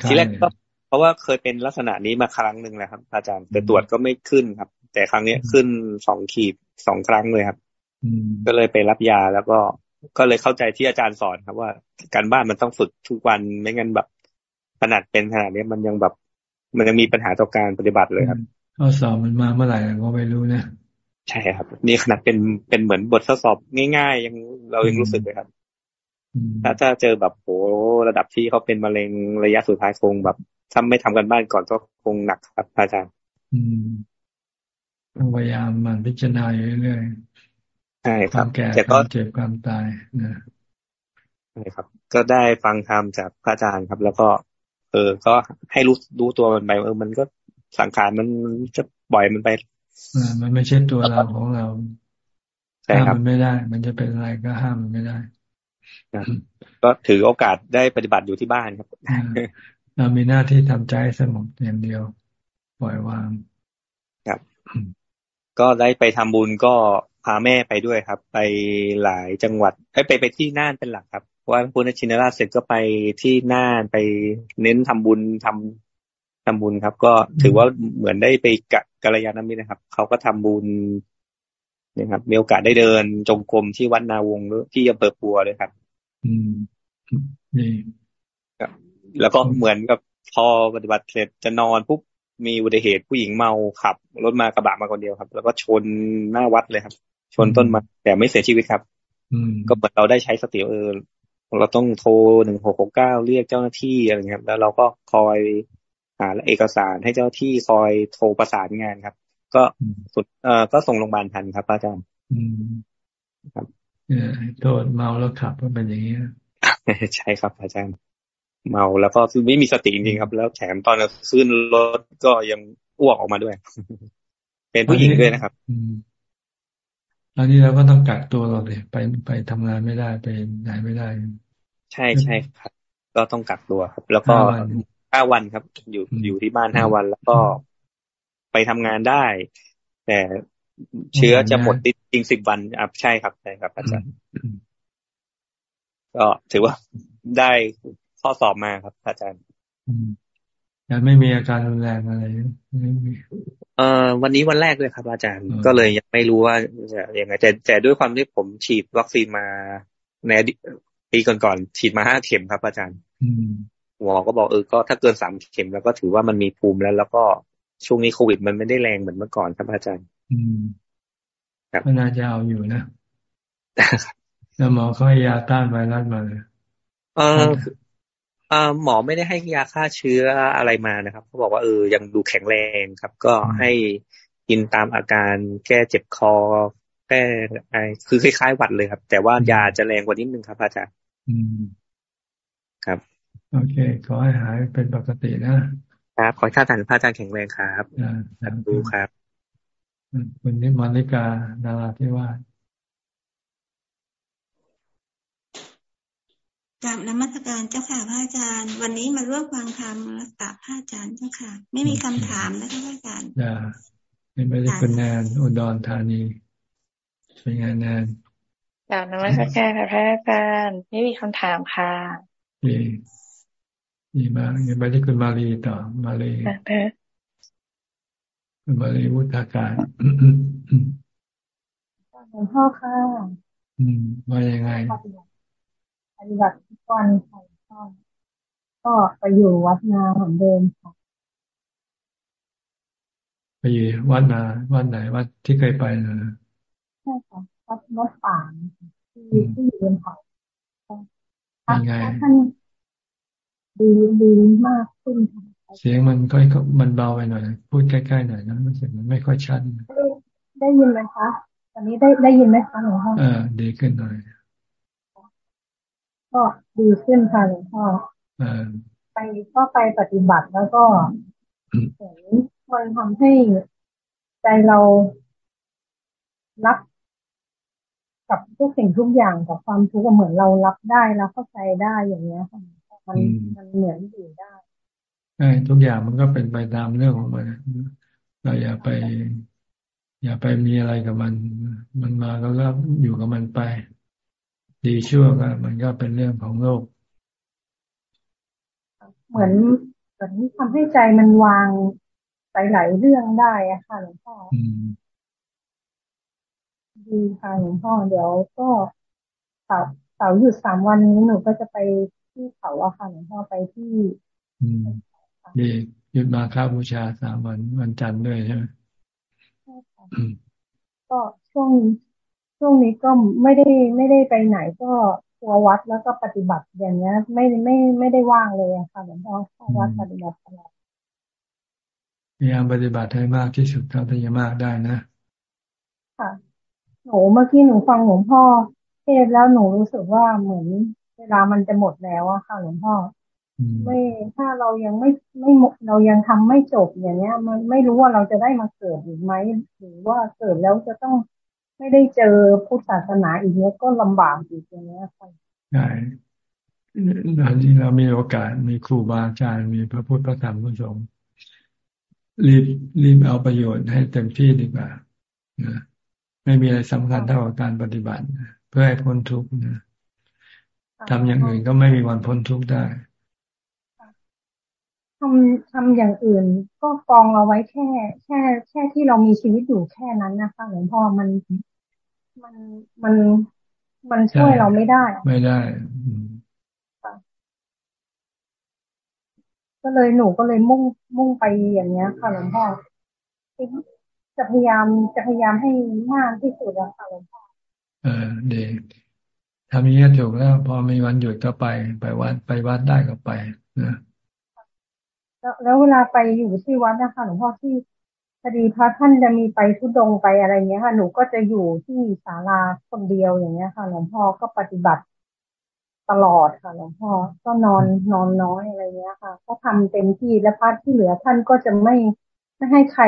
Speaker 26: ทีแรกก็เพราะว่าเคยเป็นลักษณะนี้มาครั้งหนึ่งแล้วครับ อาจารย์แต่ตรวจก็ไม่ขึ้นครับ แต่ครั้งนี้ขึ้นสองขีดสองครั้งเลยครับก็เลยไปรับยาแล้วก็ก็เลยเข้าใจที่อาจารย์สอนครับว่า การบ้านมันต้องฝึกทุกวันไม่งั้นแบบ ขนาดเป็นขนาดนี้มันยังแบบ มันยังมีปัญหาต่อการปฏิบัติเลยครับ
Speaker 1: ข้อสอบมันมาเมื่อไหร่ก็ไม่รู้นะ
Speaker 26: ใช่ครับ นี่ขนาดเป็นเป็นเหมือนบททดสอบง่าย ๆ ยังเรายังรู้สึกเลยครับถ้าถ้าเจอแบบโหระดับที่เขาเป็นมะเร็งระยะสุดท้ายคงแบบถ้าไม่ทำกันบ้านก่อนก็คงหนักครับอาจารย์
Speaker 1: อืมพยายามมันพิจารณาเรื่อย
Speaker 26: ๆใช่ครับ
Speaker 1: แก่ความเจ็บความตายนะ
Speaker 26: ใช่ครับ ก็ได้ฟังธรรมจากพระอาจารย์ครับ แล้วก็ เออ ก็ให้รู้รู้ตัวมันไปเออมันก็สังขารมันจะปล่อยมันไป
Speaker 1: อ่ามันไม่ใช่ตัวเราของเราห้ามมันไม่ได้ มันจะเป็นอะไรก็ห้ามมันไม่ได้
Speaker 26: ก็ถือโอกาสได้ปฏิบัติอยู่ที่บ้านครับ
Speaker 1: เรามีหน้าที่ทำใจสงบอย่างเดียว ปล่อยวาง
Speaker 26: ครับ ก็ได้ไปทำบุญก็พาแม่ไปด้วยครับ ไปหลายจังหวัดไปไปที่น่านเป็นหลักครับ ว่าพุทธชินราชเสร็จก็ไปที่น่านไปเน้นทำบุญทำทำบุญครับ ก็ถือว่าเหมือนได้ไปกะกัลยาณมิตรนะครับ เขาก็ทำบุญนะครับมีโอกาสได้เดินจงกรมที่วัดนาวงหรือที่อำเภอปัวเลยครับ
Speaker 1: อืมนี่
Speaker 26: ครับ แล้วก็เหมือนกับพอปฏิบัติเสร็จจะนอนปุ๊บมีอุบัติเหตุผู้หญิงเมาขับรถมากระบะมาคนเดียวครับ แล้วก็ชนหน้าวัดเลยครับ ชนต้นมาแต่ไม่เสียชีวิตครับ ก็เหมือนเราได้ใช้สติเออ เราต้องโทรหนึ่งหกหกเก้าเรียกเจ้าหน้าที่อะไรเงี้ยแล้วเราก็คอยหาเอกสารให้เจ้าหน้าที่คอยโทรประสานงานครับ ก็สุดเอ่อก็ส่งโรงพยาบาลทันครับอาจารย์
Speaker 1: ครับโทษเมาแล้วขับก็เป็นอย่างนี้
Speaker 26: ใช่ครับ อาจารย์ เมาแล้วก็ไม่มีสติจริงครับ แล้วแถมตอนขึ้นรถก็ยังอ้วกออกมาด้วย เป็นผู้หญิงด้วยนะครับ
Speaker 1: ตอนนี้เราก็ต้องกักตัวเราเลยไปไปทำงานไม่ได้ไปไหนไม่ได้
Speaker 26: ใช่ใช่ครับ ก็ต้องกักตัวครับ แล้วก็ห้าวันครับ อยู่อยู่ที่บ้านห้าวันแล้วก็ไปทำงานได้ แต่เชื้อจะหมดจริงสิบวันอะใช่ครับใช่ครับอาจารย์ก็ถือว่าได้ข้อสอบมาครับ อาจารย์
Speaker 1: ยังไม่มีอาการรุนแรงอะไรไม่มี
Speaker 26: เอ่อวันนี้วันแรกเลยครับ อาจารย์ ก็เลยยังไม่รู้ว่าจะยังไงแต่แต่ด้วยความที่ผมฉีดวัคซีนมาในปีก่อนๆฉีดมาห้าเข็มครับ อาจารย์หมอก็บอกเออก็ถ้าเกินสามเข็มแล้วก็ถือว่ามันมีภูมิแล้ว แล้วก็ช่วงนี้โควิดมันไม่ได้แรงเหมือนเมื่อก่อนครับอาจารย์
Speaker 1: อืมก็น่าจะเอาอยู่นะแล้วหมอเขาให้ยาต้านไวรัสมาเลย
Speaker 26: เออเออ หมอไม่ได้ให้ยาฆ่าเชื้ออะไรมานะครับเขาบอกว่าเออยังดูแข็งแรงครับ ก็ให้กินตามอาการแก้เจ็บคอแก้ไอคือคล้ายๆหวัดเลยครับ แต่ว่ายาจะแรงกว่านิดนึงครับอาจารย์ครับ
Speaker 1: โอเค ขอให้หายเป็นปกตินะครับ
Speaker 26: ขอข้าทานพระอาจารย์แข็งแรงครับดูครับ
Speaker 1: คุณนิมนิกาดาราที่ว่า
Speaker 27: กับนมัสการเจ้าค่ะพระอาจารย์ วันนี้มาร่วมฟังธรรมแล้วกับพระอาจารย์เจ้าค่ะ ไม่มีคำถามนะคะพระอาจารย์
Speaker 1: จ้าไม่ได้คุณแนนอุดรธานีเป็นไงแนน
Speaker 28: กับนมัสการค่ะพระอาจารย์ไม่มีคำถามค่ะ
Speaker 1: ดีดีมากยังไปที่คุณมาลีต่อมาลีคุณมาลีวุฒาการ
Speaker 29: หลวงพ่อค่ะ
Speaker 1: อืมว่ายังไง
Speaker 29: ปฏิบัติทุกวันค่ะก็ก็ไปอยู่วัดนาเหมือนเดิมค่ะ
Speaker 1: ไปอยู่วัดนาวัดไหนวัดที่เคยไปนะ
Speaker 29: ใช่ค่ะวัดวัดป่าที่ที่อยู่บนเขา
Speaker 1: เป็นไง
Speaker 29: ท่านดีดีมากขึ้นค่ะ
Speaker 1: เสียงมันค่อยมันเบาไปหน่อย พูดใกล้ๆหน่อยนะรู้สึกมันไม่ค่อยชัด
Speaker 29: ได้ยินไหมคะตอนนี้ได้ได้ยินไหมคะหลวงพ่อ
Speaker 1: เออดีขึ้นหน่อย
Speaker 29: ก็ดีขึ้นค่ะหลวงพ่อไปก็ไปปฏิบัติแล้วก็เห็นมันทำให้ใจเรารับกับทุกสิ่งทุกอย่างกับความทุกข์เหมือนเรารับได้แล้วเข้าใจได้อย่างเงี้ยค่ะมันมันเหมือนอยู่ได้
Speaker 1: ใช่ทุกอย่างมันก็เป็นไปตามเรื่องของมันเราอย่าไป อย่าไปมีอะไรกับมัน มันมาแล้วก็อยู่กับมันไป ดีชั่วก็มันก็เป็นเรื่องของโลก
Speaker 29: เหมือนเหมือนทำให้ใจมันวางไปหลายเรื่องได้อะค่ะหลวงพ่อดีค่ะหลวงพ่อเดี๋ยวก็เสาเสาหยุดสามวันนี้หนูก็จะไปที่เขาอะค่ะหลวงพ่อไปที่
Speaker 1: ดีหยุดมาค้าบูชาสามวันวันจันทร์ด้วยใช่ไหมใช่ค่ะ
Speaker 29: ก็ช่วง ช่วงนี้ก็ไม่ได้ไม่ได้ไปไหนก็ตัววัดแล้วก็ปฏิบัติอย่างเงี้ย ไม่ไม่ไม่ได้ว่างเลยอะค่ะหลวงพ่อเข้าวัดปฏิบัติตลอด
Speaker 1: พยายามปฏิบัติให้มากที่สุดเท่าที่จะมากได้นะ
Speaker 29: ค่ะ หนูเมื่อกี้หนูฟังหลวงพ่อเทศแล้วหนูรู้สึกว่าเหมือนเวลามันจะหมดแล้วอะค่ะ หลวงพ่อไม่ถ้าเรายังไม่ไม่เรายังทำไม่จบอย่างเงี้ย มันไม่รู้ว่าเราจะได้มาเกิดหรือไหมหรือว่าเกิดแล้วจะต้อง ไม่ได้เจอพุทธศาสนาอีกเนี้ยก็ลำบากอีกอย่างเงี้ค่ะ
Speaker 1: ใช่ตอนนี้เรามีโอกาสมีครูบาอาจารย์มีพระพุทธพระธรรมพระสงฆ์รีบรีบเอาประโยชน์ให้เต็มที่ดีกว่านะไม่มีอะไรสำคัญเท่ากับการปฏิบัติ เพื่อให้พ้นทุกข์นะทำอย่างอื่นก็ไม่มีวันพ้นทุกข์ได้
Speaker 29: ทำทำอย่างอื่น ก็กองเอาไว้แค่ แค่ แค่ที่เรามีชีวิตอยู่แค่นั้นนะคะหลวงพ่อมันมันมันมันช่วยเราไม่ได้
Speaker 1: ไม่ได้
Speaker 29: ก็เลยหนูก็เลยมุ่งมุ่งไปอย่างเงี้ย ค่ะหลวงพ่อจะพยายามจะพยายามให้มากที่สุดอะค่ะหลวงพ่อ
Speaker 1: เออเด็กทำอย่างนี้ถูกแล้ว พอมีวันหยุดก็ไป ไปวัดไปวัดได้ก็ไปนะ
Speaker 29: แล้วเวลาไปอยู่ที่วัดนะคะหลวงพ่อที่พอดีพระท่านจะมีไปทุดงไปอะไรเงี้ยค่ะ หนูก็จะอยู่ที่ศาลาคนเดียวอย่างเงี้ยค่ะ หลวงพ่อก็ปฏิบัติตลอดค่ะ หลวงพ่อก็นอนนอนน้อยอะไรเงี้ยค่ะ ก็ทำเต็มที่และพระที่เหลือท่านก็จะไม่ไม่ให้ใคร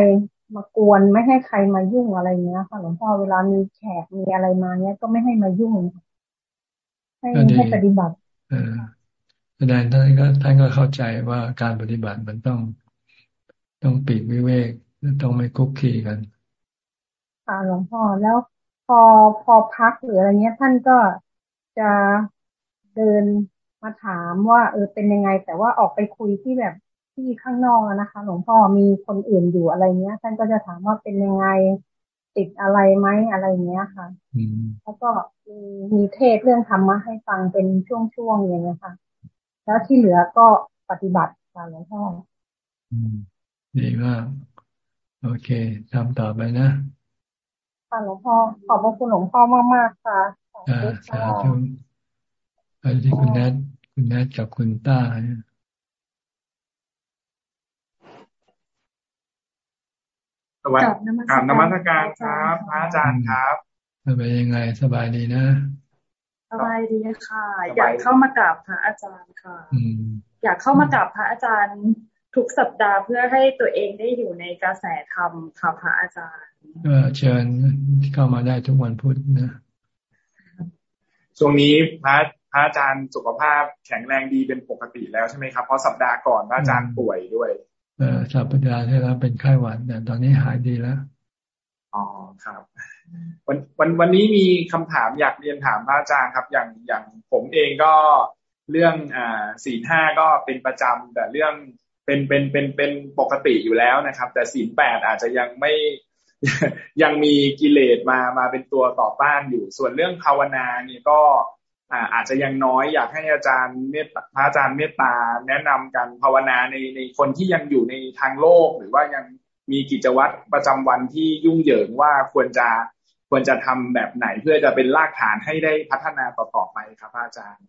Speaker 29: มากวนไม่ให้ใครมายุ่งอะไรเงี้ยค่ะ หลวงพ่อเวลามีแขกมีอะไรมาเนี้ยก็ไม่ให้มายุ่งให้ให้ปฏิบัติ
Speaker 1: แสดงท่านก็ท่านก็เข้าใจว่าการปฏิบัติมันต้องต้องปิดวิเวกต้องไม่คุกคีกัน
Speaker 29: ค่ะหลวงพ่อแล้วพอพอพักหรืออะไรเงี้ย ท่านก็จะเดินมาถามว่าเออเป็นยังไง แต่ว่าออกไปคุยที่แบบที่ข้างนอกนะคะ หลวงพ่อมีคนอื่นอยู่อะไรเงี้ย ท่านก็จะถามว่าเป็นยังไงติดอะไรไหมอะไรเงี้ยค่ะแล้วก็มีมีเทศเรื่องธรรมะให้ฟังเป็นช่วงๆอย่างเงี้ยค่ะ แล้วที่เหลือก็ปฏิบัติค่ะหลวงพ่อ
Speaker 1: ดีมาก โอเคทำต่อไปนะ
Speaker 29: ค่ะหลวงพ่อขอบพระคุณหลวงพ่อมากๆค่ะ
Speaker 1: อ่าสาธุไปที่คุณแนทคุณแนทกับคุณต้า
Speaker 30: สวัสดีครับนมัสการครับ พระอาจารย์ครับ
Speaker 1: เป็นยังไงสบายดีนะ
Speaker 31: สบายดีค่ะ อยากเข้ามากราบพระอาจารย์ค่ะ อยากเข้ามากราบพระอาจารย์ ทุกสัปดาห์เพื่อให้ตัวเองได้อยู่ในกระแสธรรมค่ะพระอาจารย์
Speaker 1: เชิญเข้ามาได้ทุกวันพุธนะ
Speaker 30: ช่วงนี้พระพระอาจารย์สุขภาพแข็งแรงดีเป็นปกติแล้วใช่ไหมครับเพราะสัปดาห์ก่อนพระอาจารย์ป่วยด้วย
Speaker 1: เออสัปดาห์ที่แล้วเป็นไข้หวัดแต่ตอนนี้หายดีแล้ว
Speaker 30: อ๋อครับ วันวันวันนี้มีคำถามอยากเรียนถามพระอาจารย์ครับ อย่างอย่างผมเองก็เรื่องอ่าศีลห้าก็เป็นประจำแต่เรื่องเป็นเป็นเป็นเป็นปกติอยู่แล้วนะครับ แต่ศีลแปดอาจจะยังไม่ยังมีกิเลสมามาเป็นตัวต่อต้านอยู่ ส่วนเรื่องภาวนาเนี่ยก็อาจจะยังน้อยอยากให้อาจารย์เมตพระอาจารย์เมตตาแนะนำกันภาวนาในในคนที่ยังอยู่ในทางโลก หรือว่ายังมีกิจวัตรประจำวันที่ยุ่งเหยิงว่าควรจะ ควรจะทำแบบไหนเพื่อจะเป็นรากฐานให้ได้พัฒนาต่อๆไปครับอาจารย์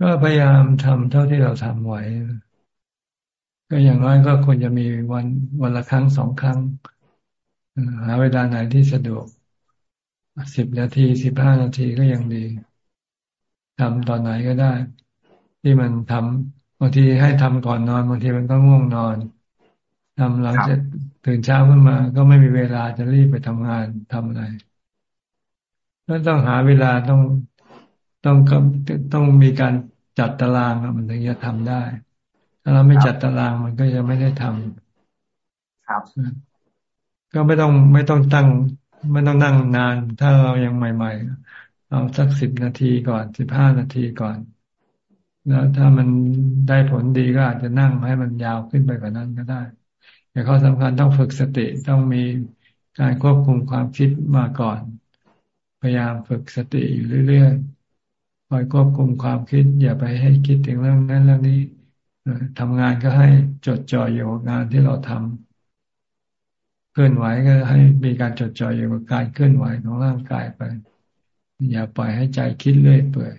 Speaker 1: ก็พยายามทำเท่าที่เราทำไหวก็อย่างน้อยก็ควรจะมีวันวันละครั้งสองครั้งหาเวลาไหนที่สะดวกสิบนาทีสิบห้านาทีก็ยังดีทำตอนไหนก็ได้ ที่มันทำบางทีให้ทำก่อนนอนบางทีมันก็ง่วงนอนทำหลังจากตื่นเช้าขึ้นมา ก็ไม่มีเวลาจะรีบไปทำงานทำอะไร ก็ต้องหาเวลาต้องต้องต้องมีการจัดตารางมันถึงจะทำได้ ถ้าเราไม่จัดตารางมันก็จะไม่ได้ทำ
Speaker 30: ครับ
Speaker 1: ก็ไม่ต้องไม่ต้องตั้ง ไม่ต้องนั่งนาน ถ้าเรายังใหม่ ๆ เอาสักสิบนาทีก่อนสิบห้านาทีก่อน แล้วถ้ามันได้ผลดีก็อาจจะนั่งให้มันยาวขึ้นไปกว่านั้นก็ได้แต่ข้อสำคัญต้องฝึกสติต้องมีการควบคุมความคิดมาก่อน พยายามฝึกสติอยู่เรื่อยๆคอยควบคุมความคิด อย่าไปให้คิดถึงเรื่องนั้นเรื่องนี้ทำงานก็ให้จดจ่ออยู่กับงานที่เราทำเคลื่อนไหวก็ให้มีการจดจ่ออยู่กับการเคลื่อนไหวของร่างกายไป อย่าปล่อยให้ใจคิดเรื่อยเปื่อย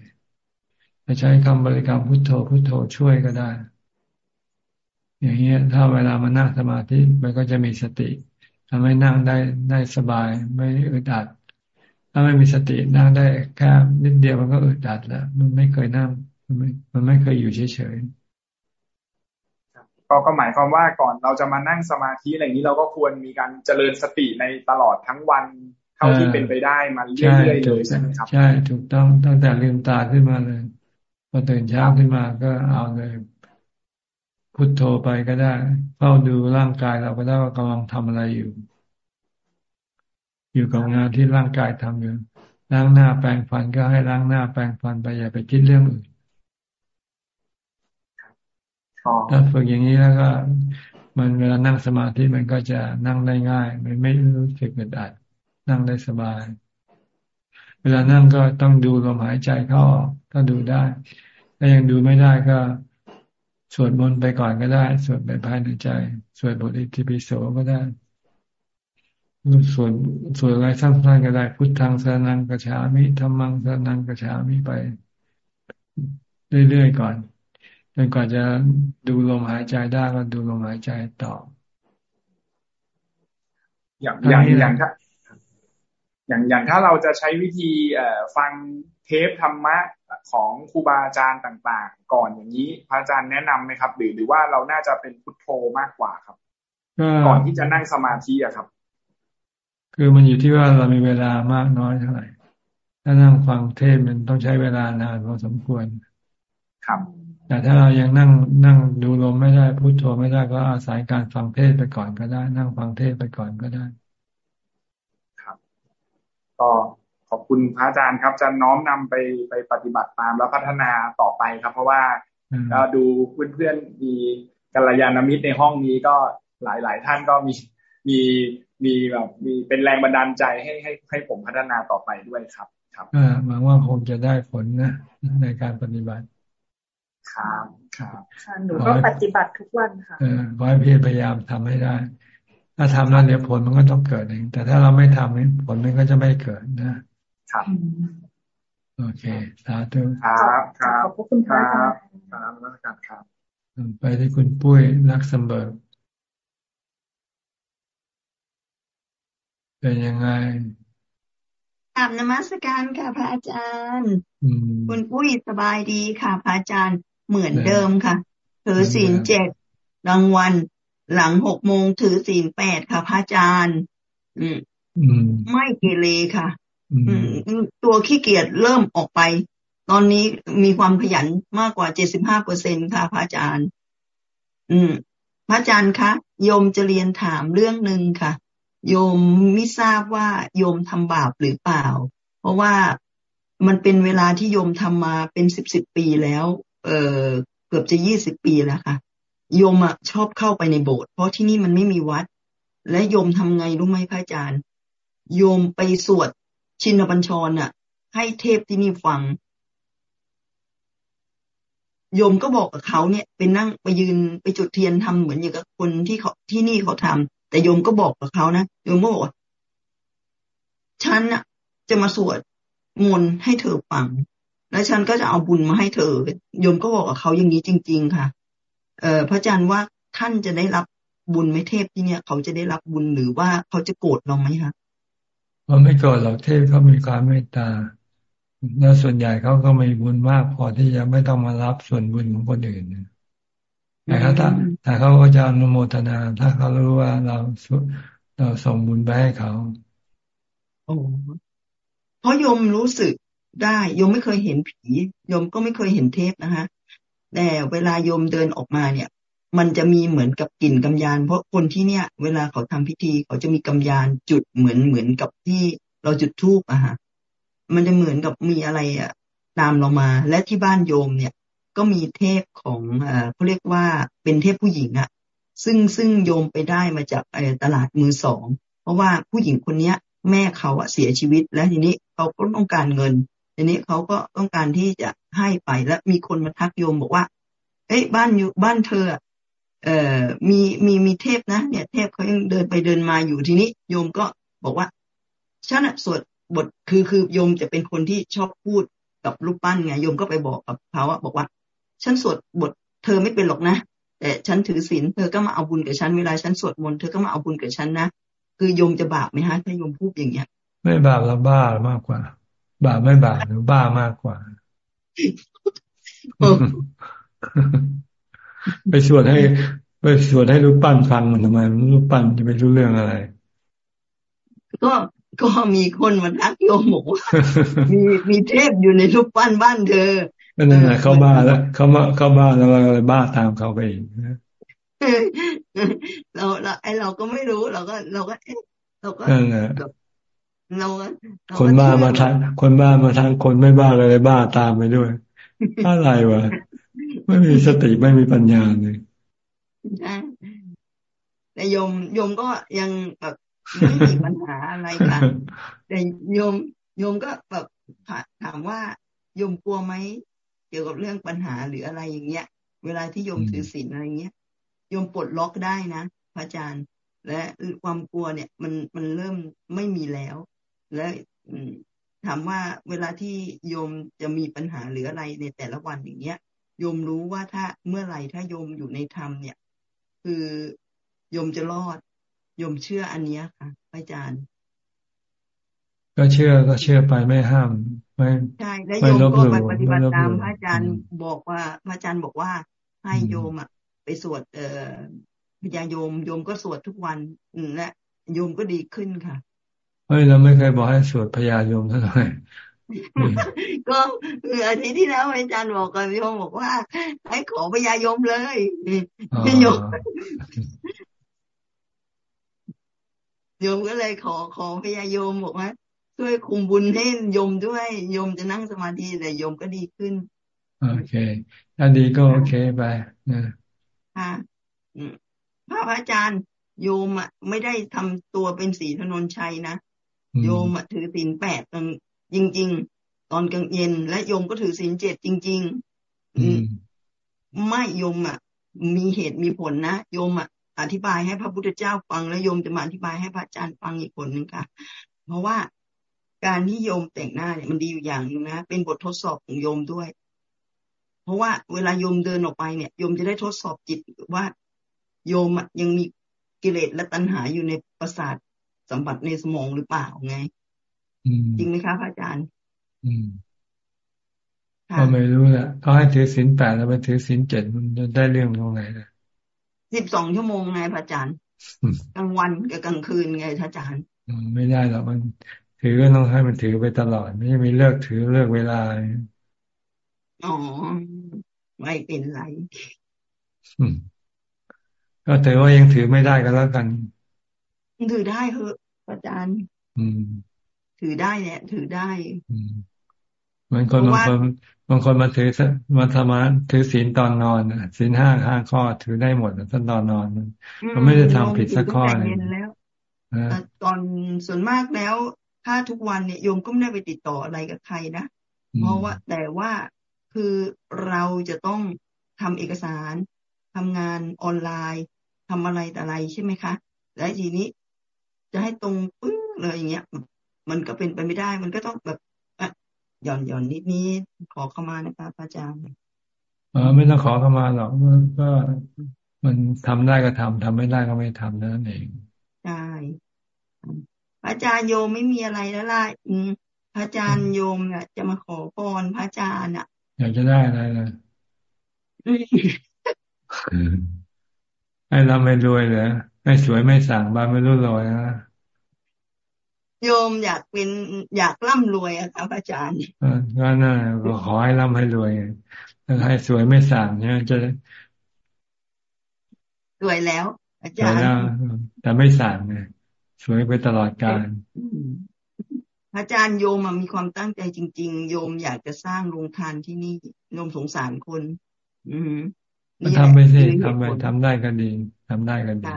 Speaker 1: จะใช้คำบริกรรมพุทโธพุทโธช่วยก็ได้ อย่างเงี้ย ถ้าเวลามานั่งสมาธิมันก็จะมีสติทำให้นั่งได้ได้สบายไม่อึดอัด ถ้าไม่มีสตินั่งได้แค่นิดเดียวมันก็อึดอัดแล้วมันไม่เคยนั่ง มันไม่มันไม่เคยอยู่เฉยๆ
Speaker 30: ก็ก็หมายความว่าก่อนเราจะมานั่งสมาธิอะไรนี้เราก็ควรมีการเจริญสติในตลอดทั้งวันเท่าที่เป็นไปได้มาเรื่อยๆเลยใช่ไหมครับ
Speaker 1: ใช่ถูกต้องตั้งแต่ลืมตาขึ้นมาเลยพอตื่นเช้าขึ้นมาก็เอาเลยพุทโธไปก็ได้เฝ้าดูร่างกายเราก็ได้ว่ากำลังทำอะไรอยู่ อยู่กับงานที่ร่างกายทำอยู่ล้างหน้าแปรงฟันก็ให้ล้างหน้าแปรงฟันไปอย่าไปคิดเรื่องอื่นถ้าฝึกอย่างนี้แล้วก็ มันเวลานั่งสมาธิมันก็จะนั่งได้ง่าย มันไม่รู้สึกอึดอัดนั่งได้สบาย เวลานั่งก็ต้องดูลมหายใจเข้าออกถ้าดูได้ ถ้ายังดูไม่ได้ก็สวดมนต์ไปก่อนก็ได้ สวดไปภายในใจ สวดบทอิติปิโสก็ได้ สวดสวดอะไรสั้นๆก็ได้พุทธังสนังกระฉามิธรรมังสนังกระฉามิไป เรื่อยๆก่อนจนกว่าจะดูลมหายใจได้ก็ดูลมหายใจต่อ
Speaker 30: อย่างอย่างอย่างถ้าอย่างอย่างถ้าเราจะใช้วิธีเอ่อฟังเทปธรรมะของครูบาอาจารย์ต่างๆ ก่อนอย่างนี้พระอาจารย์แนะนำไหมครับ หรือหรือว่าเราน่าจะเป็นพุทโธมากกว่าครับ ก่อนที่จะนั่งสมาธิอะครับ
Speaker 1: คือมันอยู่ที่ว่าเรามีเวลามากน้อยเท่าไหร่ ถ้านั่งฟังเทศมันต้องใช้เวลานานพอสมควร
Speaker 30: ครับ
Speaker 1: แต่ถ้าเรายังนั่งนั่งดูลมไม่ได้พูดโธไม่ได้ก็อาศัยการฟังเทศไปก่อนก็ได้ นั่งฟังเทศไปก่อนก็ได้
Speaker 30: ครับ ก็ขอบคุณพระอาจารย์ครับจะน้อมนำไปไปปฏิบัติตามแล้วพัฒนาต่อไปครับ เพราะว่าก็ดูเพื่อนๆมีกัลยาณมิตรในห้องนี้ก็หลายๆ ท่านก็มี มีมีแบบมีเป็นแรงบันดาลใจให้ให้ให้ผมพัฒนาต่อไปด้วยครับ ครับ
Speaker 1: อ่าหวังว่าคงจะได้ผลนะในการปฏิบัติ
Speaker 30: ครับครับ
Speaker 31: หนูก็ปฏิบัติทุกวันค่ะเออ
Speaker 1: ขอให้พี่พยายามทำให้ได้ ถ้าทำแล้วเดี๋ยวผลมันก็ต้องเกิดเอง แต่ถ้าเราไม่ทำผลมันก็จะไม่เกิดนะ
Speaker 30: ครับ
Speaker 1: โอเคสาธุ
Speaker 30: ครับครับขอบคุณครับครับนักการครับ
Speaker 1: ไปที่คุณปุ้ยนักสมเบิร์ เป็นยังไง
Speaker 32: กราบนมัสการค่ะพระอาจารย์คุณปุ้ยสบายดีค่ะพระอาจารย์เหมือนเดิมค่ะ ถือศีลเจ็ดรางวัลหลังหกโมงถือศีลแปดค่ะพระอาจารย์อืมไม่เกเรค่ะตัวขี้เกียจเริ่มออกไป ตอนนี้มีความขยันมากกว่าเจ็ดสิบห้าเปอร์เซ็นค่ะพระอาจารย์ อืม พระอาจารย์คะโยมจะเรียนถามเรื่องหนึ่งค่ะ โยมไม่ทราบว่าโยมทำบาปหรือเปล่า เพราะว่ามันเป็นเวลาที่โยมทำมาเป็นสิบสิบปีแล้ว เออเกือบจะยี่สิบปีแล้วค่ะ โยมอะชอบเข้าไปในโบสถ์เพราะที่นี่มันไม่มีวัด และโยมทำไงรู้ไหมพระอาจารย์ โยมไปสวดชินบัญชรอะให้เทพที่นี่ฟัง โยมก็บอกกับเขาเนี่ยไปนั่งไปยืนไปจุดเทียนทำเหมือนอย่างกับคนที่เขาที่นี่เขาทำ แต่โยมก็บอกกับเขานะโยมก็บอกฉันน่ะ จะมาสวดมนต์ให้เธอฟัง แล้วฉันก็จะเอาบุญมาให้เธอโยมก็บอกกับเขาอย่างนี้จริง ๆ ค่ะ เออพระอาจารย์ว่าท่านจะได้รับบุญไม่เทพที่เนี่ย เขาจะได้รับบุญหรือว่าเขาจะโกรธเราไหมคะ
Speaker 1: เขาไม่โกรธหรอกเทพเขามีความเมตตาแล้วส่วนใหญ่เขาก็มีบุญมากพอที่จะไม่ต้องมารับส่วนบุญของคนอื่น แต่เขาถ้าแต่เขาก็จะอนุโมทนา ถ้าเขารู้ว่าเราเราส่งบุญไปให้เขา
Speaker 32: โอ้เพราะโยมรู้สึกได้โยมไม่เคยเห็นผีโยมก็ไม่เคยเห็นเทพนะคะแต่เวลาโยมเดินออกมาเนี่ย มันจะมีเหมือนกับกลิ่นกำยาน เพราะคนที่เนี่ย เวลาเขาทำพิธีเขาจะมีกำยานจุดเหมือนเหมือนกับที่เราจุดธูปอะฮะมันจะเหมือนกับมีอะไรอะตามเรามา และที่บ้านโยมเนี่ย ก็มีเทพของเขาเรียกว่าเป็นเทพผู้หญิงอะซึ่งซึ่งโยมไปได้มาจากตลาดมือสอง เพราะว่าผู้หญิงคนเนี้ย แม่เขาอะเสียชีวิต แล้วทีนี้เขาก็ต้องการเงิน ทีนี้เขาก็ต้องการที่จะให้ไปแล้วมีคนมาทักโยมบอกว่า เอ้ยบ้านอยู่บ้านเธอเอ่อมีมีมีเทพนะ เนี่ยเทพเขายังเดินไปเดินมาอยู่ทีนี้ โยมก็บอกว่าฉันสวดบทคือคือโยมจะเป็นคนที่ชอบพูดกับรูปปั้นไงโยมก็ไปบอกกับเขาว่าบอกว่า ฉันสวดบทเธอไม่เป็นหรอกนะแต่ฉันถือศีลเธอก็มาเอาบุญกับฉันเวลาฉันสวดมนต์เธอก็มาเอาบุญกับฉันนะคือโยมจะบาปไหมฮะถ้าโยมพูดอย่างเงี้ย
Speaker 1: ไม่บาปแล้วบ้ามากกว่า บาปไม่บาปหรือบ้ามากกว่าไปสวดให้ไปสวดให้รูปปั้นฟังมันทำไมรูปปั้นจะไปรู้เรื่องอะไร
Speaker 32: ก็ก็มีคนมาทักโยมบอกว่ามีมีเทพอยู่ในรูปปั้นบ้านเธอ
Speaker 1: ก็นั่นแหละเขาบ้าแล้วเขามาเขาบ้าแล้วเราเลยบ้าตามเขาไปอีก
Speaker 32: เราเราไอเราก็ไม่รู้เราก็เราก็เราก็
Speaker 1: นั่นแหละ
Speaker 32: เรา
Speaker 1: คนบ้ามาทางคนบ้ามาทางคนไม่บ้าเลยบ้าตามไปด้วยอะไรวะไม่มีสติไม่มีปัญญาเลย
Speaker 32: แต่โยมโยมก็ยังแบบไม่มีปัญหาอะไรกันแต่โยมโยมก็แบบถามว่าโยมกลัวไหม เกี่ยวกับเรื่องปัญหาหรืออะไรอย่างเงี้ย เวลาที่โยมถือศีลอะไรเงี้ยโยมปลดล็อกได้นะพระอาจารย์ และความกลัวเนี่ย มันมันเริ่มไม่มีแล้ว และถามว่าเวลาที่โยมจะมีปัญหาหรืออะไรในแต่ละวันอย่างเงี้ยโยมรู้ว่าถ้าเมื่อไหร่ถ้าโยมอยู่ในธรรมเนี่ย คือโยมจะรอดโยมเชื่ออันนี้ค่ะอาจารย์
Speaker 1: ก็เชื่อก็เชื่อไปไม่ห้ามไม่
Speaker 32: ใช่แล้วโยมก็ไปปฏิบัติตามพระอาจารย์บอกว่าพระอาจารย์บอกว่า ให้โยมอะ ไปสวด เอ่อพญาโยมโยมก็สวดทุกวันและโยมก็ดีขึ้นค่ะ
Speaker 1: เฮ้ยเราไม่เคยบอกให้สวดพญาโยมเท่าไหร่
Speaker 32: ก็คืออาทิตย์ที่แล้วอาจารย์บอกกับโยมบอกว่า ให้ขอพญาโยมเลยโยมโยมก็เลยขอขอพญาโยมบอกว่า ช่วยคุมบุญให้โยมด้วยโยมจะนั่งสมาธิแต่โยมก็ดีขึ้น
Speaker 1: โอเคถ้าดีก็โอเคไปนะ
Speaker 32: ค่ะพระอาจารย์ โยมอะไม่ได้ทำตัวเป็นสีถนนชัยนะโยมอะถือศีลแปดตอนจริง ๆ ตอนกลางเย็น และโยมก็ถือศีลเจ็ดจริง ๆ อืไม่โยมอะ มีเหตุมีผลนะโยมอะอธิบายให้พระพุทธเจ้าฟังแล้วโยมจะมาอธิบายให้พระอาจารย์ฟังอีกคนหนึ่งค่ะ เพราะว่า การที่โยมแต่งหน้าเนี่ยมันดีอยู่อย่างหนึ่งนะเป็นบททดสอบของโยมด้วย เพราะว่าเวลาโยมเดินออกไปเนี่ยโยมจะได้ทดสอบจิตว่าโยมยังมีกิเลสและตัณหาอยู่ในประสาทสัมบัติในสมองหรือเปล่าไงจริงไหมคะพระอาจารย์
Speaker 1: ก็ไม่รู้แหละเขาให้ถือศีลแปดแล้วไปถือศีลเจ็ดมันได้เรื่องตรงไหนนะ
Speaker 32: สิบสองชั่วโมงไงพระอาจารย์กลางวันกับกลางคืนไงพระอาจารย์
Speaker 1: ไม่ได้หรอกมัน ถือก็ต้องให้มันถือไปตลอด ไม่มีเลิกถือเลิกเวลา
Speaker 32: อ๋อไม่เป็นไร
Speaker 1: ก็ถือว่ายังถือไม่ได้ก็แล้วกัน
Speaker 32: ถือได้เหอะอาจารย์
Speaker 1: อืม
Speaker 32: ถือได้เนี่ยถือได้
Speaker 1: อืมบางคนบางคนบางคนมาถือมาทำมาถือศีลตอนนอนศีลห้าห้าข้อถือได้หมดตอนนอนนอนมันไม่ได้ทำผิดสักข้อเลย
Speaker 32: ตอนส่วนมากแล้ว ถ้าทุกวันเนี่ยโยมก็ไม่ได้ไปติดต่ออะไรกับใครนะเพราะว่าแต่ว่าคือเราจะต้องทำเอกสารทำงานออนไลน์ทำอะไรแต่อะไรใช่ไหมคะ แล้วทีนี้จะให้ตรงปึ้งเลยอย่างเงี้ย มันก็เป็นไปไม่ได้ มันก็ต้องแบบอะหย่อนหย่อนนิดนี้ขอเข้ามานะคะพระอาจารย์
Speaker 1: เออไม่ต้องขอเข้ามาหรอกมันก็มันทำได้ก็ทำทำไม่ได้ก็ไม่ทำนั่นเอง
Speaker 32: ใช่พระ อาจารย์โยมไม่มีอะไรแล้วล่ะอืมพระอาจารย์โยมเนี่ยจะมาขอพรพระอาจารย์อะ
Speaker 1: อยากจะได้อะไรนะให้เราไม่รวยเลยไม่สวยไม่สั่งบ้านไม่รู้รวยนะ
Speaker 32: โยมอยากเป็นอยากร่ำรวยอะครับอาจารย์
Speaker 1: ก็น่าก็ขอให้ร่ำให้รวยถ้าให้สวยไม่สั่งเนี่ยจะ
Speaker 32: รวยแล้ว อาจารย์
Speaker 1: แต่ไม่สั่งไง สวยไปตลอดกาล
Speaker 32: อาจารย์โยมมีความตั้งใจจริง ๆ โยมอยากจะสร้างโรงทานที่นี่โยมสงสารคน อืม
Speaker 1: ทำไปสิทำไปทำได้ก็ดีทำได้ก็ดี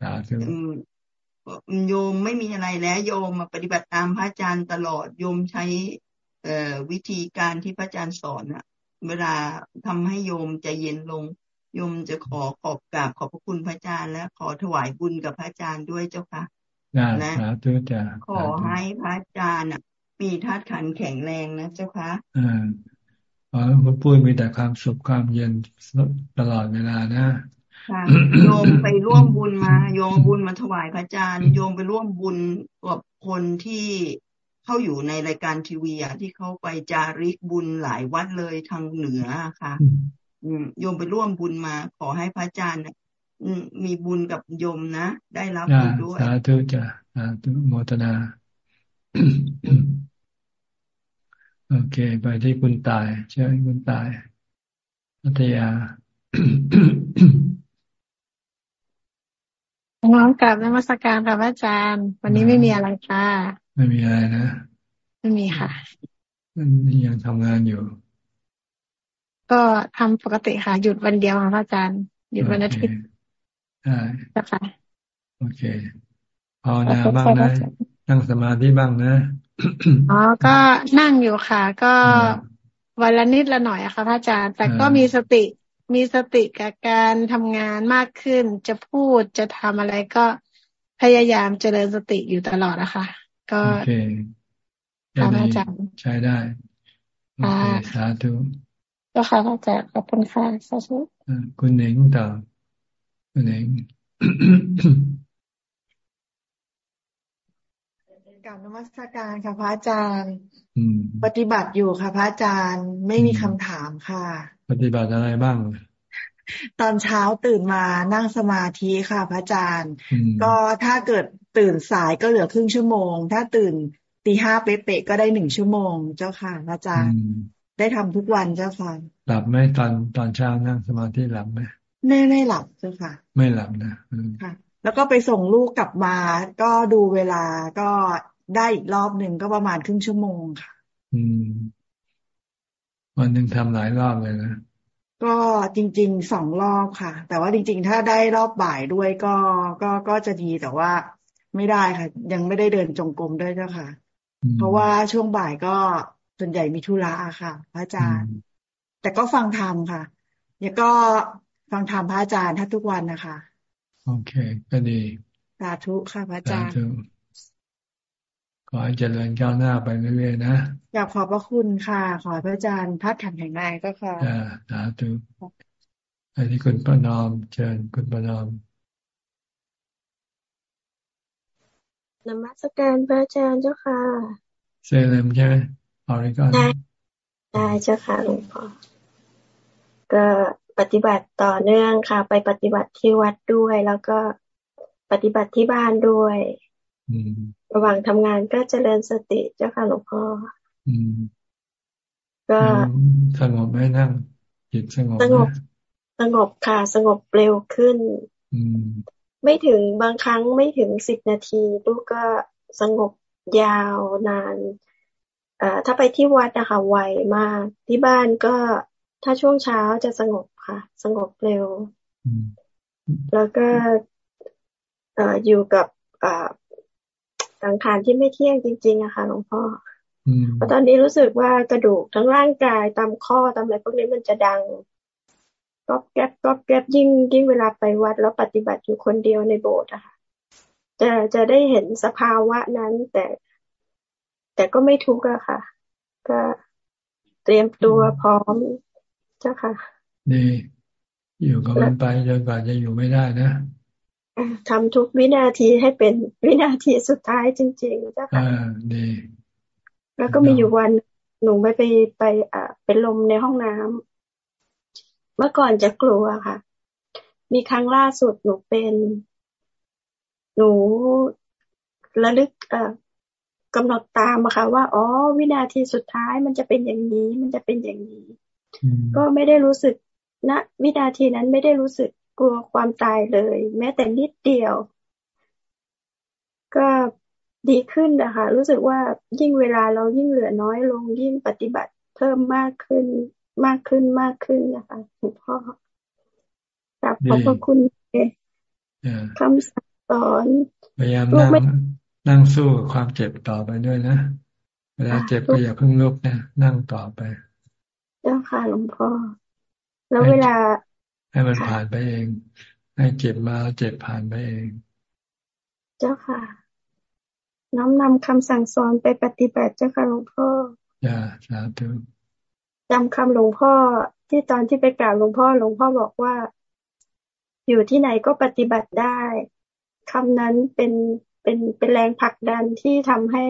Speaker 1: สาธุ
Speaker 32: โยมไม่มีอะไรแล้วโยมมาปฏิบัติตามพระอาจารย์ตลอดโยมใช้ เอ่อวิธีการที่พระอาจารย์สอนอะเวลาทำให้โยมใจเย็นลง โยมจะขอขอบกราบขอบพระคุณพระอาจารย์และขอถวายบุญกับพระอาจารย์ด้วยเจ้าค่ะ
Speaker 1: นะสาธุจ้า
Speaker 32: ขอให้พระอาจารย์มีธาตุขันแข็งแรงนะเจ้าค่ะ
Speaker 1: อ่าขอพระปุ้ยมีแต่ความสุขความเย็นตลอดเวลานะ
Speaker 32: โยมไปร่วมบุญมา โยมบุญมาถวายพระอาจารย์ โยมไปร่วมบุญกับคนที่เข้าอยู่ในรายการทีวีอะที่เขาไปจาริกบุญหลายวัดเลยทางเหนือค่ะโยมไปร่วมบุญมา ขอให้พระอาจารย์ มีบุญกับโยมนะ ได้รับบุญด้วย
Speaker 1: สาธุจ้ะสาธุโมทนา โอเค ไปที่คุณตายเชิญคุณตายพัทยา
Speaker 33: น้องกลับนมัสการค่ะพระอาจารย์ วันนี้ไม่มีอะไรค่ะ
Speaker 1: ไม่มีอะไรนะ
Speaker 33: ไม่มีค่ะ
Speaker 1: มันยังทำงานอยู่
Speaker 33: ก็ทำปกติค่ะ หยุดวันเดียวค่ะพระอาจารย์ หยุดวันอาทิตย์
Speaker 1: ใช่
Speaker 33: ค่ะ
Speaker 1: โอเคภาวนาบ้างนะ นั่งสมาธิบ้างนะ
Speaker 33: อ๋อก็นั่งอยู่ค่ะ ก็วันละนิดละหน่อยอะค่ะพระอาจารย์ แต่ก็มีสติมีสติกับการทำงานมากขึ้น จะพูดจะทำอะไรก็พยายามเจริญสติอยู่ตลอดนะคะ ก็โอเค
Speaker 1: อาจารย์ใช้ได้โอเคสาธุ
Speaker 33: ก็ค่ะอาจารย์ขอบคุณค่ะสาธุ
Speaker 1: คุณเน่งต่อ คุณเน่ง
Speaker 34: กาบนมัสการค่ะพระอาจารย์ปฏิบัติอยู่ค่ะพระอาจารย์ไม่มีคำถามค่ะ
Speaker 1: ปฏิบัติอะไรบ้าง
Speaker 34: ตอนเช้าตื่นมานั่งสมาธิค่ะ พระอาจารย์ ก็ถ้าเกิดตื่นสายก็เหลือครึ่งชั่วโมง ถ้าตื่นตีห้าเป๊ะๆก็ได้หนึ่งชั่วโมงเจ้าค่ะพระอาจารย์ ได้ทำทุกวันเจ้าค่ะ
Speaker 1: หลับไหมตอนตอนเช้านั่งสมาธิหลับไหม
Speaker 34: ไม่ไม่หลับเจ้าค่ะ
Speaker 1: ไม่หลับนะ
Speaker 34: ค่ะ แล้วก็ไปส่งลูกกลับมา ก็ดูเวลาก็ได้อีกรอบหนึ่งก็ประมาณครึ่งชั่วโมงค่ะ
Speaker 1: อืม วันหนึ่งทำหลายรอบเลยนะ
Speaker 34: ก็จริงๆสองรอบค่ะ แต่ว่าจริง ๆ ถ้าได้รอบบ่ายด้วยก็ก็ก็จะดีแต่ว่าไม่ได้ค่ะ ยังไม่ได้เดินจงกรมด้วยเจ้าค่ะ เพราะว่าช่วงบ่ายก็ส่วนใหญ่มีธุระค่ะ พระอาจารย์ แต่ก็ฟังธรรมค่ะ แล้วก็ ฟังธรรมพระอาจารย์ท่าทุกวันนะคะ
Speaker 1: โอเค ก็ดี
Speaker 34: สาธุค่ะพระอาจารย์
Speaker 1: ขอให้เจริญก้าวหน้าไปเรื่อยๆนะ
Speaker 34: อยากขอบพระคุณค่ะ ขอพระอาจารย์พัดขันแข็งแรงก็ค่ะ
Speaker 1: อ่าสาธุอันนี้คุณประนอมเชิญคุณประนอม
Speaker 35: นมัสการพระอาจารย์เจ้าค่ะ
Speaker 1: เซเลมใช่ไหมออริกอนได้
Speaker 35: ได้เจ้าค่ะหลวงพ่อก็ ปฏิบัติต่อเนื่องค่ะ ไปปฏิบัติที่วัดด้วย แล้วก็ปฏิบัติที่บ้านด้วย
Speaker 1: อืม
Speaker 35: ระหว่างทำงานก็เจริญสติเจ้าค่ะหลวงพ่อก็
Speaker 1: สงบไหมนั่งจิตสงบ
Speaker 35: สงบสงบค่ะ สงบเร็วขึ้นไม่ถึงบางครั้งไม่ถึงสิบนาทีลูกก็สงบยาวนานอ่าถ้าไปที่วัดนะคะไวมาก ที่บ้านก็ถ้าช่วงเช้าจะสงบ ค่ะ สงบเร็ว แล้วก็อ่าอยู่กับอ่าสังขารที่ไม่เที่ยงจริงๆอะค่ะหลวงพ่อเพราะตอนนี้รู้สึกว่ากระดูกทั้งร่างกายตามข้อตามอะไรพวกนี้มันจะดังก๊อบแก๊บก๊อบแก๊บยิ่งยิ่งเวลาไปวัด แล้วปฏิบัติอยู่คนเดียวในโบสถ์อะค่ะจะจะได้เห็นสภาวะนั้น แต่ แต่ก็ไม่ทุกข์อะค่ะ ก็เตรียมตัวพร้อมเจ้าค่ะ
Speaker 1: ดีอยู่กับมันไปจนกว่าจะอยู่ไม่ได้นะ
Speaker 35: ทำทุกวินาทีให้เป็นวินาทีสุดท้ายจริงๆเจ้าค่ะ
Speaker 1: ดี
Speaker 35: แล้วก็มีอยู่วันหนูไปไปไปอ่าเป็นลมในห้องน้ำเมื่อก่อนจะกลัวค่ะ มีครั้งล่าสุดหนูเป็น หนูระลึกเอ่อกำหนดตามอะค่ะ ว่าอ๋อวินาทีสุดท้ายมันจะเป็นอย่างนี้ มันจะเป็นอย่างนี้ ก็ไม่ได้รู้สึก ณนะวินาทีนั้นไม่ได้รู้สึกกลัวความตายเลย แม้แต่นิดเดียว ก็ดีขึ้นนะคะ รู้สึกว่ายิ่งเวลาเรายิ่งเหลือน้อยลง ยิ่งปฏิบัติเพิ่มมากขึ้น มากขึ้นมากขึ้นนะคะหลวงพ่อกลับขอบพระคุณคำสอน
Speaker 1: พยายามนั่งนั่งสู้ความเจ็บต่อไปด้วยนะเวลาเจ็บก็อย่าเพิ่งลุกนะนั่งต่อไป
Speaker 35: เจ้าค่ะหลวงพ่อ แล้วเวลา
Speaker 1: ให้มันผ่านไปเอง ให้เจ็บมาเจ็บผ่านไปเอง
Speaker 35: เจ้าค่ะ น้อมนำคำสั่งสอนไปปฏิบัติเจ้าค่ะหลวงพ่อ
Speaker 1: จ้าสาธุ
Speaker 35: จำคำหลวงพ่อที่ตอนที่ไปกราบหลวงพ่อหลวงพ่อบอกว่า อยู่ที่ไหนก็ปฏิบัติได้คำนั้นเป็นเป็นเป็นแรงผลักดันที่ทำให้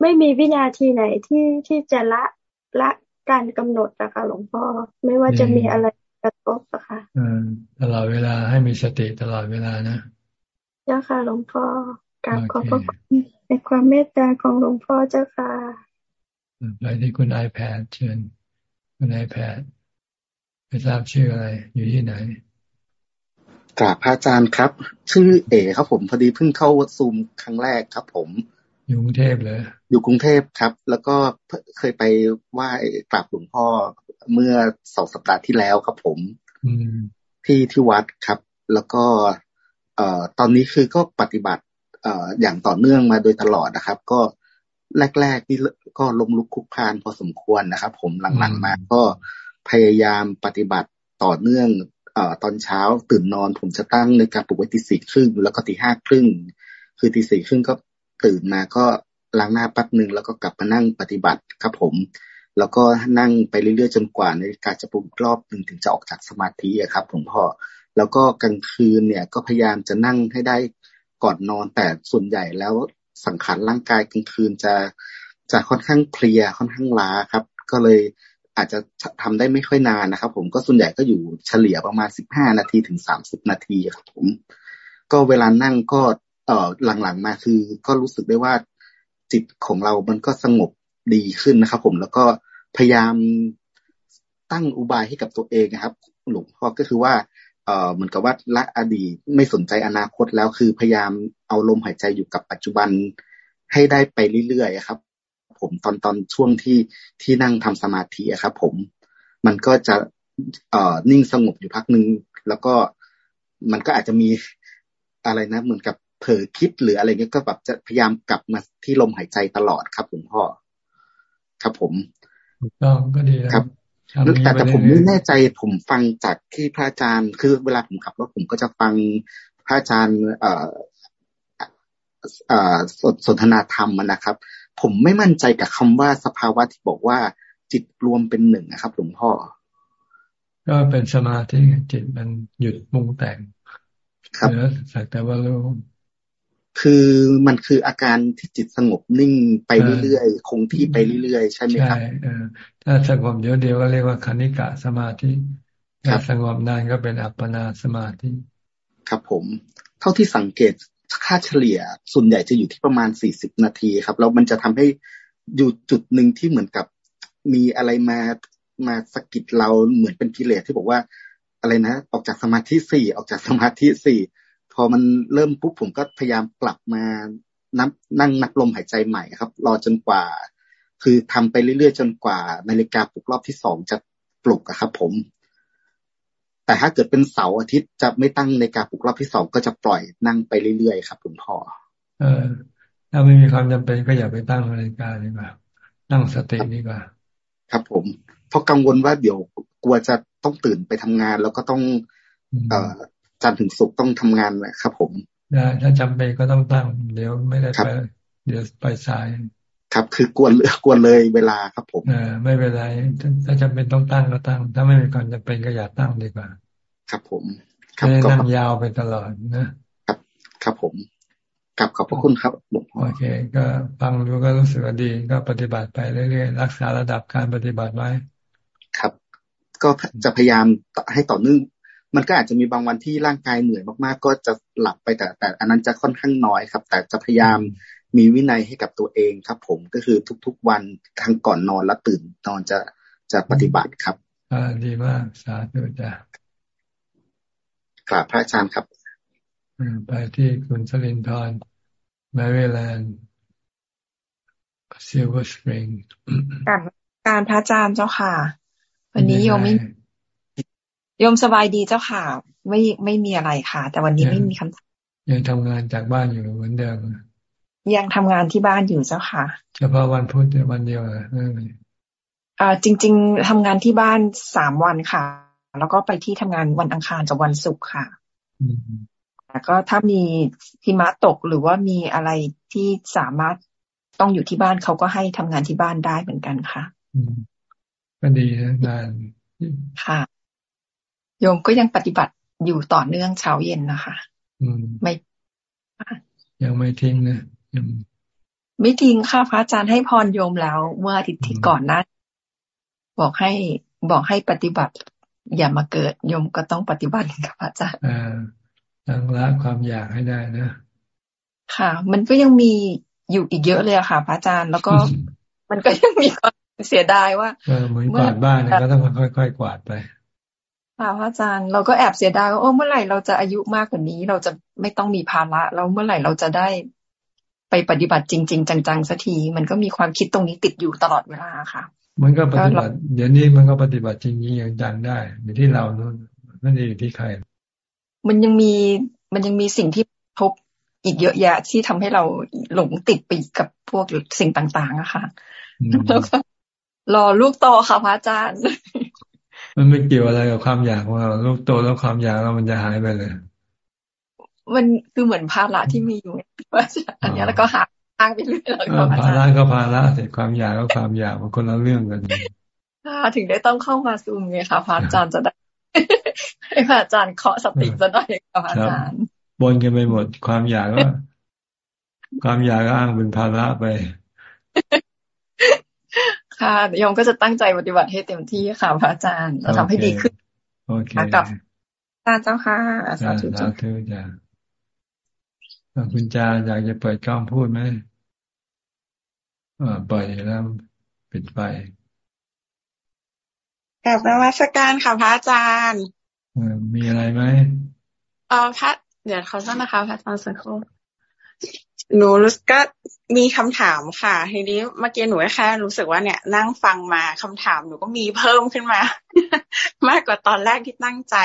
Speaker 35: ไม่มีวินาทีไหนที่ที่จะละละ การกำหนดนะคะหลวงพ่อไม่ว่าจะมีอะไรกระทบอะค่ะ
Speaker 1: ตลอดเวลาให้มีสติตลอดเวลานะ
Speaker 35: เจ้าค่ะหลวงพ่อกราบขอบพระคุณในความเมตตาของหลวงพ่อเจ้าค่ะ
Speaker 1: ไปที่คุณไอแพดเชิญคุณไอแพดไม่ทราบชื่ออะไร อยู่ที่ไหน
Speaker 36: กราบพระอาจารย์ครับ ชื่อเอ๋ครับผมพอดีเพิ่งเข้าซูมครั้งแรกครับผม
Speaker 1: อยู่กรุงเทพเลย
Speaker 36: อยู่กรุงเทพครับ แล้วก็เคยไปไหว้กราบหลวงพ่อเมื่อสองสัปดาห์ที่แล้วครับผมที่ที่วัดครับ แล้วก็ เอ่อตอนนี้คือก็ปฏิบัติ เอ่ออย่างต่อเนื่องมาโดยตลอดนะครับ ก็แรกๆนี่ก็ลงลุกคุกคานพอสมควรนะครับ ผมหลังๆมาก็พยายามปฏิบัติต่อเนื่อง เอ่อตอนเช้าตื่นนอนผมจะตั้งในการปลุกไว้ตีสี่ครึ่งแล้วก็ตีห้าครึ่งคือตีสี่ครึ่งก็ ตื่นมาก็ล้างหน้าแป๊บหนึ่งแล้วก็กลับมานั่งปฏิบัติครับผม แล้วก็นั่งไปเรื่อยๆจนกว่านาฬิกาจะปลุกรอบหนึ่งถึงจะออกจากสมาธิครับหลวงพ่อแล้วก็กลางคืนเนี่ยก็พยายามจะนั่งให้ได้ก่อนนอนแต่ส่วนใหญ่แล้วสังขารร่างกายกลางคืนจะจะค่อนข้างเพลียค่อนข้างล้าครับ ก็เลยอาจจะทำได้ไม่ค่อยนานนะครับ ผมก็ส่วนใหญ่ก็อยู่เฉลี่ยประมาณสิบห้านาทีถึงสามสิบนาทีครับผม ก็เวลานั่งก็ เอ่อหลังๆมาคือก็รู้สึกได้ว่าจิตของเรามันก็สงบดีขึ้นนะครับ ผมแล้วก็พยายามตั้งอุบายให้กับตัวเองนะครับ หลวงพ่อก็คือว่าเอ่อเหมือนกับว่าละอดีตไม่สนใจอนาคตแล้วคือพยายามเอาลมหายใจอยู่กับปัจจุบันให้ได้ไปเรื่อยๆครับ ผมตอนตอนช่วงที่ที่นั่งทำสมาธิครับ ผมมันก็จะเอ่อนิ่งสงบอยู่พักหนึ่งแล้วก็มันก็อาจจะมีอะไรนะ เหมือนกับ เผลอคิดหรืออะไรเงี้ยก็แบบจะพยายามกลับมาที่ลมหายใจตลอดครับหลวงพ่อ ครับผม
Speaker 1: ถูกต้องก็ดี
Speaker 36: ครับแต่แต่ผมไม่แน่ใจผมฟังจากที่พระอาจารย์ คือเวลาผมขับรถผมก็จะฟังพระอาจารย์เอ่อสนทนาธรรมนะครับ ผมไม่มั่นใจกับคำว่าสภาวะที่บอกว่าจิตรวมเป็นหนึ่งนะครับหลวงพ่อ
Speaker 1: ก็เป็นสมาธิจิตมันหยุดมุงแต่งครับสักแต่ว่ารู้
Speaker 36: คือมันคืออาการที่จิตสงบนิ่งไปเรื่อยๆ คงที่ไปเรื่อยๆ ใช่ไหมครับ ใช่
Speaker 1: ถ้าสงบเดียวเดียวก็เรียกว่าคณิกะสมาธิถ้าสงบนานก็เป็นอัปปนาสมาธิ
Speaker 36: ครับผม เท่าที่สังเกตค่าเฉลี่ยส่วนใหญ่จะอยู่ที่ประมาณสี่สิบนาทีครับ แล้วมันจะทำให้อยู่จุดหนึ่งที่เหมือนกับมีอะไรมามาสกิดเราเหมือนเป็นกิเลสที่บอกว่าอะไรนะ ออกจากสมาธิสี่ออกจากสมาธิสี่ พอมันเริ่มปุ๊บผมก็พยายามกลับมานับนั่งนับลมหายใจใหม่ครับ รอจนกว่า คือทำไปเรื่อยๆ จนกว่า นาฬิกาปลุกรอบที่สองจะปลุกอะครับ ผม แต่ถ้าเกิดเป็นเสาร์อาทิตย์จะไม่ตั้งในการปลุกรอบที่สองก็จะปล่อยนั่งไปเรื่อยๆครับคุณพ่อ
Speaker 1: เออ ถ้าไม่มีความจำเป็นก็อย่าไปตั้งนาฬิกาดีกว่าตั้งสติดีกว่า
Speaker 36: ครับผม เพราะกังวลว่าเดี๋ยวกลัวจะต้องตื่นไปทำงาน แล้วก็ต้อง เอ่อ จันทร์ถึงศุกร์ต้องทำงานนะครับ ผม
Speaker 1: ได้ถ้าจำเป็นก็ต้องตั้ง เดี๋ยวไม่ได้ไปเดี๋ยวไปสาย
Speaker 36: ครับคือกวนกวนเลยเวลาครับ ผม
Speaker 1: เออไม่เป็นไรถ้าจำเป็นต้องตั้งก็ตั้ง ถ้าไม่มีความจำเป็นก็อย่าตั้งดีกว่า
Speaker 36: ครับผม
Speaker 1: ไม่นั่งยาวไปตลอดนะ
Speaker 36: ครับ ครับผมกลับขอบพระคุณครับหลวงพ่อ
Speaker 1: โอเค ก็ฟังดูก็รู้สึกดีก็ปฏิบัติไปเรื่อยๆรักษาระดับการปฏิบัติไว้
Speaker 36: ครับ ก็จะพยายามให้ต่อเนื่อง มันก็อาจจะมีบางวันที่ร่างกายเหนื่อยมากๆ ก็จะหลับไปแต่แต่อันนั้นจะค่อนข้างน้อยครับ แต่จะพยายามมีวินัยให้กับตัวเองครับ ผมก็คือทุกๆวันทั้งก่อนนอนและตื่นนอนจะจะปฏิบัติครับ
Speaker 1: อ่าดีมากสาธุจ้ะ
Speaker 36: กราบพระอาจารย์ครับ
Speaker 1: ไปที่คุณสลินทร์แมริแลนด์ซิลเวอร์สปริง
Speaker 21: กราบกราบพระอาจารย์เจ้าค่ะ วันนี้โยมไม่ โยมสบายดีเจ้าค่ะ ไม่ไม่มีอะไรค่ะ แต่วันนี้ไม่มีคำถาม
Speaker 1: ยังทำงานจากบ้านอยู่เหมือนเดิม
Speaker 21: ยังทำงานที่บ้านอยู่เจ้าค่ะ
Speaker 1: เฉพาะวันพุธวันเดียวเลย
Speaker 21: อ่าจริง ๆทำงานที่บ้านสามวันค่ะ แล้วก็ไปที่ทำงานวันอังคารกับวันศุกร์ค่ะแล้วก็ถ้ามีพิมะตกหรือว่ามีอะไรที่สามารถต้องอยู่ที่บ้านเขาก็ให้ทำงานที่บ้านได้เหมือนกันค่ะ
Speaker 1: ก็ดีนะงาน
Speaker 21: ค่ะ โยมก็ยังปฏิบัติอยู่ต่อเนื่องเช้าเย็นนะคะ
Speaker 1: อืม
Speaker 21: ไม่
Speaker 1: ยังไม่ทิ้งนะยัง
Speaker 21: ไม่ทิ้งค่ะพระอาจารย์ให้พรโยมแล้ว เมื่ออาทิตย์ที่ก่อนนั้นบอกให้บอกให้ปฏิบัติ อย่ามาเกิดโยมก็ต้องปฏิบัติกับพระอาจารย์
Speaker 1: อ่าตั้งละความอยากให้ได้นะ
Speaker 21: ค่ะ มันก็ยังมีอยู่อีกเยอะเลยอะค่ะพระอาจารย์แล้วก็ มันก็ยังมีความเสียดายว่า
Speaker 1: เหมือนกวาดบ้านเนี่ยก็ต้องค่อยๆกวาดไป
Speaker 21: ค่ะพระอาจารย์เราก็แอบเสียดายว่าโอ้เมื่อไหร่เราจะอายุมากกว่านี้ เราจะไม่ต้องมีภาระแล้วเมื่อไหร่เราจะได้ไปปฏิบัติจริง ๆ จังๆสักทีมันก็มีความคิดตรงนี้ติดอยู่ตลอดเวลาค่ะ
Speaker 1: มันก็ปฏิบัติ เดี๋ยวนี้มันก็ปฏิบัติจริงๆอย่างจังได้อยู่ที่เรานู่นไม่ได้อยู่ที่ใคร
Speaker 21: มันยังมีมันยังมีสิ่งที่พบอีกเยอะแยะที่ทำให้เราหลงติดไปกับพวกสิ่งต่างๆอะค่ะแล้วก็รอลูกโตค่ะพระอาจารย์
Speaker 1: มันไม่เกี่ยวอะไรกับความอยากของเราลูกโตแล้วความอยากเรามันจะหายไปเลย
Speaker 21: มันคือเหมือนภาระที่มีอยู่ว่าอันนี้แล้วก็หาทางไปเรื่อย
Speaker 1: ๆแล้วภาระก็ภาระแต่ความอยากก็ความอยากมันคนละเรื่องกัน
Speaker 21: ถึงได้ต้องเข้ามาซูมไงคะพระอาจารย์จะได้ให้พระอาจารย์เคาะสติจะได้ค่ะพระอาจารย์
Speaker 1: บนกันไปหมด ความอยากก็ความอยากก็อ้างเป็นภาระไป
Speaker 21: ค่ะโยมก็จะตั้งใจปฏิบัติให้เต็มที่ค่ะพระอาจารย์จะทำให้ดีขึ้น
Speaker 1: โอเค
Speaker 21: กับอาจารย์เจ้าค่ะ
Speaker 1: สาธุจ้าจ้าคุณจาอยากจะเปิดกล้องพูดไหมอ่าปล่อยแล้วปิดไฟ
Speaker 37: กับนวัตการค่ะพระอาจารย์
Speaker 1: มีอะไรไหม
Speaker 37: เออพระเดี๋ยวเขาสักนะคะพระอาจารย์สักครู่ หนูรู้ก็มีคำถามค่ะทีนี้เมื่อกี้หนูแค่รู้สึกว่าเนี่ยนั่งฟังมาคำถามหนูก็มีเพิ่มขึ้นมา มากกว่าตอนแรกที่ตั้งใจ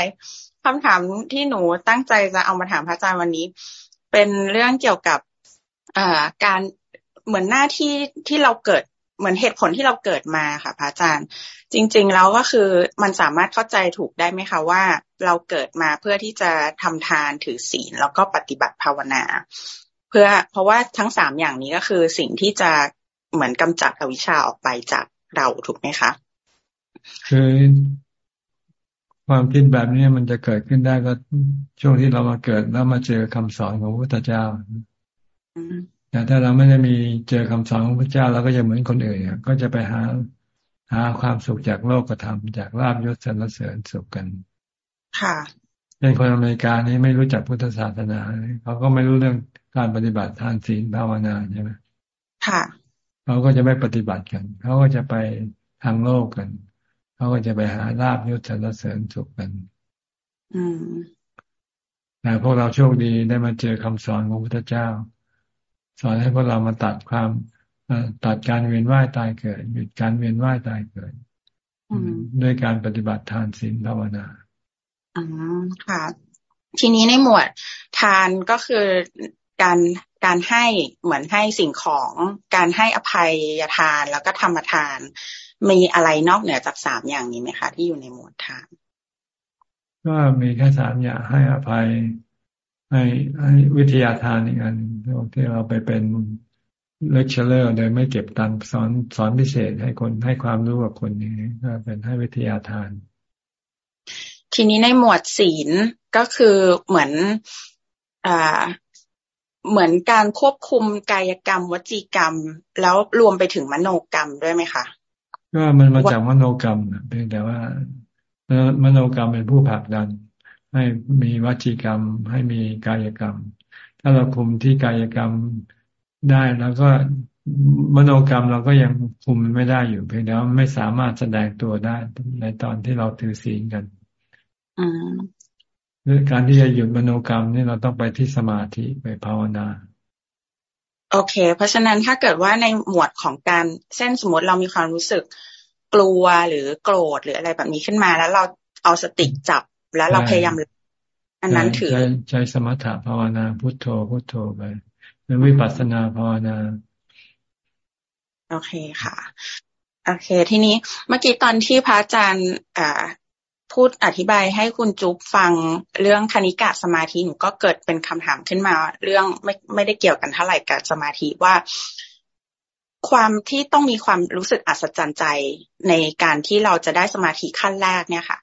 Speaker 37: คำถามที่หนูตั้งใจจะเอามาถามพระอาจารย์วันนี้ เป็นเรื่องเกี่ยวกับอ่าการเหมือนหน้าที่ที่เราเกิดเหมือนเหตุผลที่เราเกิดมาค่ะพระอาจารย์ จริง ๆ แล้วก็คือมันสามารถเข้าใจถูกได้ไหมคะว่า เราเกิดมาเพื่อที่จะทำทานถือศีลแล้วก็ปฏิบัติภาวนา เพื่อเพราะว่าทั้งสามอย่างนี้ก็คือสิ่งที่จะเหมือนกำจัดอวิชชาออกไปจากเราถูกไหมคะ
Speaker 1: คือความคิดแบบนี้มันจะเกิดขึ้นได้ก็ช่วงที่เรามาเกิดแล้วมาเจอคำสอนของพระพุทธเจ้าแต่ถ้าเราไม่ได้มีเจอคำสอนของพระเจ้าเราก็จะเหมือนคนอื่นก็จะไปหาหาความสุขจากโลกธรรมจากลาบยศสรรเสริญสุขกัน
Speaker 37: ค่ะ
Speaker 1: เป็นคนอเมริกานี่ไม่รู้จักพุทธศาสนาเขาก็ไม่รู้เรื่อง การปฏิบัติทานศีลภาวนาใช่ไหม
Speaker 37: ค่ะ
Speaker 1: เขาก็จะไม่ปฏิบัติกัน เขาก็จะไปทางโลกกัน เขาก็จะไปหาลาบยศสรรเสริญสุขกัน
Speaker 37: อืม
Speaker 1: แต่พวกเราโชคดีได้มาเจอคำสอนของพระพุทธเจ้า สอนให้พวกเรามาตัดความตัดการเวียนว่ายตายเกิด หยุดการเวียนว่ายตายเกิดด้วยการปฏิบัติทานศีลภาวนา
Speaker 37: อ๋อค่ะ ทีนี้ในหมวดทานก็คือ การการให้เหมือนให้สิ่งของการให้อภัยทานแล้วก็ธรรมทาน มีอะไรนอกเหนือจากสามอย่างนี้ไหมคะ ที่อยู่ในหมวดทาน
Speaker 1: ก็ก็มีแค่สามอย่างให้อภัย ให้ให้วิทยาทานอีกอันที่เราไปเป็นเลคเชอร์โดยไม่เก็บตังค์สอนสอนพิเศษให้คนให้ความรู้กับคนนี้ก็เป็นให้วิทยาทาน
Speaker 37: ทีนี้ในหมวดศีลก็คือเหมือนอ่า เหมือนการควบคุมกายกรรม วจีกรรม แล้วรวมไปถึงมโนกรรมด้วยไหมคะ
Speaker 1: ก็มันมาจากมโนกรรมเพียงแต่ว่ามโนกรรมเป็นผู้ผลักดัน ให้มีวจีกรรม ให้มีกายกรรม ถ้าเราคุมที่กายกรรมได้แล้วก็มโนกรรมเราก็ยังคุมไม่ได้อยู่เพียงแต่ว่าไม่สามารถแสดงตัวได้ในตอนที่เราถือศีลกันห รือการที่จะหยุดมโนกรรมนี่เราต้องไปที่สมาธิไปภาวนา
Speaker 37: โอเค เพราะฉะนั้นถ้าเกิดว่าในหมวดของการเส้นสมมติเรามีความรู้สึกกลัวหรือโกรธหรืออะไรแบบนี้ขึ้นมา แล้วเราเอาสติจับแล้วเราพยายามอันนั้นถือ
Speaker 1: ใช้สมถะภาวนาพุทโธพุทโธไปหรือวิปัสสนาภาวนา
Speaker 37: โอเคค่ะ โอเค ทีนี้เมื่อกี้ตอนที่พระอาจารย์อ่า พูดอธิบายให้คุณจุ๊บฟังเรื่องคณิกะสมาธิหนูก็เกิดเป็นคำถามขึ้นมา เรื่องไม่ไม่ได้เกี่ยวกันเท่าไหร่กับสมาธิว่า ความที่ต้องมีความรู้สึกอัศจรรย์ใจในการที่เราจะได้สมาธิขั้นแรกเนี่ยค่ะ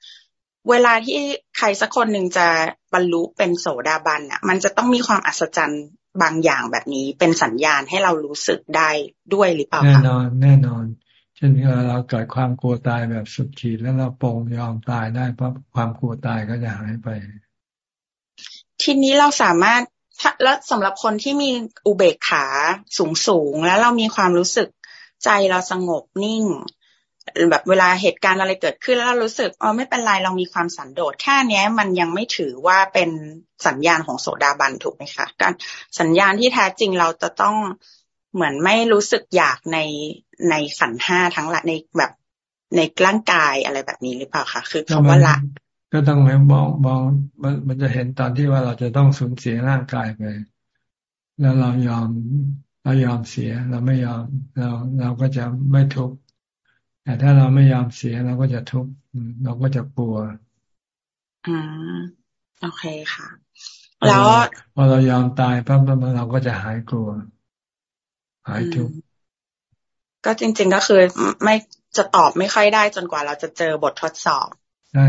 Speaker 37: เวลาที่ใครสักคนหนึ่งจะบรรลุเป็นโสดาบันอะ มันจะต้องมีความอัศจรรย์บางอย่างแบบนี้เป็นสัญญาณให้เรารู้สึกได้ด้วยหรือเปล่าคะแน่
Speaker 1: นอนแน่นอน เช่นเราเกิดความกลัวตายแบบสุดขีดแล้วเราปรงยอมตายได้เพราะความกลัวตายก็จะหายไป
Speaker 37: ทีนี้เราสามารถแล้วสำหรับคนที่มีอุเบกขาสูงสูงแล้วเรามีความรู้สึกใจเราสงบนิ่ง แบบเวลาเหตุการณ์อะไรเกิดขึ้นแล้วเรารู้สึกอ๋อไม่เป็นไรเรามีความสันโดษแค่นี้มันยังไม่ถือว่าเป็นสัญญาณของโสดาบันถูกไหมคะการสัญญาณที่แท้จริงเราจะต้องเหมือนไม่รู้สึกอยากใน ในขันห้าทั้งละในแบบในร่างกายอะไรแบบนี้หรือเปล่าคะคือคำว่าละ
Speaker 1: ก็ต้องมมองมองมันมันจะเห็นตอนที่ว่าเราจะต้องสูญเสียร่างกายไป แล้วเรายอมเรายอมเสีย เราไม่ยอมเราเราก็จะไม่ทุกข์แต่ถ้าเราไม่ยอมเสียเราก็จะทุกข์เราก็จะกลัว
Speaker 37: อืมโอเคค่ะ แล้ว
Speaker 1: พอเรายอมตายปั๊บเราก็จะหายกลัว หายทุกข์
Speaker 37: ก็จริง ๆ ก็คือไม่จะตอบไม่ค่อยได้จนกว่าเราจะเจอบททดสอบ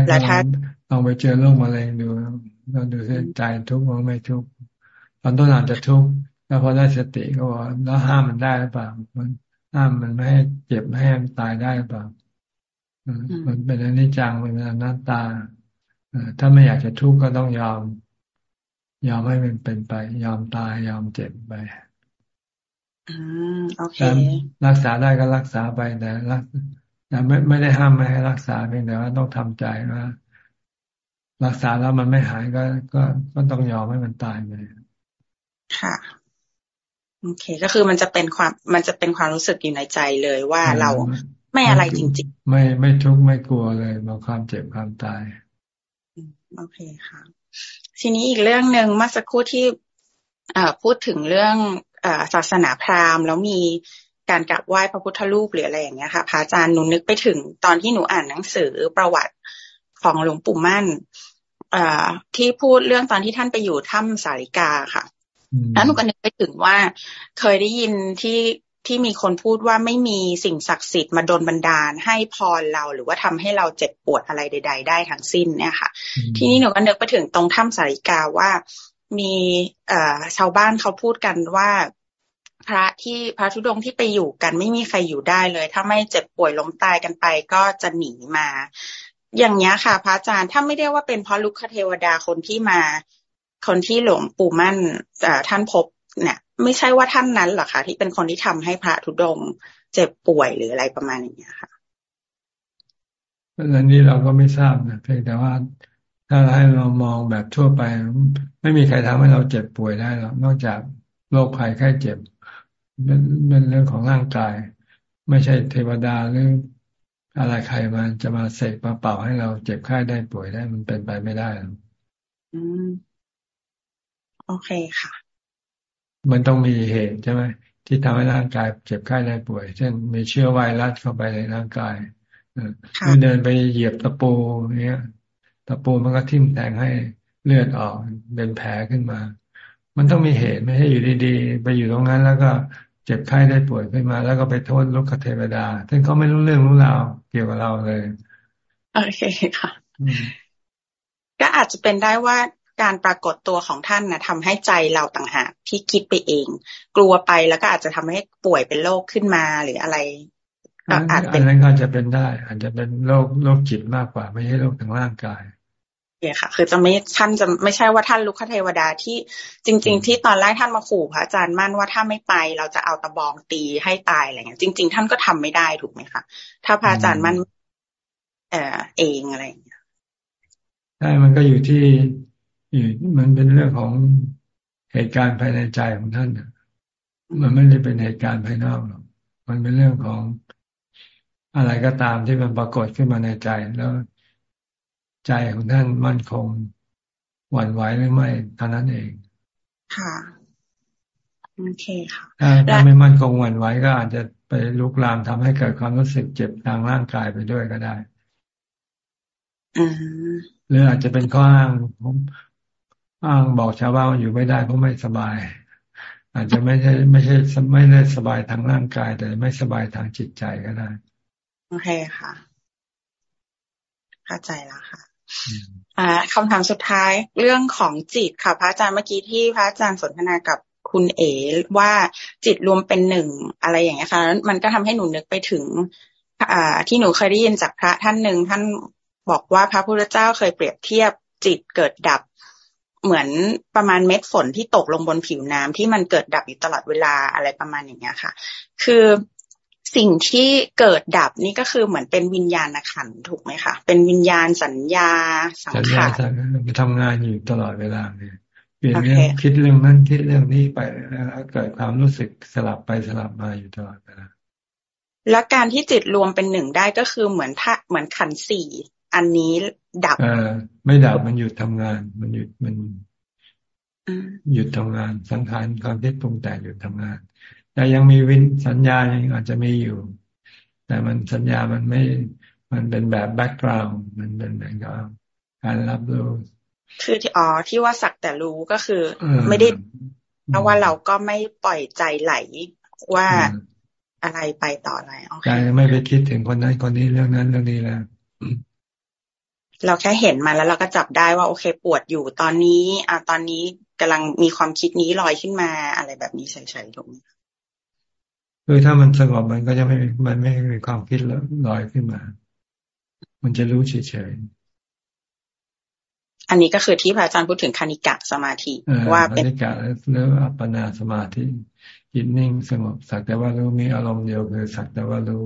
Speaker 1: แล้ถ้าลองไปเจอโรคมะเร็งดูเราดูที่ใจทุกข์มันไม่ทุกข์ตอนต้นอาจจะทุกข์แล้วพอได้สติก็ว่าแล้วห้ามมันได้หรือเปล่ามันห้ามมันไม่ให้เจ็บไม่ให้มันตายได้หรือเปล่ามันเป็นอนิจจังมันเป็นอนัตตาถ้าไม่อยากจะทุกข์ก็ต้องยอม ยอมให้มันเป็นไป ยอมตายยอมเจ็บไป รักษาได้ก็รักษาไปแต่รักแต่ไม่ไม่ได้ห้ามไม่ให้รักษาเพียงแต่ว่าต้องทำใจว่ารักษาแล้วมันไม่หายก็ก็ก็ต้องยอมให้มันตายไป
Speaker 37: ค่ะโอเค ก็คือมันจะเป็นความมันจะเป็นความรู้สึกอยู่ในใจเลยว่าเราไม่อะไรจริง
Speaker 1: ๆ ไม่ไม่ทุกข์ไม่กลัวเลยมาความเจ็บความตาย
Speaker 37: โอเคค่ะ ทีนี้อีกเรื่องหนึ่งเมื่อสักครู่ที่พูดถึงเรื่อง ศาสนาพราหมณ์ แล้วมีการกราบไหว้พระพุทธรูปหรืออะไรอย่างเงี้ยค่ะพระอาจารย์หนูนึกไปถึงตอนที่หนูอ่านหนังสือประวัติของหลวงปู่มั่นที่พูดเรื่องตอนที่ท่านไปอยู่ถ้ำสาริกาค่ะ แล้วหนูก็นึกไปถึงว่าเคยได้ยินที่ที่มีคนพูดว่าไม่มีสิ่งศักดิ์สิทธิ์มาดนบันดาลให้พรเราหรือว่าทำให้เราเจ็บปวดอะไรใด ๆ ได้ทั้งสิ้นเนี่ยค่ะ ทีนี้หนูก็นึกไปถึงตรงถ้ำสาริกาว่า มีเอชาวบ้านเขาพูดกันว่าพระที่พระธุดงที่ไปอยู่กันไม่มีใครอยู่ได้เลย ถ้าไม่เจ็บป่วยล้มตายกันไปก็จะหนีมา อย่างนี้ค่ะ พระอาจารย์ถ้าไม่ได้ว่าเป็นเพราะลุคเทวดาคนที่มา คนที่หลวงปู่มั่นท่านพบเนี่ยไม่ใช่ว่าท่านนั้นหรอคะที่เป็นคนที่ทำให้พระธุดงเจ็บป่วยหรืออะไรประมาณอย่างนี้ค่ะ
Speaker 1: อันนี้เราก็ไม่ทราบนะเพียงแต่ว่า ถ้าให้เรามองแบบทั่วไป ไม่มีใครทำให้เราเจ็บป่วยได้หรอกนอกจากโรคภัยแค่เจ็บเป็นเป็นเรื่องของร่างกาย ไม่ใช่เทวดาหรืออะไรใครมาจะมาเสกมาเป่าให้เราเจ็บไข้ได้ป่วยได้มันเป็นไปไม่ได้
Speaker 37: อืมโอเคค่ะ
Speaker 1: มันต้องมีเหตุใช่ไหมที่ทำให้ร่างกายเจ็บไข้ได้ป่วย เช่นมีเชื้อไวรัสเข้าไปในร่างกายหรือเดินไปเหยียบตะปูเนี้ย ตะปูมันก็ทิ่มแทงให้เลือดออกเป็นแผลขึ้นมา มันต้องมีเหตุไม่ให้อยู่ดีๆ ไปอยู่ตรงนั้นแล้วก็เจ็บไข้ได้ป่วยขึ้นมา แล้วก็ไปโทษลูกเทวดาซึ่งเขาไม่รู้เรื่องรู้ราวเกี่ยวกับเราเลย
Speaker 37: โอเคค่ะก็อาจจะเป็นได้ว่าการปรากฏตัวของท่านนะทำให้ใจเราต่างหากที่คิดไปเอง กลัวไปแล้วก็อาจจะทำให้ป่วยเป็นโรคขึ้นมาหรืออะไร
Speaker 1: อาจเป็นนั้นก็จะเป็นได้ อาจจะเป็นโรคโรคจิตมากกว่า ไม่ใช่โรคทางร่างกาย
Speaker 37: เนี่ย ค่ะ คือจะไม่ท่านจะไม่ใช่ว่าท่านลุกเทวดาที่จริง ๆ ที่ตอนแรกท่านมาขู่พระอาจารย์มั่นว่าถ้าไม่ไปเราจะเอาตะบองตีให้ตายอะไรเงี้ยจริง ๆ ท่านก็ทำไม่ได้ถูกไหมคะถ้าพระอาจารย์มั่นเออเองอะไรอย่างเงี้ย
Speaker 1: ใช่มันก็อยู่ที่อยู่มันเป็นเรื่องของเหตุการณ์ภายในใจของท่านมันไม่ได้เป็นเหตุการณ์ภายนอกหรอกมันเป็นเรื่องของอะไรก็ตามที่มันปรากฏขึ้นมาในใจแล้ว ใจของท่านมั่นคงหวั่นไหวหรือไม่เท่านั้นเอง
Speaker 37: ค่ะโอเคค่ะ
Speaker 1: ถ้าไม่มั่นคงหวั่นไหวก็อาจจะไปลุกลามทำให้เกิดความรู้สึกเจ็บทางร่างกายไปด้วยก็ได้หรืออาจจะเป็นข้ออ้างอ้างบอกชาวบ้านอยู่ไม่ได้เพราะไม่สบาย อาจจะไม่ใช่ไม่ใช่ไม่ได้สบายทางร่างกาย แต่ไม่สบายทางจิตใจก็ได้
Speaker 37: โอเคค่ะ เข้าใจแล้วค่ะ อ่าคำถามสุดท้ายเรื่องของจิตค่ะ พระอาจารย์เมื่อกี้ที่พระอาจารย์สนทนากับคุณเอ๋ว่าจิตรวมเป็นหนึ่งอะไรอย่างเงี้ยค่ะมันก็ทำให้หนูนึกไปถึง อ่า ที่หนูเคยได้ยินจากพระท่านหนึ่งท่านบอกว่าพระพุทธเจ้าเคยเปรียบเทียบจิตเกิดดับเหมือนประมาณเม็ดฝนที่ตกลงบนผิวน้ำที่มันเกิดดับอยู่ตลอดเวลาอะไรประมาณอย่างเงี้ยค่ะ คือ สิ่งที่เกิดดับนี่ก็คือเหมือนเป็นวิญญาณขันถูกไหมคะเป็นวิญญาณสัญญาสังขาร
Speaker 1: ทำงานอยู่ตลอดเวลาเนี่ยเปลี่ยนเรื่องคิดเรื่องนั้นคิดเรื่องนี้ไปแล้วเกิดความรู้สึกสลับไปสลับมาอยู่ตลอดเวลา
Speaker 37: แล้วการที่จิตรวมเป็นหนึ่งได้ก็คือเหมือนถ้าเหมือนขันสี่อันนี้ดับ
Speaker 1: เออไม่ดับมันหยุดทำงาน มันหยุดมันหยุดทำงานสังขารความคิดปรุงแต่งหยุดทำงาน แต่ยังมีวินสัญญายังอาจจะมีอยู่ แต่มันสัญญามันไม่มันเป็นแบบแบ็กกราวน์มันเป็นแบบการรับรู้
Speaker 37: คือที่อ๋อที่ว่าสักแต่รู้ก็คือไม่ได้เพราะว่าเราก็ไม่ปล่อยใจไหลว่าอะไรไปต่ออะไร
Speaker 1: ใจไม่ไปคิดถึงคนนั้นคนนี้เรื่องนั้นเรื่องนี้แล้ว
Speaker 37: เราแค่เห็นมาแล้วเราก็จับได้ว่า โอเค ปวดอยู่ตอนนี้ อ่าตอนนี้กำลังมีความคิดนี้ลอยขึ้นมาอะไรแบบนี้เฉยๆถูกไหม
Speaker 1: คือถ้ามันสงบมันก็จะไม่มันไม่มีความคิดลอยขึ้นมา มันจะรู้เฉย
Speaker 37: ๆ อันนี้ก็คือที่พระอาจารย์พูดถึงคณิกะสมาธิว่า
Speaker 1: เป็นคณิกะแล้วอัปปนาสมาธิจิตนิ่งสงบสักแต่ว่ารู้มีอารมณ์เดียวคือสักแต่ว่ารู้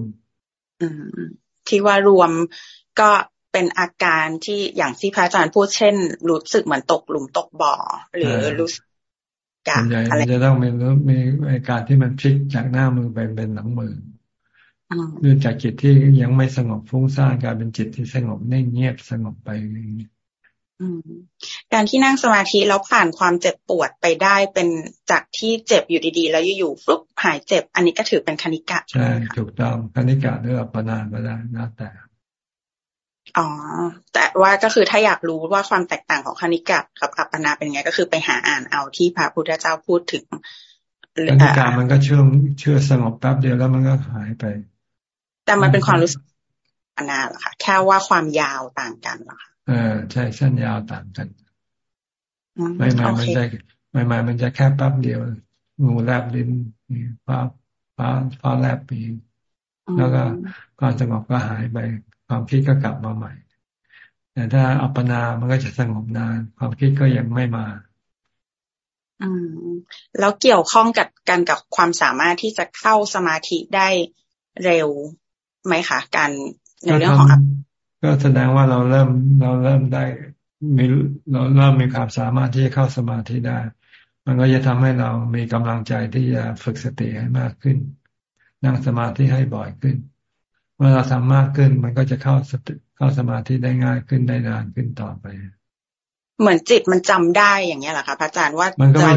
Speaker 37: ที่ว่ารวมก็เป็นอาการที่อย่างที่พระอาจารย์พูดเช่น รู้สึกเหมือนตกหลุมตกบ่อ หรือรู้สึก
Speaker 1: ส่วนใหญ่มันจะต้องมีมีอาการที่มันพลิกจากหน้ามือไปเป็นหลังมือเนื่องจากจิตที่ยังไม่สงบฟุ้งซ่านกลายเป็นจิตที่สงบนิ่งเงียบสงบไปอย่างนี้
Speaker 37: การที่นั่งสมาธิแล้วผ่านความเจ็บปวดไปได้เป็นจากที่เจ็บอยู่ดีๆ แล้วอยู่ๆฟลุกหายเจ็บ อันนี้ก็ถือเป็นคณิกะ
Speaker 1: ใช่ถูกต้องคณิกะหรืออัปปนาก็ได้น่าแต่
Speaker 37: อ๋อ แต่ว่าก็คือถ้าอยากรู้ว่าความแตกต่างของคณิกะกับอัปปนาเป็นไง ก็คือไปหาอ่านเอาที่พระพุทธเจ้าพูดถึง
Speaker 1: คณิกามันก็เชื่อเชื่อสงบแป๊บเดียวแล้วมันก็หายไป
Speaker 37: แต่มันเป็นความรู้สึกอัปนาเหรอคะแค่ว่าความยาวต่างกันเหรอคะ
Speaker 1: เออใช่สั้นยาวต่างกันไม่มามันจะไม่มามันจะแค่แป๊บเดียว งูแลบลิ้นฟ้าฟ้าฟ้าแลบปีแล้วก็ความสงบก็หายไป ความคิดก็กลับมาใหม่ แต่ถ้าอัปปนา มันก็จะสงบนาน ความคิดก็ยังไม่มา
Speaker 37: อืมแล้วเกี่ยวข้องกับกันกับความสามารถที่จะเข้าสมาธิได้เร็วไหมคะการในเรื่องของ
Speaker 1: ก็แสดงว่าเราเริ่มเราเริ่มได้มีเราเริ่มมีความสามารถที่จะเข้าสมาธิได้ มันก็จะทำให้เรามีกำลังใจที่จะฝึกสติให้มากขึ้น นั่งสมาธิให้บ่อยขึ้นเมื่อเราทำมากขึ้นมันก็จะเข้าสติเข้าสมาธิได้ง่ายขึ้นได้นานขึ้นต่อไป
Speaker 37: เหมือนจิตมันจำได้อย่างเงี้ยแหละคะพระอาจารย์ว่า
Speaker 1: มันก็ไม่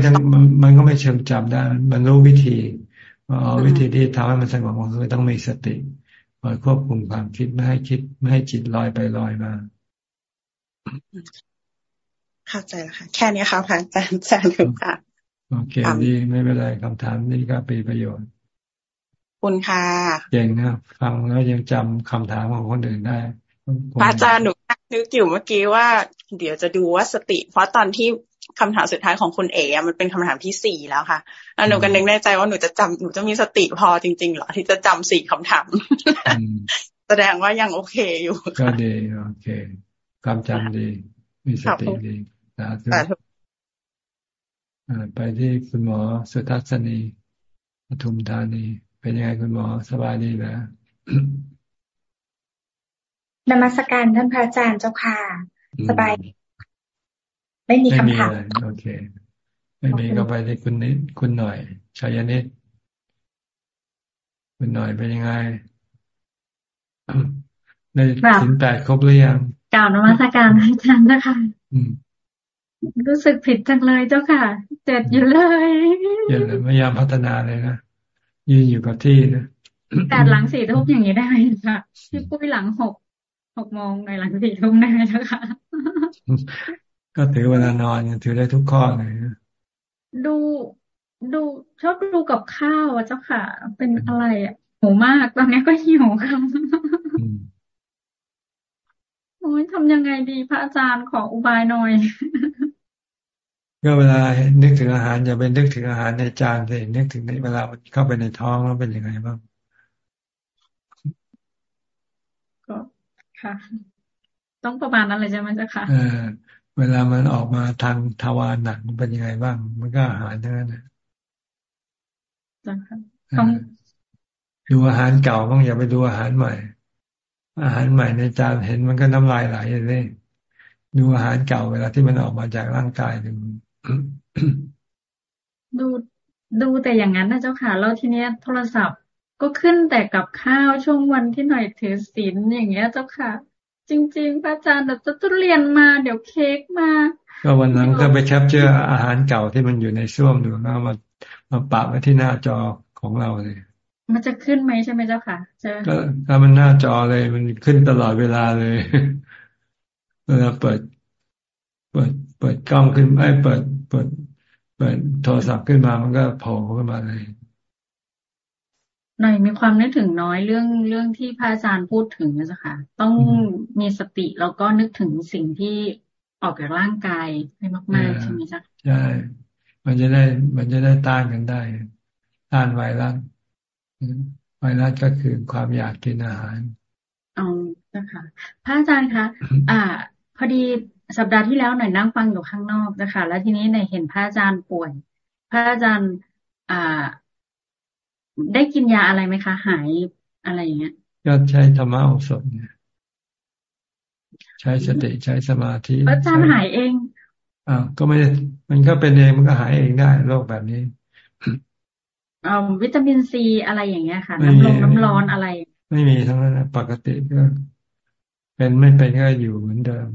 Speaker 1: มันก็ไม่เชิงจำได้ มันรู้วิธีว่าวิธีที่ทำให้มันสงบก็คือต้องมีสติคอยควบคุมความคิดไม่ให้คิดไม่ให้จิตลอยไปลอยมา
Speaker 37: เข้าใจแล้วค่ะ แค่นี้ค่ะพระอาจารย์สาธุค่ะ
Speaker 1: โอเคดีไม่เป็นไรคำถามนี้ก็เป็นประโยชน์
Speaker 37: คุณค่ะ
Speaker 1: เก่งนะฟังแล้วยังจำคำถามของคนอื่นได้
Speaker 37: อาจารย์หนูนึกอยู่เมื่อกี้ว่า เดี๋ยวจะดูว่าสติ เพราะตอนที่คำถามสุดท้ายของคุณเอ๋มันเป็นคำถามที่สี่แล้วค่ะแล้วหนูก็นึกในใจว่าหนูจะจำหนูจะมีสติพอจริงๆเหรอที่จะจำสี่คำถาม แสดงว่ายังโอเคอยู่
Speaker 1: ก็ดีโอเคความจำดี มีสติดีสาธุไปที่คุณหมอสุทัศนีปทุมธานี เป็นยังไงคุณหมอสบายดีแล้ว
Speaker 13: นมัสการท่านพระอาจารย์เจ้าค่ะ สบาย ไม่มีคำถาม
Speaker 1: โอเค ไม่มีก็ไปที่คุณนิดคุณหน่อยชายนิดคุณหน่อยเป็นยังไงในสินแปดครบหรือยัง
Speaker 13: กล่าวนมัสการอาจารย์นะคะรู้สึกผิดจังเลยเจ้าค่ะ เจ็ดอยู่เลย
Speaker 1: เจ็ดเลยพยายามพัฒนาเลยนะ ยืนอยู่กับที่นะ
Speaker 13: แต่หลังสี่ทุ่มอย่างนี้ได้ไหมคะพี่ปุ้ยหลังหกหกโมงในหลังสี่ทุ่มได้ไหมเจ้าค่ะ
Speaker 1: ก็ถือเวลานอนถือได้ทุกข้อเลย
Speaker 13: ดูดูชอบดูกับข้าวอะเจ้าค่ะ เป็นอะไรอะหิวมากตอนนี้ก็หิวค่ะโอ้ยทำยังไงดีพระอาจารย์ขออุบายหน่อย
Speaker 1: ก็เวลานึกถึงอาหารอย่าเป็นนึกถึงอาหารในจานเลยนึกถึงในเวลาเข้าไปในท้องแล้วเป็นยังไงบ้าง
Speaker 13: ก็ค่ะ ต้องประมาณนั้นเลยใช่ไหมจ๊ะค่ะ
Speaker 1: เออเวลามันออกมาทางทวารหนักเป็นยังไงบ้าง มันก็อาหารเท่านั้นนะต้องดูอาหารเก่าบ้างอย่าไปดูอาหารใหม่ อาหารใหม่ในจานเห็นมันก็น้ำลายไหลเลยดูอาหารเก่าเวลาที่มันออกมาจากร่างกายดู
Speaker 13: ดูดูแต่อย่างนั้นนะเจ้าค่ะ แล้วทีเนี้ยโทรศัพท์ก็ขึ้นแต่กับข้าวช่วงวันที่หน่อยถือศีลอย่างเงี้ยเจ้าค่ะ จริง ๆ พระอาจารย์แต่จะตุเรียนมาเดี๋ยวเค้กมา
Speaker 1: ก็วันนั้นก็ไปแคปเจอร์อาหารเก่าที่มันอยู่ในซ่วมดูแล้วมามาปะไว้ที่หน้าจอของเราเลย
Speaker 13: มันจะขึ้นไหมใช่ไหมเจ้าค่ะจะ
Speaker 1: ก็ถ้ามันหน้าจอเลยมันขึ้นตลอดเวลาเลยเวลาเปิด เปิด เปิดกล้องขึ้นไอ้เปิดเปิ ดเปิดโทรศัพท์ขึ้นมามันก็โผล่ขึ้นมาเลย
Speaker 13: หน่อยมีความนึกถึงน้อยเรื่องเรื่องที่พระอาจารย์พูดถึงนะจ๊ะค่ะ ต้องมีสติแล้วก็นึกถึงสิ่งที่ออกจากร่างกายให้มากๆใช่ไหมจ๊ะ
Speaker 1: ใช่ มันจะได้มันจะได้ต้านกันได้ ต้านไวรัสไวรัสก็คือความอยากกินอาหาร
Speaker 13: อ๋อนะคะพระอาจารย์คะอ่า พอดี สัปดาห์ที่แล้วหน่อยนั่งฟังอยู่ข้างนอกนะคะ แล้วทีนี้หน่อยเห็นพระอาจารย์ป่วย พระอาจารย์อ่า ได้กินยาอะไรไหมคะ หายอะไรอย่างเงี้ย
Speaker 1: ก็ใช้ธรรมะอบสดเนี่ยใช้สติใช้สมาธิ
Speaker 13: พระอาจารย์หายเอง
Speaker 1: อ่าก็ไม่ได้มันก็เป็นเองมันก็หายเองได้โรคแบบนี้
Speaker 13: อ่าวิตามินซีอะไรอย่างเงี้ยค่ะน้ำลงน้ำร้อนอะไร
Speaker 1: ไม่มีทั้งนั้นปกติก็ เป็นไม่เป็นก็อยู่เหมือนเดิม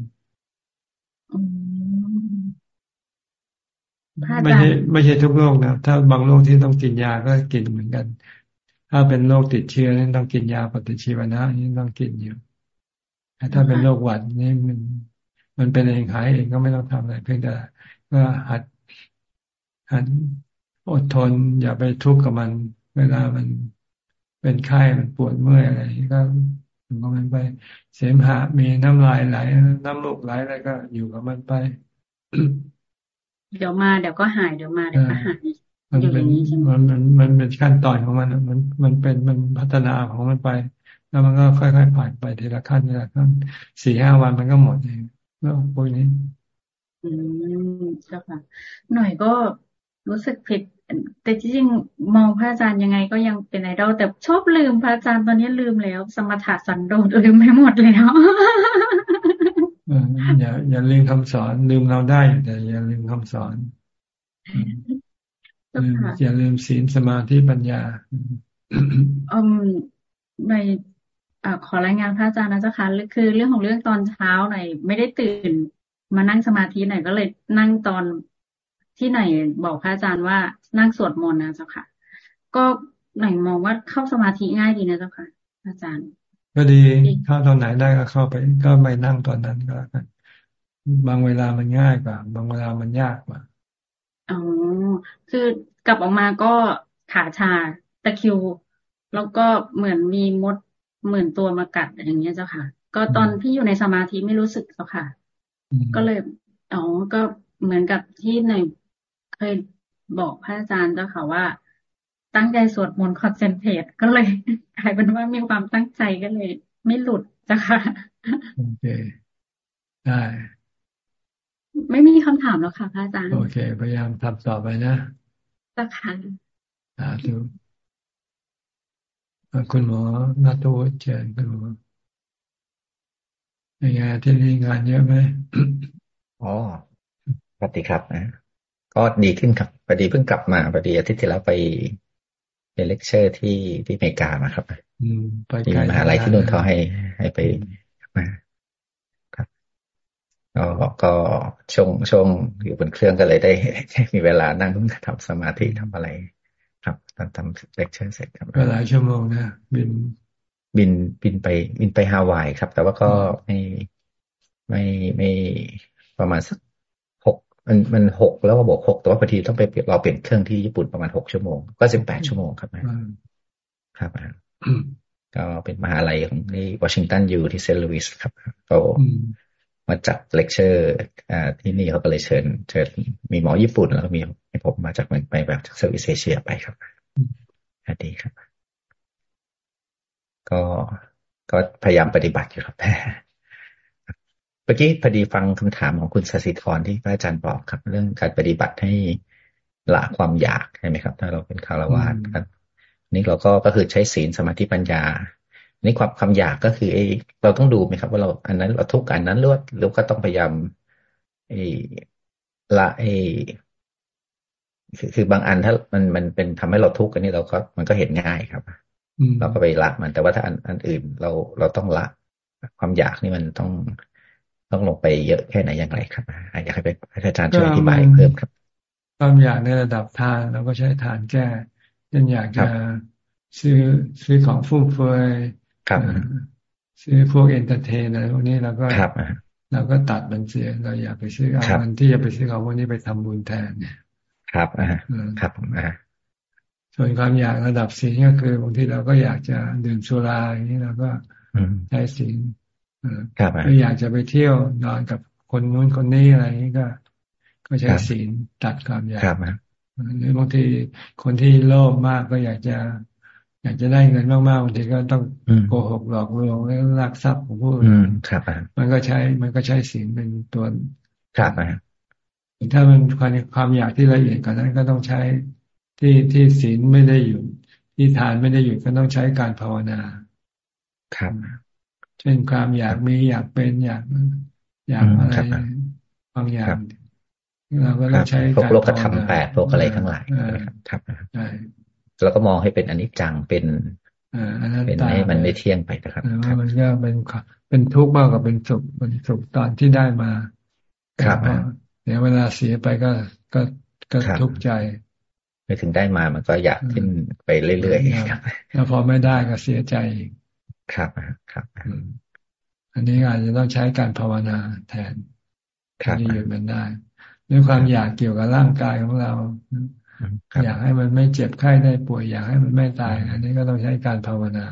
Speaker 1: ไม่ใช่ไม่ใช่ทุกโรคนะถ้าบางโรคที่ต้องกินยาก็กินเหมือนกัน ถ้าเป็นโรคติดเชื้อนี่ต้องกินยาปฏิชีวนะนี่ต้องกินอยู่แต่ถ้าเป็นโรคหวัดนี่มัน มันเป็นเองหายเองก็ไม่ต้องทำอะไร เพียงแต่ก็หัดหัดอดทน อย่าไปทุกข์กับมัน เวลามันเป็นไข้มันปวดเมื่อยอะไรก็อยู่กับมันไป เสมหะมีน้ำลายไหล น้ำลูกไหลอะไรก็อยู่กับมันไป
Speaker 13: เดี๋ยวมาเดี๋ยวก็หายเดี๋ยวมาเดี๋ยวก็หาย
Speaker 1: มันเป็นมันมันมันเป็นขั้นตอนของมันมันมันเป็นมันพัฒนาของมันไป แล้วมันก็ค่อยๆผ่านไปทีละขั้นทีละขั้นสี่ห้าวันมันก็หมดเองแล้วพวกนี้
Speaker 13: อืมใช่ค่ะ หน่อยก็รู้สึกผิด แต่จริงมองพระอาจารย์ยังไงก็ยังเป็นไอดอลแต่ชอบลืมพระอาจารย์ตอนนี้ลืมแล้ว สมถะสันโดษลืมไม่หมดแล้ว
Speaker 1: อย่า อย่าลืมคำสอนลืมเราได้แต่อย่าลืมคำสอนอย่าลืมศีลสมาธิปัญญา
Speaker 13: อืมในอขอรายงานพระอาจารย์นะเจ้าค่ะคือเรื่องของเรื่องตอนเช้าหน่อยไม่ได้ตื่น มานั่งสมาธิหน่อยก็เลยนั่งตอนที่ไหนบอกพระอาจารย์ว่านั่งสวดมนต์นะเจ้าค่ะ ก็ไหนมองว่าเข้าสมาธิง่ายดีนะเจ้าค่ะ อาจารย์
Speaker 1: ก็ดีเข้าตอนไหนได้ก็เข้าไป ก็ไม่นั่งตอนนั้นก็แล้วกันบางเวลามันง่ายกว่า บางเวลามันยากกว่า
Speaker 38: อ๋อคือกลับออกมาก็ขาชาตะคิว แล้วก็เหมือนมีมดเหมือนตัวมากัดอย่างเงี้ยเจ้าค่ะ ก็ตอนที่อยู่ในสมาธิไม่รู้สึกเจ้าค่ะ ก็เลยอ๋อก็เหมือนกับที่ในเคยบอกพระอาจารย์เจ้าค่ะว่า ตั้งใจสวดมนต์คอนเซนเทรตก็เลยกลายเป็นว่ามีความตั้งใจก็เลย ไม่หลุดจ้ะค่ะ
Speaker 1: โอเคได้
Speaker 38: ไม่มีคำถามแล้วค่ะพระอาจารย์
Speaker 1: โอเค พยายามทำต่อไปนะ
Speaker 38: จ้ะค่ะ
Speaker 1: สาธุคุณหมอนาตูเชิญคุณหมอในงานที่นี่งานเยอะไหม
Speaker 39: อ๋อปกติครับนะก็ดีขึ้นครับพอดีเพิ่งกลับมาพอดีอาทิตย์ที่แล้วไป ไปเลคเชอร์ที่ที่อเมริกามาครับมีมหาลัยที่นู่นเขาให้ให้ไปมาครับก็ก็ช่วงช่วงอยู่บนเครื่องก็เลยได้มีเวลานั่งทำสมาธิทำอะไร ครับตอนทำเลคเชอร์เสร็จครับ
Speaker 1: ก็หลายชั่วโมงนะบิน
Speaker 39: บินบินไปบินไปฮาวายครับ แต่ว่าก็ไม่ไม่ไม่ประมาณสัก มันมันหกแล้วก็บวกหกแต่ว่าพอดีต้องไปเราเปลี่ยนเครื่องที่ญี่ปุ่นประมาณหกชั่วโมง ก็สิบแปดชั่วโมงครับครับก็เป็นมหาลัยของที่วอชิงตันอยู่ที่เซนต์ลุยส์ครับเขามาจัดเลคเชอร์อ่าที่นี่เขาก็เลยเชิญ เชิญมีหมอญี่ปุ่นแล้วก็มีให้ผมมาจากเมืองไทยแบบจาก Southeast Asia ไปครับดีครับ ก็ก็พยายามปฏิบัติอยู่ครับเมื่อกี้พอดีฟังคำถามของคุณสศิธรที่พระอาจารย์บอกครับ เรื่องการปฏิบัติให้ละความอยากใช่ไหมครับ ถ้าเราเป็นคารวะครับ นี่เราก็ก็คือใช้ศีลสมาธิปัญญา นี่ความความอยากก็คือไอ้เราต้องดูไหมครับ ว่าเราอันนั้นเราทุกข์อันนั้นหรือว่าหรือก็ต้องพยายามไอ้ละไอ้คือคือบางอันถ้ามันมันเป็นทำให้เราทุกข์อันนี้เราก็มันก็เห็นง่ายครับเราก็ไปละมันแต่ว่าถ้าอันอันอื่นเราเราต้องละ ความอยากนี่มันต้อง ต้องลงไปเยอะแค่ไหนอย่างไรครับอยากให้พระอาจารย์ช่วยอธิบายเพิ่มครับ
Speaker 1: ความอยากในระดับทานเราก็ใช้ทานแก้เช่นอยากจะซื้อซื้อของฟุ่มเฟือยซื้อพวก entertain อะไรพวกนี้เราก็เราก็ตัดมันเสียเราอยากไปซื้อเอาเงินที่จะไปซื้อของพวกนี้ไปทำบุญแทนเนี่ย
Speaker 39: ครับอ่าครับผมอ่า
Speaker 1: ส่วนความอยากระดับศีลก็คือบางทีเราก็อยากจะดื่มสุราอย่างนี้เราก็ใช้สี ก็อยากจะไปเที่ยวนอนกับคนนู้นคนนี้อะไรนี้ก็ ก็ใช้ศีลตัดความอยากหรือบางทีคนที่โลภมากก็อยากจะ อยากจะได้เงินมากๆบางทีก็ต้องโกหกหลอกลวงแล้วลักทรัพย์ของผู้อื่นมันก็ใช้ มันก็ใช้ศีลเป็นตัว
Speaker 39: ครับ
Speaker 1: ถ้ามันความความอยากที่ละเอียดกว่านั้นก็ต้องใช้ที่ที่ศีลไม่ได้อยู่ที่ทานไม่ได้อยู่ก็ต้องใช้การภาวนา
Speaker 39: ครับ
Speaker 1: เช่นความอยากมีอยากเป็นอยากอยากอะไรบางอย่างเราก็ต้องใช้
Speaker 39: พวกโลกธรรมแปดพวกอะไรทั้งหลายครับแล้วก็มองให้เป็นอนิจจังเป็นเป็นให้มันไม่เที่ยงไปนะครับ
Speaker 1: มันก็เป็นเป็นทุกข์มากกว่าเป็นสุขเป็นสุขตอนที่ได้มา
Speaker 39: ครับ
Speaker 1: เดี๋ยวเวลาเสียไปก็ก็ก็ทุกข์ใจ
Speaker 39: ไม่ถึงได้มามันก็อยากขึ้นไปเรื่อยๆครับ
Speaker 1: แล้วพอไม่ได้ก็เสียใจ
Speaker 39: ครับครับ
Speaker 1: อันนี้อาจจะต้องใช้การภาวนาแทนที่หยุดมันได้ด้วยความอยากเกี่ยวกับร่างกายของเรา อยากให้มันไม่เจ็บไข้ได้ป่วยอยากให้มันไม่ตาย อันนี้ก็ต้องใช้การภาวนา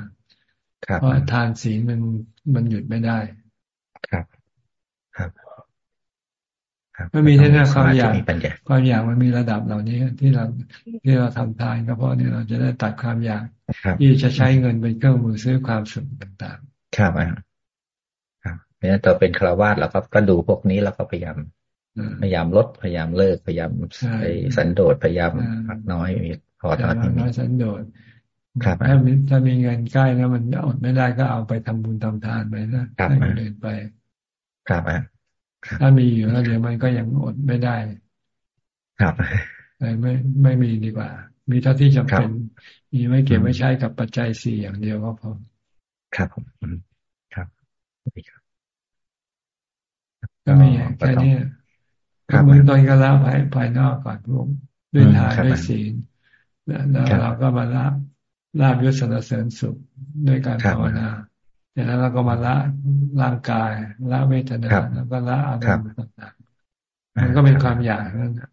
Speaker 1: เพราะทานศีลมันมันหยุดไม่ได้
Speaker 39: ครับ ครับ
Speaker 1: ไม่มีแค่ความอยากความอยากมันมีระดับเหล่านี้ที่เราที่เราทำทานก็เพราะนี่เราจะได้ตัดความอยากที่จะใช้เงินเป็นเครื่องมือซื้อความสุขต่าง
Speaker 39: ๆ ครับอ่าครับเพราะฉะนั้นต่อเป็นคารวาสเราก็ก็ดูพวกนี้เราก็พยายามพยายามลดพยายามเลิกพยายามไปสันโดษพยายามพักน้อยมีพอตอนนี้
Speaker 1: สันโดษครับถ้ามีถ้ามีเงินใกล้แล้วมันอดไม่ได้ก็เอาไปทำบุญทำทานไปนะให้เงินไป
Speaker 39: ครับอะ
Speaker 1: ถ้ามีอยู่แล้วเดี๋ยวมันก็ยังอดไม่ได้
Speaker 39: ครับ
Speaker 1: ไม่ไม่มีดีกว่า มีเท่าที่จำเป็น มีไม่เก็บไม่ใช้กับปัจจัยสี่อย่างเดียวก็พอ
Speaker 39: ครับผมครับ
Speaker 1: ก็มีแค่นี้เมืองต้นก็ละภายภายนอกก่อนพวกด้วยทานด้วยศีลแล้วเราก็มาละลาบยศสรรเสริญสุขด้วยการภาวนา แล้วเราก็มาละร่างกายละเวทนาแล้วก็ละอารมณ์ต่างๆมันก็เป็นความอยากนั่นแหละ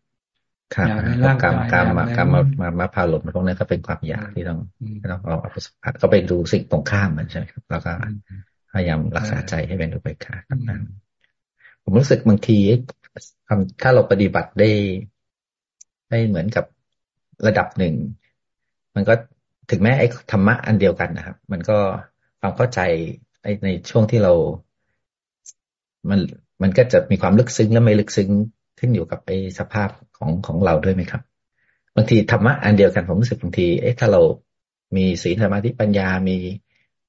Speaker 39: อยากในร่างกายการมาการมามามาพาหลบพวกนี้ก็เป็นความอยากที่ต้องที่ต้องเอาสัมผัสก็ไปดูสิ่งตรงข้ามมันใช่ไหมครับแล้วก็พยายามรักษาใจให้เป็นอุเบกขาครับนั้นผมรู้สึกบางทีถ้าเราปฏิบัติได้ได้เหมือนกับระดับหนึ่ง มันก็ถึงแม้ไอ้ธรรมะอันเดียวกันนะครับ มันก็ ความเข้าใจไอ้ในช่วงที่เรา มันมันก็จะมีความลึกซึ้งและไม่ลึกซึ้งขึ้นอยู่กับไอ้สภาพของของเราด้วยไหมครับบางทีธรรมะอันเดียวกันผมรู้สึกบางทีเอ๊ะถ้าเรามีศีลสมาธิปัญญามี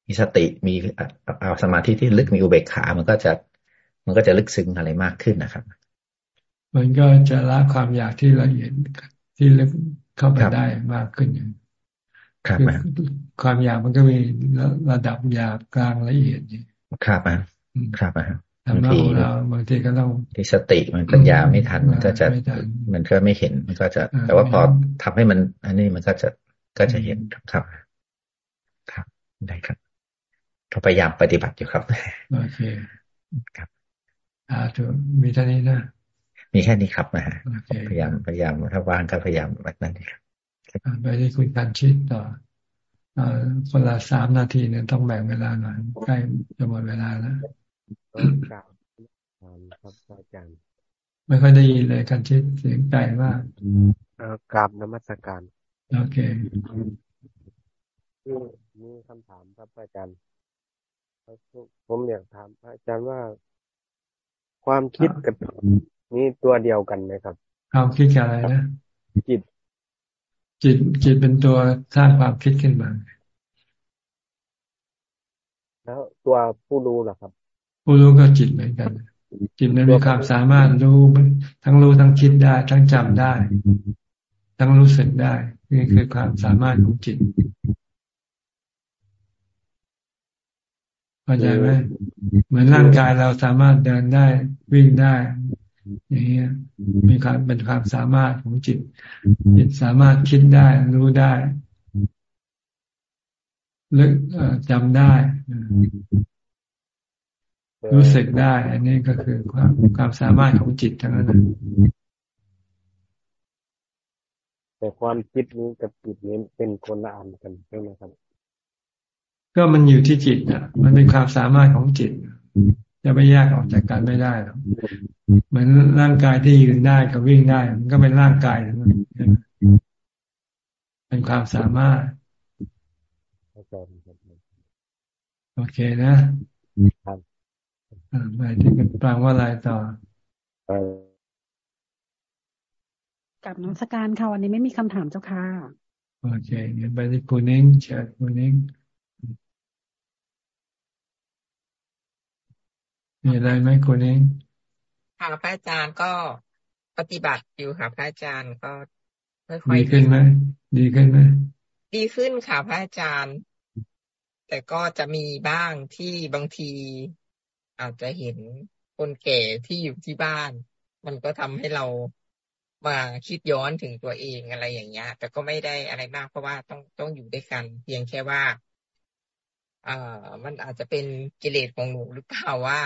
Speaker 39: มีสติมีเอาสมาธิที่ลึกมีอุเบกขา มันก็จะมันก็จะลึกซึ้งอะไรมากขึ้นนะครับ
Speaker 1: มันก็จะละความอยากที่ละเอียดที่ลึกเข้าไปได้มากขึ้นอย่าง
Speaker 39: ครับ
Speaker 1: ความอยากมันก็มีระดับหยาบกลางละเอียดนี่
Speaker 39: ครับอะครับอะ
Speaker 1: บางทีเราบางทีก็ต้อง
Speaker 39: ที่สติมันปัญญาไม่ทันมันก็จะมันก็ไม่เห็นมันก็จะ แต่ว่าพอทำให้มัน อันนี้มันก็จะก็จะเห็นครับ ครับได้ครับก็พยายามปฏิบัติอยู่ครับ
Speaker 1: โอเคครับอ่าถูกมีเท่านี้นะ
Speaker 39: มีแค่นี้ครับนะฮะพยายามพยายามถ้าว่างก็พยายามแบบนั้นครับ
Speaker 1: ไปที่คุยกันชิดต่อ คนละสามนาทีเนี่ยต้องแบ่งเวลาหน่อยใกล้จะหมดเวลาแล้วกราบครับอาจารย์ไม่ค่อยได้ยินเลยกันชิดเสียงไก่มาก
Speaker 40: กราบนมัสการ
Speaker 1: โอเค
Speaker 40: มีคำถามครับอาจารย์ผมอยากถามอาจารย์ว่า ความคิดกับนี่ตัวเดียวกันไหมครับ
Speaker 1: ความคิดกับอะไรนะ
Speaker 40: จิต
Speaker 1: จิตจิตเป็นตัวสร้างความคิดขึ้นมา
Speaker 40: แล้วตัวผู้รู้ล่ะครับ
Speaker 1: ผู้รู้ก็จิตเหมือนกัน จิตมันมีความสามารถรู้ทั้งรู้ทั้งคิดได้ ทั้งจำได้ ทั้งรู้สึกได้ นี่คือความสามารถของจิตเข้าใจไหมเหมือนร่างกายเราสามารถเดินได้วิ่งได้ อย่างเงี้ยมีความเป็นความสามารถของจิต จิตสามารถคิดได้รู้ได้ลึกจำได้ รู้สึกได้ อันนี้ก็คือความความสามารถของจิตทั้งนั้น
Speaker 40: แต่ความคิดนี้กับจิตนี้เป็นคนละอันกันใช่ไหมครับ
Speaker 1: ก็มันอยู่ที่จิตอะมันเป็นความสามารถของจิต จะไม่แยกออกจากกันไม่ได้หรอกเหมือนร่างกายที่ยืนได้กับวิ่งได้ มันก็เป็นร่างกายนั้นเป็นความสามารถโอเคนะไปที่กันปรางว่าอะไรต่อ
Speaker 41: กับน้องสการค่ะวันนี้ไม่มีคำถามเจ้าค่ะ
Speaker 1: โอเคเงั้นไปที่คุณเองเชิญคุณเอง มีอะไรไหมคุณเอง
Speaker 42: ค่ะพระอาจารย์ก็ปฏิบัติอยู่ค่ะพระอาจารย์ก็ค่อยๆ
Speaker 1: ดีขึ้นไหมดีขึ้นไหม
Speaker 42: ดีขึ้นค่ะพระอาจารย์ แต่ก็จะมีบ้างที่บางทีอาจจะเห็นคนแก่ที่อยู่ที่บ้าน มันก็ทำให้เรามาคิดย้อนถึงตัวเองอะไรอย่างเงี้ย แต่ก็ไม่ได้อะไรมากเพราะว่าต้องต้องอยู่ด้วยกัน เพียงแค่ว่าเอ่อมันอาจจะเป็นกิเลสของหนูหรือเปล่าว่า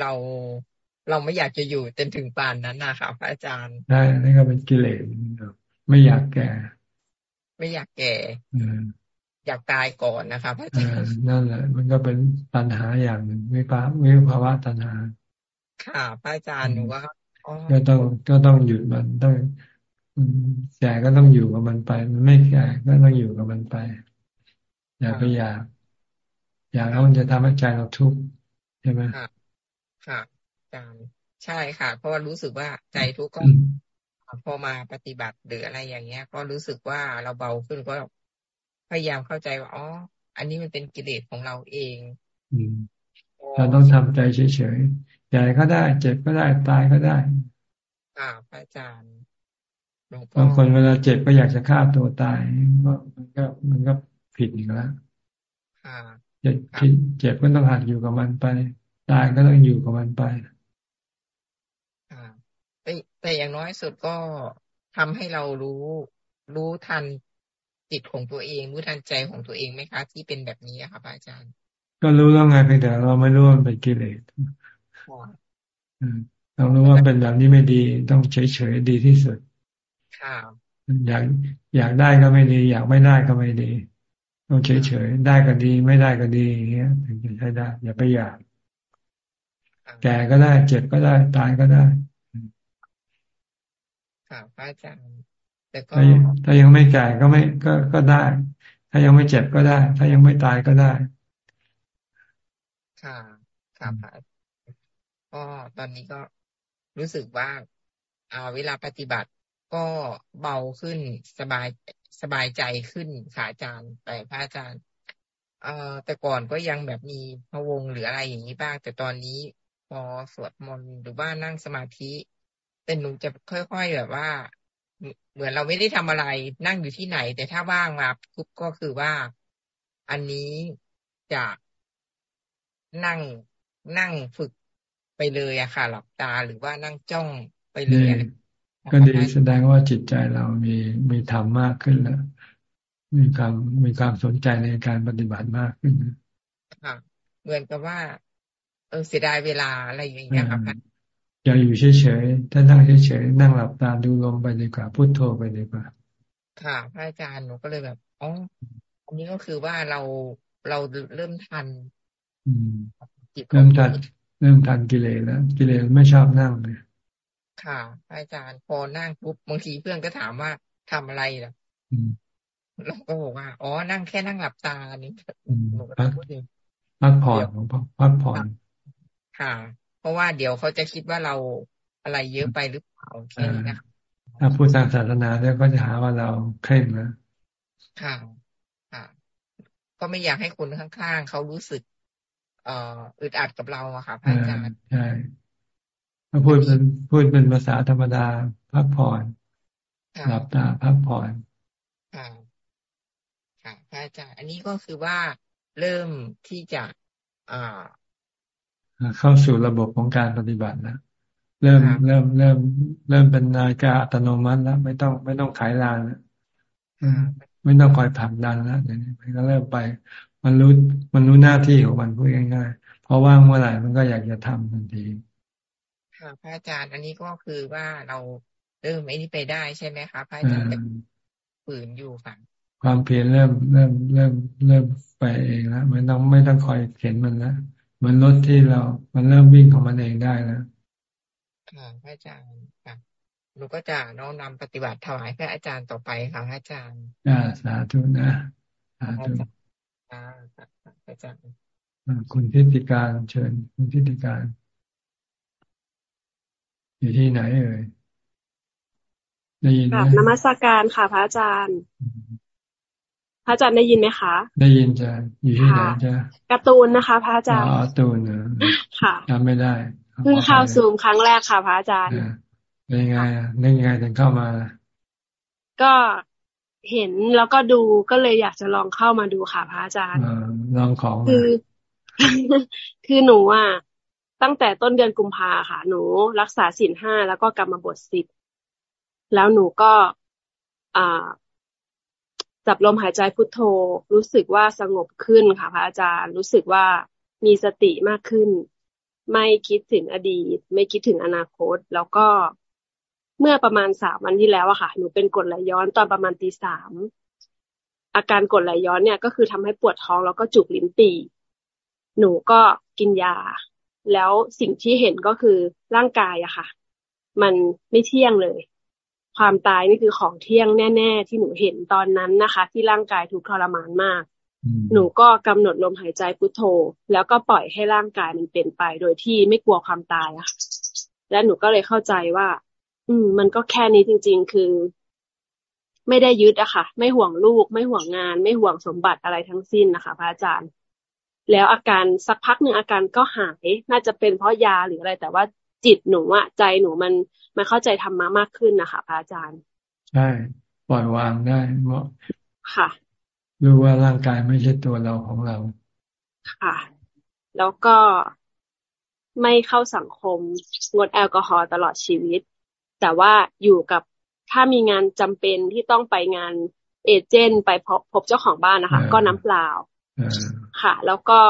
Speaker 42: เราเราไม่อยากจะอยู่จนถึงป่านนั้นนะครับพระอาจารย์
Speaker 1: ใช่นี่ก็เป็นกิเลสไม่อยากแก่
Speaker 42: ไม่อยากแก่อยากตายก่อนนะครับพระอาจารย์
Speaker 1: นั่นแหละ มันก็เป็นปัญหาอย่างหนึ่งวิภาวิภาวะตัณหา
Speaker 42: ค่ะพระอาจารย์หนูว่า
Speaker 1: ก็ต้องก็ต้องหยุดมันต้องแก่ก็ต้องอยู่กับมันไป มันไม่แก่ก็ต้องอยู่กับมันไป อย่าไปอยาก อยากแล้วมันจะทำให้ใจเราทุกข์ใช่ไหม
Speaker 42: ค่ะ อาจารย์ใช่ค่ะ เพราะว่ารู้สึกว่าใจทุกข์ก็พอมาปฏิบัติหรืออะไรอย่างเงี้ย ก็รู้สึกว่าเราเบาขึ้นก็พยายามเข้าใจว่าอ๋ออันนี้มันเป็นกิเลสของเราเอง
Speaker 1: เราต้องทำใจเฉยๆใหญ่ก็ได้ เจ็บก็ได้ตายก็ได้
Speaker 42: ค่ะพระอาจารย์
Speaker 1: บางคนเวลาเจ็บก็อยากจะฆ่าตัวตายก็มันก็มันก็ผิดอีกแล้วเจ็บเจ็บก็ต้องหัดอยู่กับมันไป ตายก็ต้องอยู่กับมันไป
Speaker 42: แต่แต่อย่างน้อยสุดก็ทำให้เรารู้ รู้ทันจิตของตัวเอง รู้ทันใจของตัวเองไหมคะ ที่เป็นแบบนี้ครับอาจารย์
Speaker 1: กก็รู้แล้วไงเพียงแต่เราไม่รู้ว่ามันเป็นกิเลสเรารู้ว่าเป็นแบบนี้ไม่ดี ต้องเฉยเฉยดีที่สุดอยากอยากได้ก็ไม่ดี อยากไม่ได้ก็ไม่ดีต้องเฉยเฉยได้ก็ดี ไม่ได้ก็ดีอย่างเงี้ยถึงจะใช้ได้ อย่าไปอยาก แก่ก็ได้ เจ็บก็ได้ ตายก็ได้
Speaker 42: ค่ะพระอาจารย์แต่ก็
Speaker 1: ถ้ายังไม่แก่ก็ไม่ก็ก็ได้ ถ้ายังไม่เจ็บก็ได้ ถ้ายังไม่ตายก็ได้
Speaker 42: ค่ะค่ะพระก็ตอนนี้ก็รู้สึกว่าอ่าเวลาปฏิบัติก็เบาขึ้นสบายสบายใจขึ้นค่ะอาจารย์แต่พระอาจารย์เอ่อแต่ก่อนก็ยังแบบมีพะวงหรืออะไรอย่างนี้บ้าง แต่ตอนนี้ พอสวดมนต์หรือว่านั่งสมาธิแต่หนูจะค่อย ๆ แบบว่า เหมือนเราไม่ได้ทำอะไรนั่งอยู่ที่ไหน แต่ถ้าว่างมาปุ๊บก็คือว่า อันนี้จะนั่งนั่งฝึกไปเลยอะค่ะ หลับตาหรือว่านั่งจ้องไปเลย
Speaker 1: ก็ดีแสดงว่าจิตใจเรามีมีธรรมมากขึ้นแล้วมีความมีความสนใจในการปฏิบัติมากขึ้น
Speaker 42: ค่ะเหมือนกับว่า เออเสียดายเวลาอะไรอย่างเงี้ยครับ
Speaker 1: อย่าอยู่เฉยๆถ้านั่งเฉยๆนั่งหลับตาดูลมไปดีกว่าพุโทโธไปดีกว่า
Speaker 42: ค่ะ พระอาจารย์หนูก็เลยแบบอ๋ออันนี้ก็คือว่าเราเราเริ่มทัน
Speaker 1: เริ่มทันเริ่มทันกิเลสแล้วกิเลสไม่ชอบนั่งเลย
Speaker 42: ค่ะ อาจารย์พอนั่งปุ๊บบางทีเพื่อนก็ถามว่าทำอะไรล่ะเราก็บอกว่า อ๋อนั่งแค่นั่งหลับตานี่หนูก็
Speaker 1: พูดเองพักผ่อนพักผ่อน
Speaker 42: ค่ะ เพราะว่าเดี๋ยวเขาจะคิดว่าเราอะไรเยอะไปหรือเปล่าแค่นี้นะ
Speaker 1: ถ้าพูดทางศาสนาแล้วก็จะหาว่าเราเคร่งนะ
Speaker 42: ค่ะค่ะ ก็ไม่อยากให้คนข้างๆเขารู้สึก เอ่ออึดอัดกับเราอะค่ะพระอาจารย์
Speaker 1: ใช่ถ้าพูดเป็นพูดเป็นภาษาธรรมดาพักผ่อนหลับตาพักผ่อน
Speaker 42: ค่ะค่ะพระอาจารย์ อันนี้ก็คือว่าเริ่มที่จะอ่า
Speaker 1: เข้าสู่ระบบของการปฏิบัติแล้วเริ่มเริ่มเริ่ม เริ่มเป็นนาฬิกาอัตโนมัติแล้วไม่ต้องไม่ต้องขายลานแล้วไม่ต้องคอยผลักดันแล้วอย่างนี้มันก็เริ่มไป มันรู้มันรู้หน้าที่ของมันพูดง่ายๆพอว่างเมื่อไหร่มันก็อยากจะทำทันที
Speaker 42: ค่ะพระอาจารย์อันนี้ก็คือว่าเราเริ่มไอ้นี่ไปได้ใช่ไหมคะพระอาจารย์แต่ฝืนอยู่ค่ะ
Speaker 1: ความเพียรเริ่มเริ่มเริ่มเริ่มไปเองแล้วไม่ต้องไม่ต้องคอยเข็นมันแล้วเห มือนรถที่เรา มันเริ่มวิ่งของมันเองได้แล้ว
Speaker 42: ค่ะพระอาจารย์ค่ะหนูก็จะน้อมนำปฏิบัติถวายพระอาจารย์ต่อไปค่ะพระอาจารย์
Speaker 1: อ่าสาธุนะสาธุ
Speaker 42: อ่าอาจารย์
Speaker 1: คุณทิติการเชิญ คุณทิติการ อยู่ที่ไหนเอ่ยได้ยินไหม
Speaker 43: นมัสการค่ะพระอาจารย์ พระอาจารย์ได้ยินไหมคะ
Speaker 1: ได้ยินจ้ะอยู่ที่ไหนจ้ะ
Speaker 43: การ์ตูนนะคะ พระอาจารย์
Speaker 1: อ๋อตูนค่ะจำไม่ได้
Speaker 43: เพิ่งเข้าซูมครั้งแรกค่ะ พระอาจารย์
Speaker 1: เป็นยังไงได้ยังไงถึงเข้ามา
Speaker 43: ก็เห็นแล้วก็ดูก็เลยอยากจะลองเข้ามาดูค่ะ พระอาจารย์
Speaker 1: ลองของ
Speaker 43: คือคือหนูอะตั้งแต่ต้นเดือนกุมภาค่ะ หนูรักษาศีลห้าแล้วก็กรรมบทสิบแล้วหนูก็อ่า จับลมหายใจพุทโธ รู้สึกว่าสงบขึ้นค่ะพระอาจารย์รู้สึกว่ามีสติมากขึ้น ไม่คิดถึงอดีต ไม่คิดถึงอนาคต แล้วก็เมื่อประมาณสามวันที่แล้วอะค่ะ หนูเป็นกดไหลย้อนตอนประมาณตีสามอาการกดไหลย้อนเนี่ยก็คือทำให้ปวดท้องแล้วก็จุกลิ้นปี่หนูก็กินยา แล้วสิ่งที่เห็นก็คือร่างกายอะค่ะ มันไม่เที่ยงเลย ความตายนี่คือของเที่ยงแน่ ๆ ที่หนูเห็นตอนนั้นนะคะ ที่ร่างกายทุกทรมานมาก หนูก็กำหนดลมหายใจพุทโธ แล้วก็ปล่อยให้ร่างกายมันเป็นไป โดยที่ไม่กลัวความตายอะและหนูก็เลยเข้าใจว่า อืม มันก็แค่นี้จริง ๆ คือ ไม่ได้ยึดอะค่ะ ไม่ห่วงลูก ไม่ห่วงงาน ไม่ห่วงสมบัติอะไรทั้งสิ้นนะคะ พระอาจารย์ แล้วอาการสักพักหนึ่งอาการก็หาย น่าจะเป็นเพราะยาหรืออะไร แต่ว่า จิตหนูอะใจหนูมันมันเข้าใจธรรมะมากขึ้นนะคะพระอาจารย์
Speaker 1: ใช่ปล่อยวางได้เพราะ
Speaker 43: ค่ะ
Speaker 1: รู้ว่าร่างกายไม่ใช่ตัวเราของเรา
Speaker 43: ค่ะ แล้วก็ไม่เข้าสังคมงดแอลกอฮอล์ตลอดชีวิต แต่ว่าอยู่กับถ้ามีงานจำเป็นที่ต้องไปงานเอเจนต์ไปพบพบเจ้าของบ้านนะคะ ก็น้ำเปล่าค่ะ แล้วก็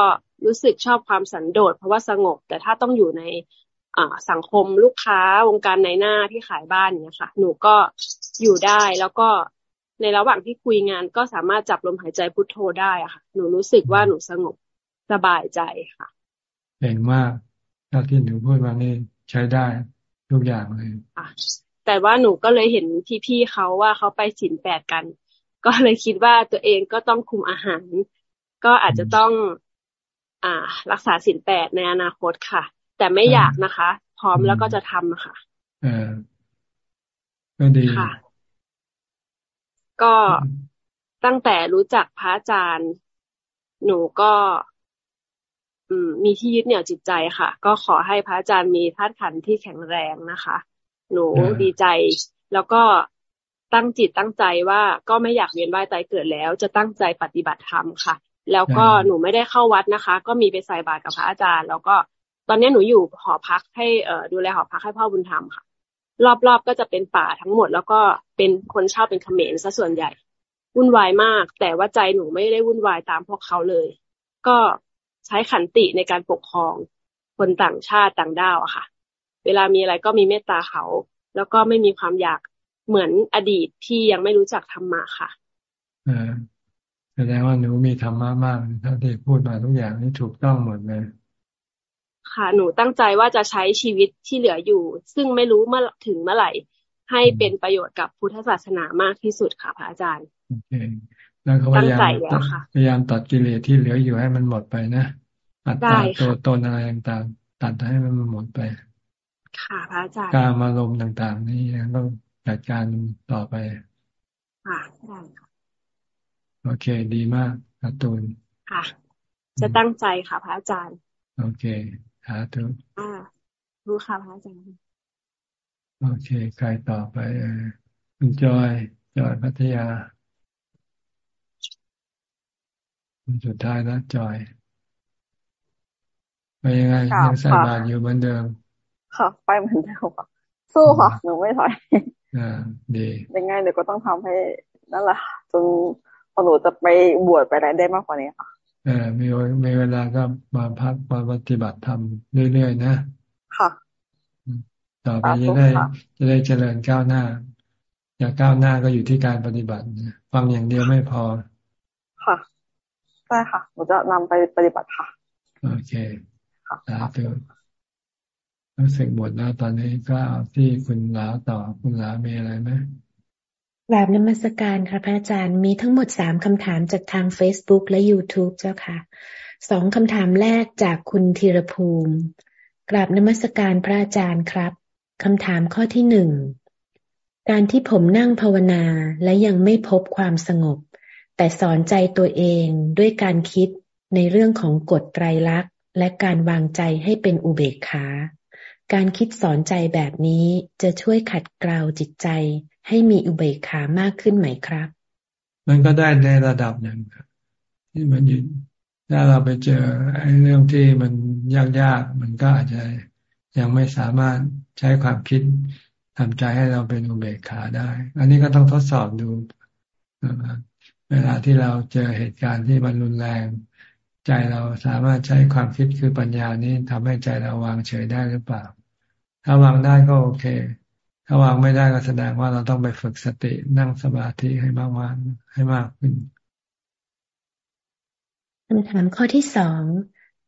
Speaker 43: รู้สึกชอบความสันโดษเพราะว่าสงบ แต่ถ้าต้องอยู่ใน สังคมลูกค้าวงการในหน้าที่ขายบ้านเนี่ยค่ะ หนูก็อยู่ได้แล้วก็ในระหว่างที่คุยงานก็สามารถจับลมหายใจพุทโธได้อะค่ะ หนูรู้สึกว่าหนูสงบสบายใจค่ะ
Speaker 1: เก่งมากถ้าที่หนูพูดมานี่ใช้ได้ทุกอย่างเลย
Speaker 43: แต่ว่าหนูก็เลยเห็นพี่ๆเขาว่าเขาไปสินแปดกัน ก็เลยคิดว่าตัวเองก็ต้องคุมอาหาร ก็อาจจะต้อง อ่า รักษาสินแปดในอนาคตค่ะ แต่ไม่อยากนะคะ พร้อมแล้วก็จะทำค่ะ
Speaker 1: เออก็ดี
Speaker 43: ค่ะ ก็ตั้งแต่รู้จักพระอาจารย์ หนูก็อืมมีที่ยึดเหนี่ยวจิตใจค่ะ ก็ขอให้พระอาจารย์มีธาตุขันธ์ที่แข็งแรงนะคะ หนูดีใจ แล้วก็ตั้งจิตตั้งใจว่าก็ไม่อยากเวียนว่ายตายเกิดแล้ว จะตั้งใจปฏิบัติธรรมค่ะ แล้วก็หนูไม่ได้เข้าวัดนะคะ ก็มีไปใส่บาตรกับพระอาจารย์ แล้วก็ ตอนนี้หนูอยู่หอพักให้เอ่อดูแลหอพักให้พ่อบุญธรรมค่ะ รอบๆก็จะเป็นป่าทั้งหมด แล้วก็เป็นคนเช่าเป็นเขมรซะส่วนใหญ่ วุ่นวายมาก แต่ว่าใจหนูไม่ได้วุ่นวายตามพวกเขาเลย ก็ใช้ขันติในการปกครองคนต่างชาติต่างด้าวอะค่ะ เวลามีอะไรก็มีเมตตาเขา แล้วก็ไม่มีความอยากเหมือนอดีตที่ยังไม่รู้จักธรรมะค่ะ
Speaker 1: แสดงว่าหนูมีธรรมะมากถ้าที่พูดมาทุกอย่างนี่ถูกต้องหมดเลย
Speaker 43: ค่ะ หนูตั้งใจว่าจะใช้ชีวิตที่เหลืออยู่ ซึ่งไม่รู้เมื่อถึงเมื่อไหร่ ให้เป็นประโยชน์กับพุทธศาสนามากที่สุดค่ะพระอาจารย์
Speaker 1: โอเคแล้วก็พยายามพยายามตัดกิเลสที่เหลืออยู่ให้มันหมดไปนะอัตตาตัวตนอะไรต่างๆตัดให้มันหมดไป
Speaker 43: ค่ะพระอาจารย์
Speaker 1: การอารมณ์ต่างๆ นี่ต้องจัดการต่อไป
Speaker 43: ค่ะได้ค่ะ
Speaker 1: โอเค ดีมากอาตูน
Speaker 43: ค่ะ จะตั้งใจค่ะพระอาจารย์
Speaker 1: โอเค สาธุ
Speaker 43: อ่ารู้ค่ะพระอาจารย์
Speaker 1: โอเคใครต่อไปคุณจอยจอยพัทยาคุณสุดท้ายนะจอยไปยังไงยังใส่บาตรอยู่เหมือนเดิม
Speaker 44: ค่ะ ไปเหมือนเดิมค่ะสู้ค่ะหนูไม่ถอย
Speaker 1: อ่าดี
Speaker 44: ยังไงเดี๋ยวก็ต้องทำให้นั่นแหละจนพอหนูจะไปบวชไปได้ได้มากกว่านี้ค่ะ
Speaker 1: เออ มีมีเวลาก็มาพักมาปฏิบัติธรรมเรื่อยๆนะ
Speaker 44: ค่ะ
Speaker 1: ต่อไปจะได้จะได้เจริญก้าวหน้า อยากก้าวหน้าก็อยู่ที่การปฏิบัติฟังอย่างเดียวไม่พอ
Speaker 44: ค่ะใช่ค่ะหนูจะนำไปปฏิบัติค่ะ
Speaker 1: โอเคสาธุรู้สึกหมดแล้วตอนนี้ก็เอาที่คุณหลาต่อคุณหลามีอะไรไหม
Speaker 45: แบบนมัสการค่ะพระอาจารย์มีทั้งหมดสามคำถามจากทาง Facebook และ YouTube เจ้าค่ะสองคำถามแรกจากคุณธีรภูมิ กราบนมัสการพระอาจารย์ครับคำถามข้อที่หนึ่งการที่ผมนั่งภาวนาและยังไม่พบความสงบ แต่สอนใจตัวเองด้วยการคิดในเรื่องของกฎไตรลักษณ์ และการวางใจให้เป็นอุเบกขา การคิดสอนใจแบบนี้จะช่วยขัดเกลาจิตใจ ให้มีอุเบกขามากขึ้นไหมครับ
Speaker 1: มันก็ได้ในระดับหนึ่งที่มันยืนถ้าเราไปเจอไอ้เรื่องที่มันยากๆมันก็อาจจะยังไม่สามารถใช้ความคิดทำใจให้เราเป็นอุเบกขาได้ อันนี้ก็ต้องทดสอบดูเวลาที่เราเจอเหตุการณ์ที่มันรุนแรง ใจเราสามารถใช้ความคิดคือปัญญานี้ทำให้ใจเราวางเฉยได้หรือเปล่า ถ้าวางได้ก็โอเค ถ้าวางไม่ได้ก็แสดงว่าเราต้องไปฝึกสตินั่งสมาธิให้มากวานให้มากขึ้น
Speaker 45: คำถามข้อที่สอง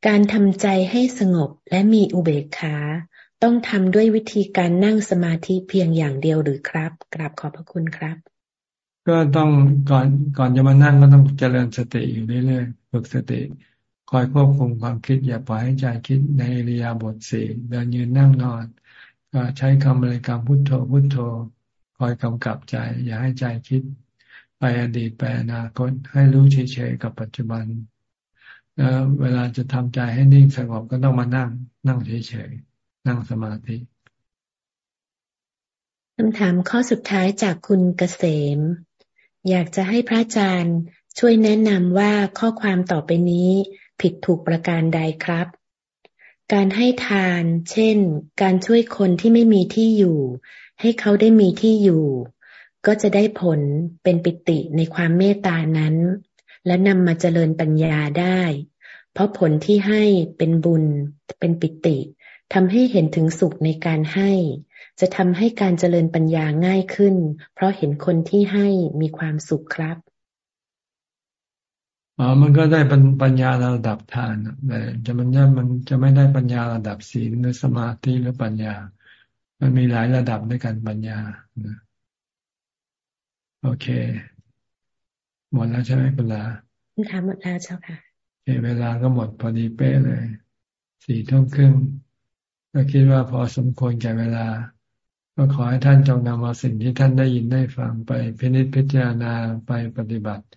Speaker 45: การทำใจให้สงบและมีอุเบกขาต้องทำด้วยวิธีการนั่งสมาธิเพียงอย่างเดียวหรือครับ กราบขอบพระคุณครับ
Speaker 1: ก็ต้องก่อนก่อนจะมานั่งก็ต้องเจริญสติอยู่เรื่อยๆฝึกสติ คอยควบคุมความคิดอย่าปล่อยให้ใจคิดในเรียบทสี่เดินยืนนั่งนอนก็ ใช้คำบริกรรมพุทโธพุทโธ คอยกำกับใจ อย่าให้ใจคิด ไปอดีตไปอนาคตให้รู้เฉยๆกับปัจจุบันแล้วเวลาจะทำใจให้นิ่งสงบก็ต้องมานั่ง นั่งเฉยๆนั่งสมาธิ
Speaker 45: คำถามข้อสุดท้ายจากคุณเกษม อยากจะให้พระอาจารย์ช่วยแนะนำว่าข้อความต่อไปนี้ผิดถูกประการใดครับ การให้ทาน เช่น การช่วยคนที่ไม่มีที่อยู่ ให้เขาได้มีที่อยู่ ก็จะได้ผลเป็นปิติในความเมตตานั้น และนำมาเจริญปัญญาได้ เพราะผลที่ให้เป็นบุญ เป็นปิติทำให้เห็นถึงสุขในการให้ จะทำให้การเจริญปัญญาง่ายขึ้น เพราะเห็นคนที่ให้มีความสุขครับ
Speaker 1: อ๋อมันก็ได้ปัญญาระดับทานแต่จะมันมันจะไม่ได้ปัญญาระดับศีลหรือสมาธิหรือปัญญา มันมีหลายระดับด้วยกันปัญญาโอเค หมดแล้วใช่ไหมคุณลา
Speaker 45: คำถามหมดแล้วเจ้าค่ะ
Speaker 1: เวลาก็หมดพอดีเป๊ะเลย สี่ทุ่มครึ่งก็คิดว่าพอสมควรแก่เวลา ก็ขอให้ท่านจงนำเอาสิ่งที่ท่านได้ยินได้ฟังไปพินิจพิจารณาไปปฏิบัติเ